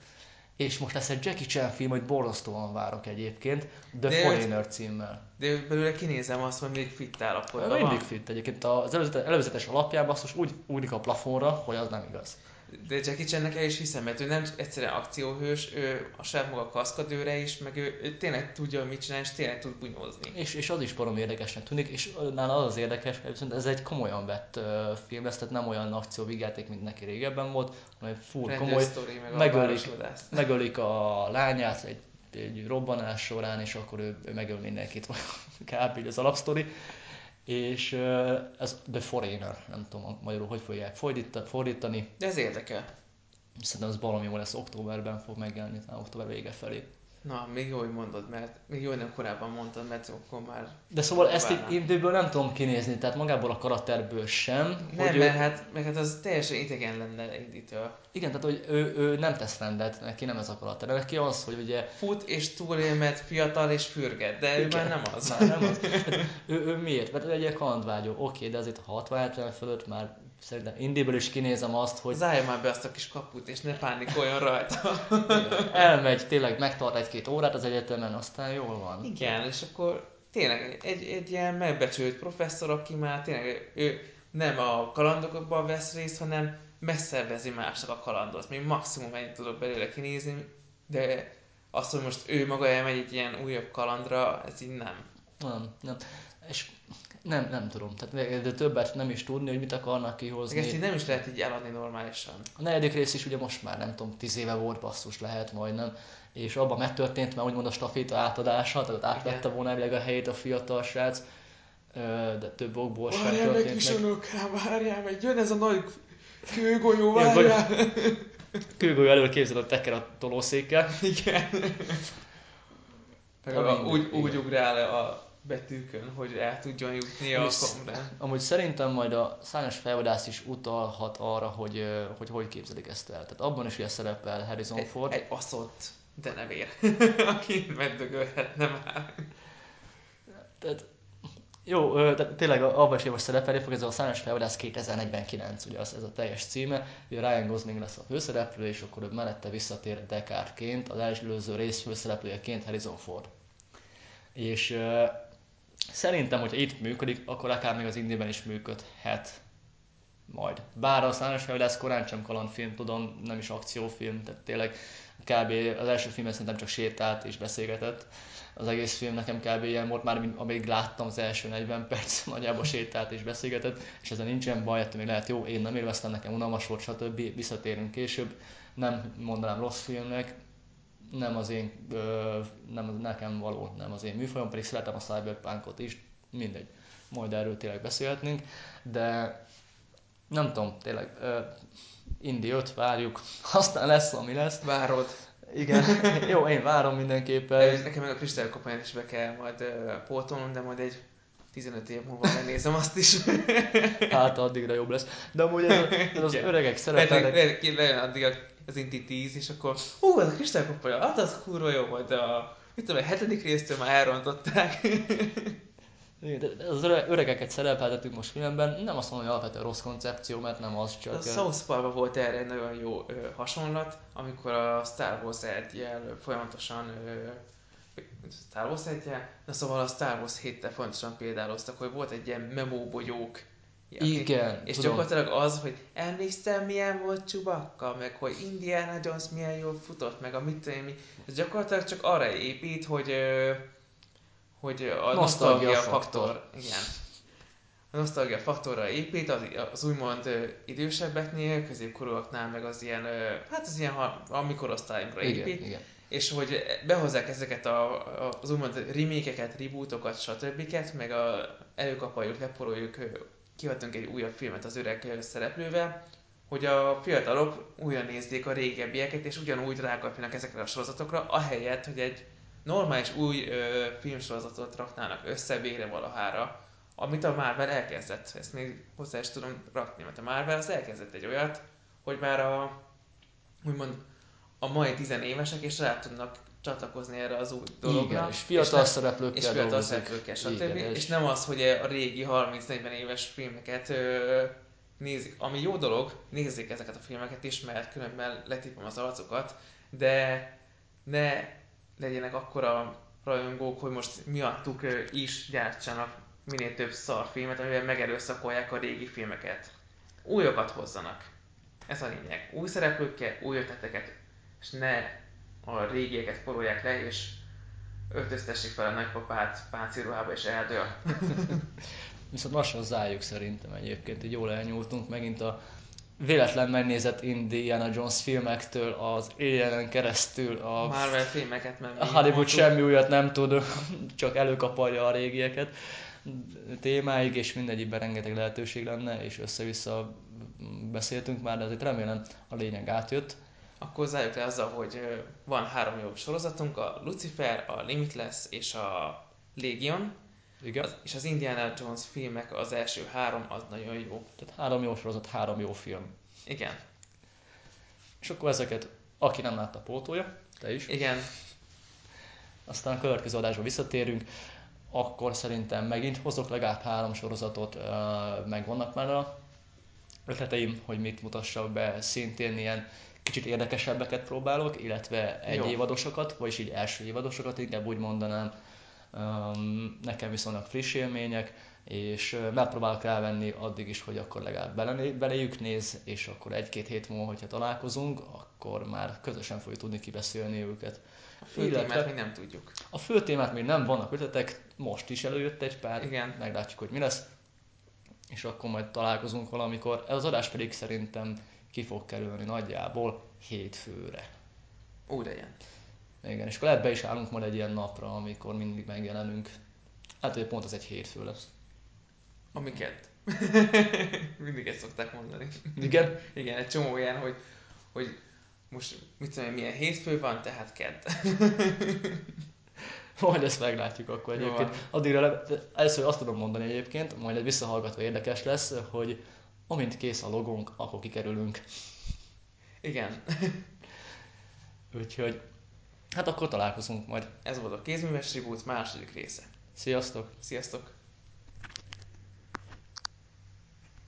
És most lesz egy Jackie Chan film, hogy borzasztóan várok egyébként, The de Foreigner címmel. De belőle kinézem azt, hogy még fit állapotban Mindig fit egyébként. Az előzetes alapján basszus úgy úrik a plafonra, hogy az nem igaz de Jackie Chan-nek el is hiszem, mert ő nem egyszerűen akcióhős, ő a saját maga kaszkadőre is, meg ő, ő tényleg tudja, mit csinál, és tényleg tud bunyózni. És, és az is barom érdekesnek tűnik, és nála az az érdekes, hogy viszont ez egy komolyan vett uh, film lesz, tehát nem olyan akcióvigyáték, mint neki régebben volt, hanem full komoly, story, meg megölik, a megölik a lányát egy, egy robbanás során, és akkor ő, ő megöl mindenkit, kb. az alapsztori és ez The Foreigner, nem tudom magyarul hogy fogják fordítani. De ez érdekel. Szerintem ez valami jó lesz, októberben fog megjelenni, október vége felé. Na, még jó, hogy mondod, mert még jó, hogy nem korábban mondtad, mert akkor már... De szóval ezt egy időből nem tudom kinézni, tehát magából a karakterből sem. Nem, hogy mert, ő... hát, mert hát az teljesen idegen lenne indítő. Igen, tehát hogy ő, ő nem tesz rendet, neki nem ez a karakter, neki az, hogy ugye... Fut és túlél, mert fiatal és fürget, de Igen. ő már nem az. Már nem az. Hát, ő, ő, miért? Mert ő egy kalandvágyó, oké, de azért a 60 fölött már Szerintem Indiből is kinézem azt, hogy... Zárja már be azt a kis kaput, és ne pánikoljon rajta. Elmegy, tényleg megtart egy-két órát az egyetemen, aztán jól van. Igen, és akkor tényleg egy, egy ilyen megbecsült professzor, aki már tényleg ő nem a kalandokban vesz részt, hanem megszervezi másnak a kalandot. Még maximum ennyit tudok belőle kinézni, de azt, hogy most ő maga elmegy egy ilyen újabb kalandra, ez így nem. Nem, nem. És nem, nem tudom. Tehát de többet nem is tudni, hogy mit akarnak kihozni. Ezt így nem is lehet így eladni normálisan. A negyedik rész is ugye most már nem tudom, tíz éve volt basszus lehet majdnem, és abban megtörtént már úgymond a staféta átadása, tehát átvette volna elvileg a helyét a fiatal srác, de több okból sem történt meg. Várjál meg, unokám, várjál meg, jön ez a nagy kőgolyó, várjál! Kőgolyó elől képzeld a teker a tolószékkel. Igen. úgy, úgy ugrál a betűkön, hogy el tudjon jutni a komre. Amúgy szerintem majd a szányos felvadász is utalhat arra, hogy, hogy hogy képzelik ezt el. Tehát abban is ugye szerepel Harrison egy, Ford. Egy aszott denevér, aki meddögölhetne már. Tehát jó, tehát tényleg abban is most szerepelni fog, ez a Szányos Felvadász 2049, ugye az, ez a teljes címe, ugye Ryan Gosling lesz a főszereplő, és akkor ő mellette visszatér Descartesként, az előző rész főszereplőjeként Harrison Ford. És Szerintem, hogyha itt működik, akkor akár még az Indiben is működhet. majd. Bár aztán hogy lesz korán sem kalandfilm, tudom, nem is akciófilm, tehát tényleg kb. az első filmben szerintem csak sétált és beszélgetett. Az egész film nekem kb. ilyen volt már, amíg láttam az első 40 perc, nagyjából sétált és beszélgetett, és ezzel nincsen baj, ettől még lehet jó, én nem élveztem, nekem unalmas volt, stb. Visszatérünk később. Nem mondanám rossz filmnek, nem az én, ö, nem nekem való, nem az én műfajom, pedig szeretem a Cyberpunkot is, mindegy, majd erről tényleg beszélhetnénk, de nem tudom, tényleg, uh, Indi 5 várjuk, aztán lesz, ami lesz. Várod. Igen, jó, én várom mindenképpen. Nekem meg a kristálykopányt is be kell majd uh, pótolnom, de majd egy 15 év múlva megnézem azt is. hát addigra jobb lesz. De amúgy ez, ez az öregek lejön addig az Inti 10, és akkor hú, ez a kristálykopája, hát az kurva jó, majd a, mit tudom, a hetedik résztől már elrontották. Az öregeket szerepeltetünk most filmben, nem azt mondom, hogy alapvetően rossz koncepció, mert nem az csak... A South Park volt erre egy nagyon jó ö, hasonlat, amikor a Star Wars jel folyamatosan ö, Star Wars egyel, na szóval a Star Wars 7 folyamatosan példáloztak, hogy volt egy ilyen memóbogyók, igen, És tudom. gyakorlatilag az, hogy emlékszem milyen volt Csubakka, meg hogy Indiana Jones milyen jól futott, meg a mit tudom mi. Ez gyakorlatilag csak arra épít, hogy hogy a nosztalgia faktor. faktor. Igen. A nosztalgia faktorra épít, az, az úgymond idősebbeknél, középkorúaknál, meg az ilyen, hát az ilyen amikor osztályunkra épít. Igen, igen. És hogy behozzák ezeket a, a, az úgymond remékeket, rebootokat, stb. meg a, előkapaljuk, leporoljuk, kihatunk egy újabb filmet az öreg szereplővel, hogy a fiatalok újra nézzék a régebbieket, és ugyanúgy rákapjanak ezekre a sorozatokra, ahelyett, hogy egy normális új ö, filmsorozatot raknának össze végre valahára, amit a Marvel elkezdett. Ezt még hozzá is tudom rakni, mert a Marvel az elkezdett egy olyat, hogy már a, úgymond a mai tizenévesek és rá tudnak csatlakozni erre az új dologra. Igen, és fiatal és szereplőkkel És fiatal szereplőkkel, stb. Igen, és... és nem az, hogy a régi 30-40 éves filmeket ö, nézik. Ami jó dolog, nézzék ezeket a filmeket is, mert különben letipom az arcukat, de ne legyenek akkora rajongók, hogy most miattuk is gyártsanak minél több szarfilmet, amivel megerőszakolják a régi filmeket. Újokat hozzanak. Ez a lényeg. Új szereplőkkel, új ötleteket, és ne a régieket porolják le, és öltöztessék fel a nagypapát páncéruhába és eldől. Viszont lassan zárjuk szerintem egyébként, hogy jól elnyúltunk megint a véletlen megnézett Indiana Jones filmektől, az alien keresztül a... Marvel filmeket nem A Hollywood mondtuk. semmi újat nem tud, csak előkaparja a régieket témáig, és mindegyikben rengeteg lehetőség lenne, és össze-vissza beszéltünk már, de azért remélem a lényeg átjött. Akkor zárjuk le azzal, hogy van három jó sorozatunk, a Lucifer, a Limitless és a Legion. Igen. Az, és az Indiana Jones filmek, az első három, az nagyon jó. Tehát három jó sorozat, három jó film. Igen. És akkor ezeket, aki nem látta, pótolja, te is. Igen. Aztán a következő adásba visszatérünk, akkor szerintem megint hozok legalább három sorozatot, meg vannak már a ötleteim, hogy mit mutassak be, szintén ilyen kicsit érdekesebbeket próbálok, illetve egy Jó. évadosokat, vagyis így első évadosokat, inkább úgy mondanám, nekem viszonylag friss élmények, és megpróbálok rávenni addig is, hogy akkor legalább bele, belejük néz, és akkor egy-két hét múlva, hogyha találkozunk, akkor már közösen fogjuk tudni kibeszélni őket. A fő Illetve, témát még nem tudjuk. A fő témát még nem vannak ötletek, most is előjött egy pár, Igen. meglátjuk, hogy mi lesz, és akkor majd találkozunk valamikor. Ez az adás pedig szerintem ki fog kerülni nagyjából hétfőre. Úgy legyen. Igen, és akkor ebbe is állunk majd egy ilyen napra, amikor mindig megjelenünk. Hát, hogy pont az egy hétfő lesz. Amiket. mindig ezt szokták mondani. Igen? Igen, egy csomó ilyen, hogy, hogy most mit tudom, milyen hétfő van, tehát kedd. majd ezt meglátjuk akkor egyébként. Addigra le, először azt tudom mondani egyébként, majd egy visszahallgatva érdekes lesz, hogy amint kész a logónk, akkor kikerülünk. Igen. Úgyhogy Hát akkor találkozunk majd. Ez volt a kézműves reboot második része. Sziasztok! Sziasztok!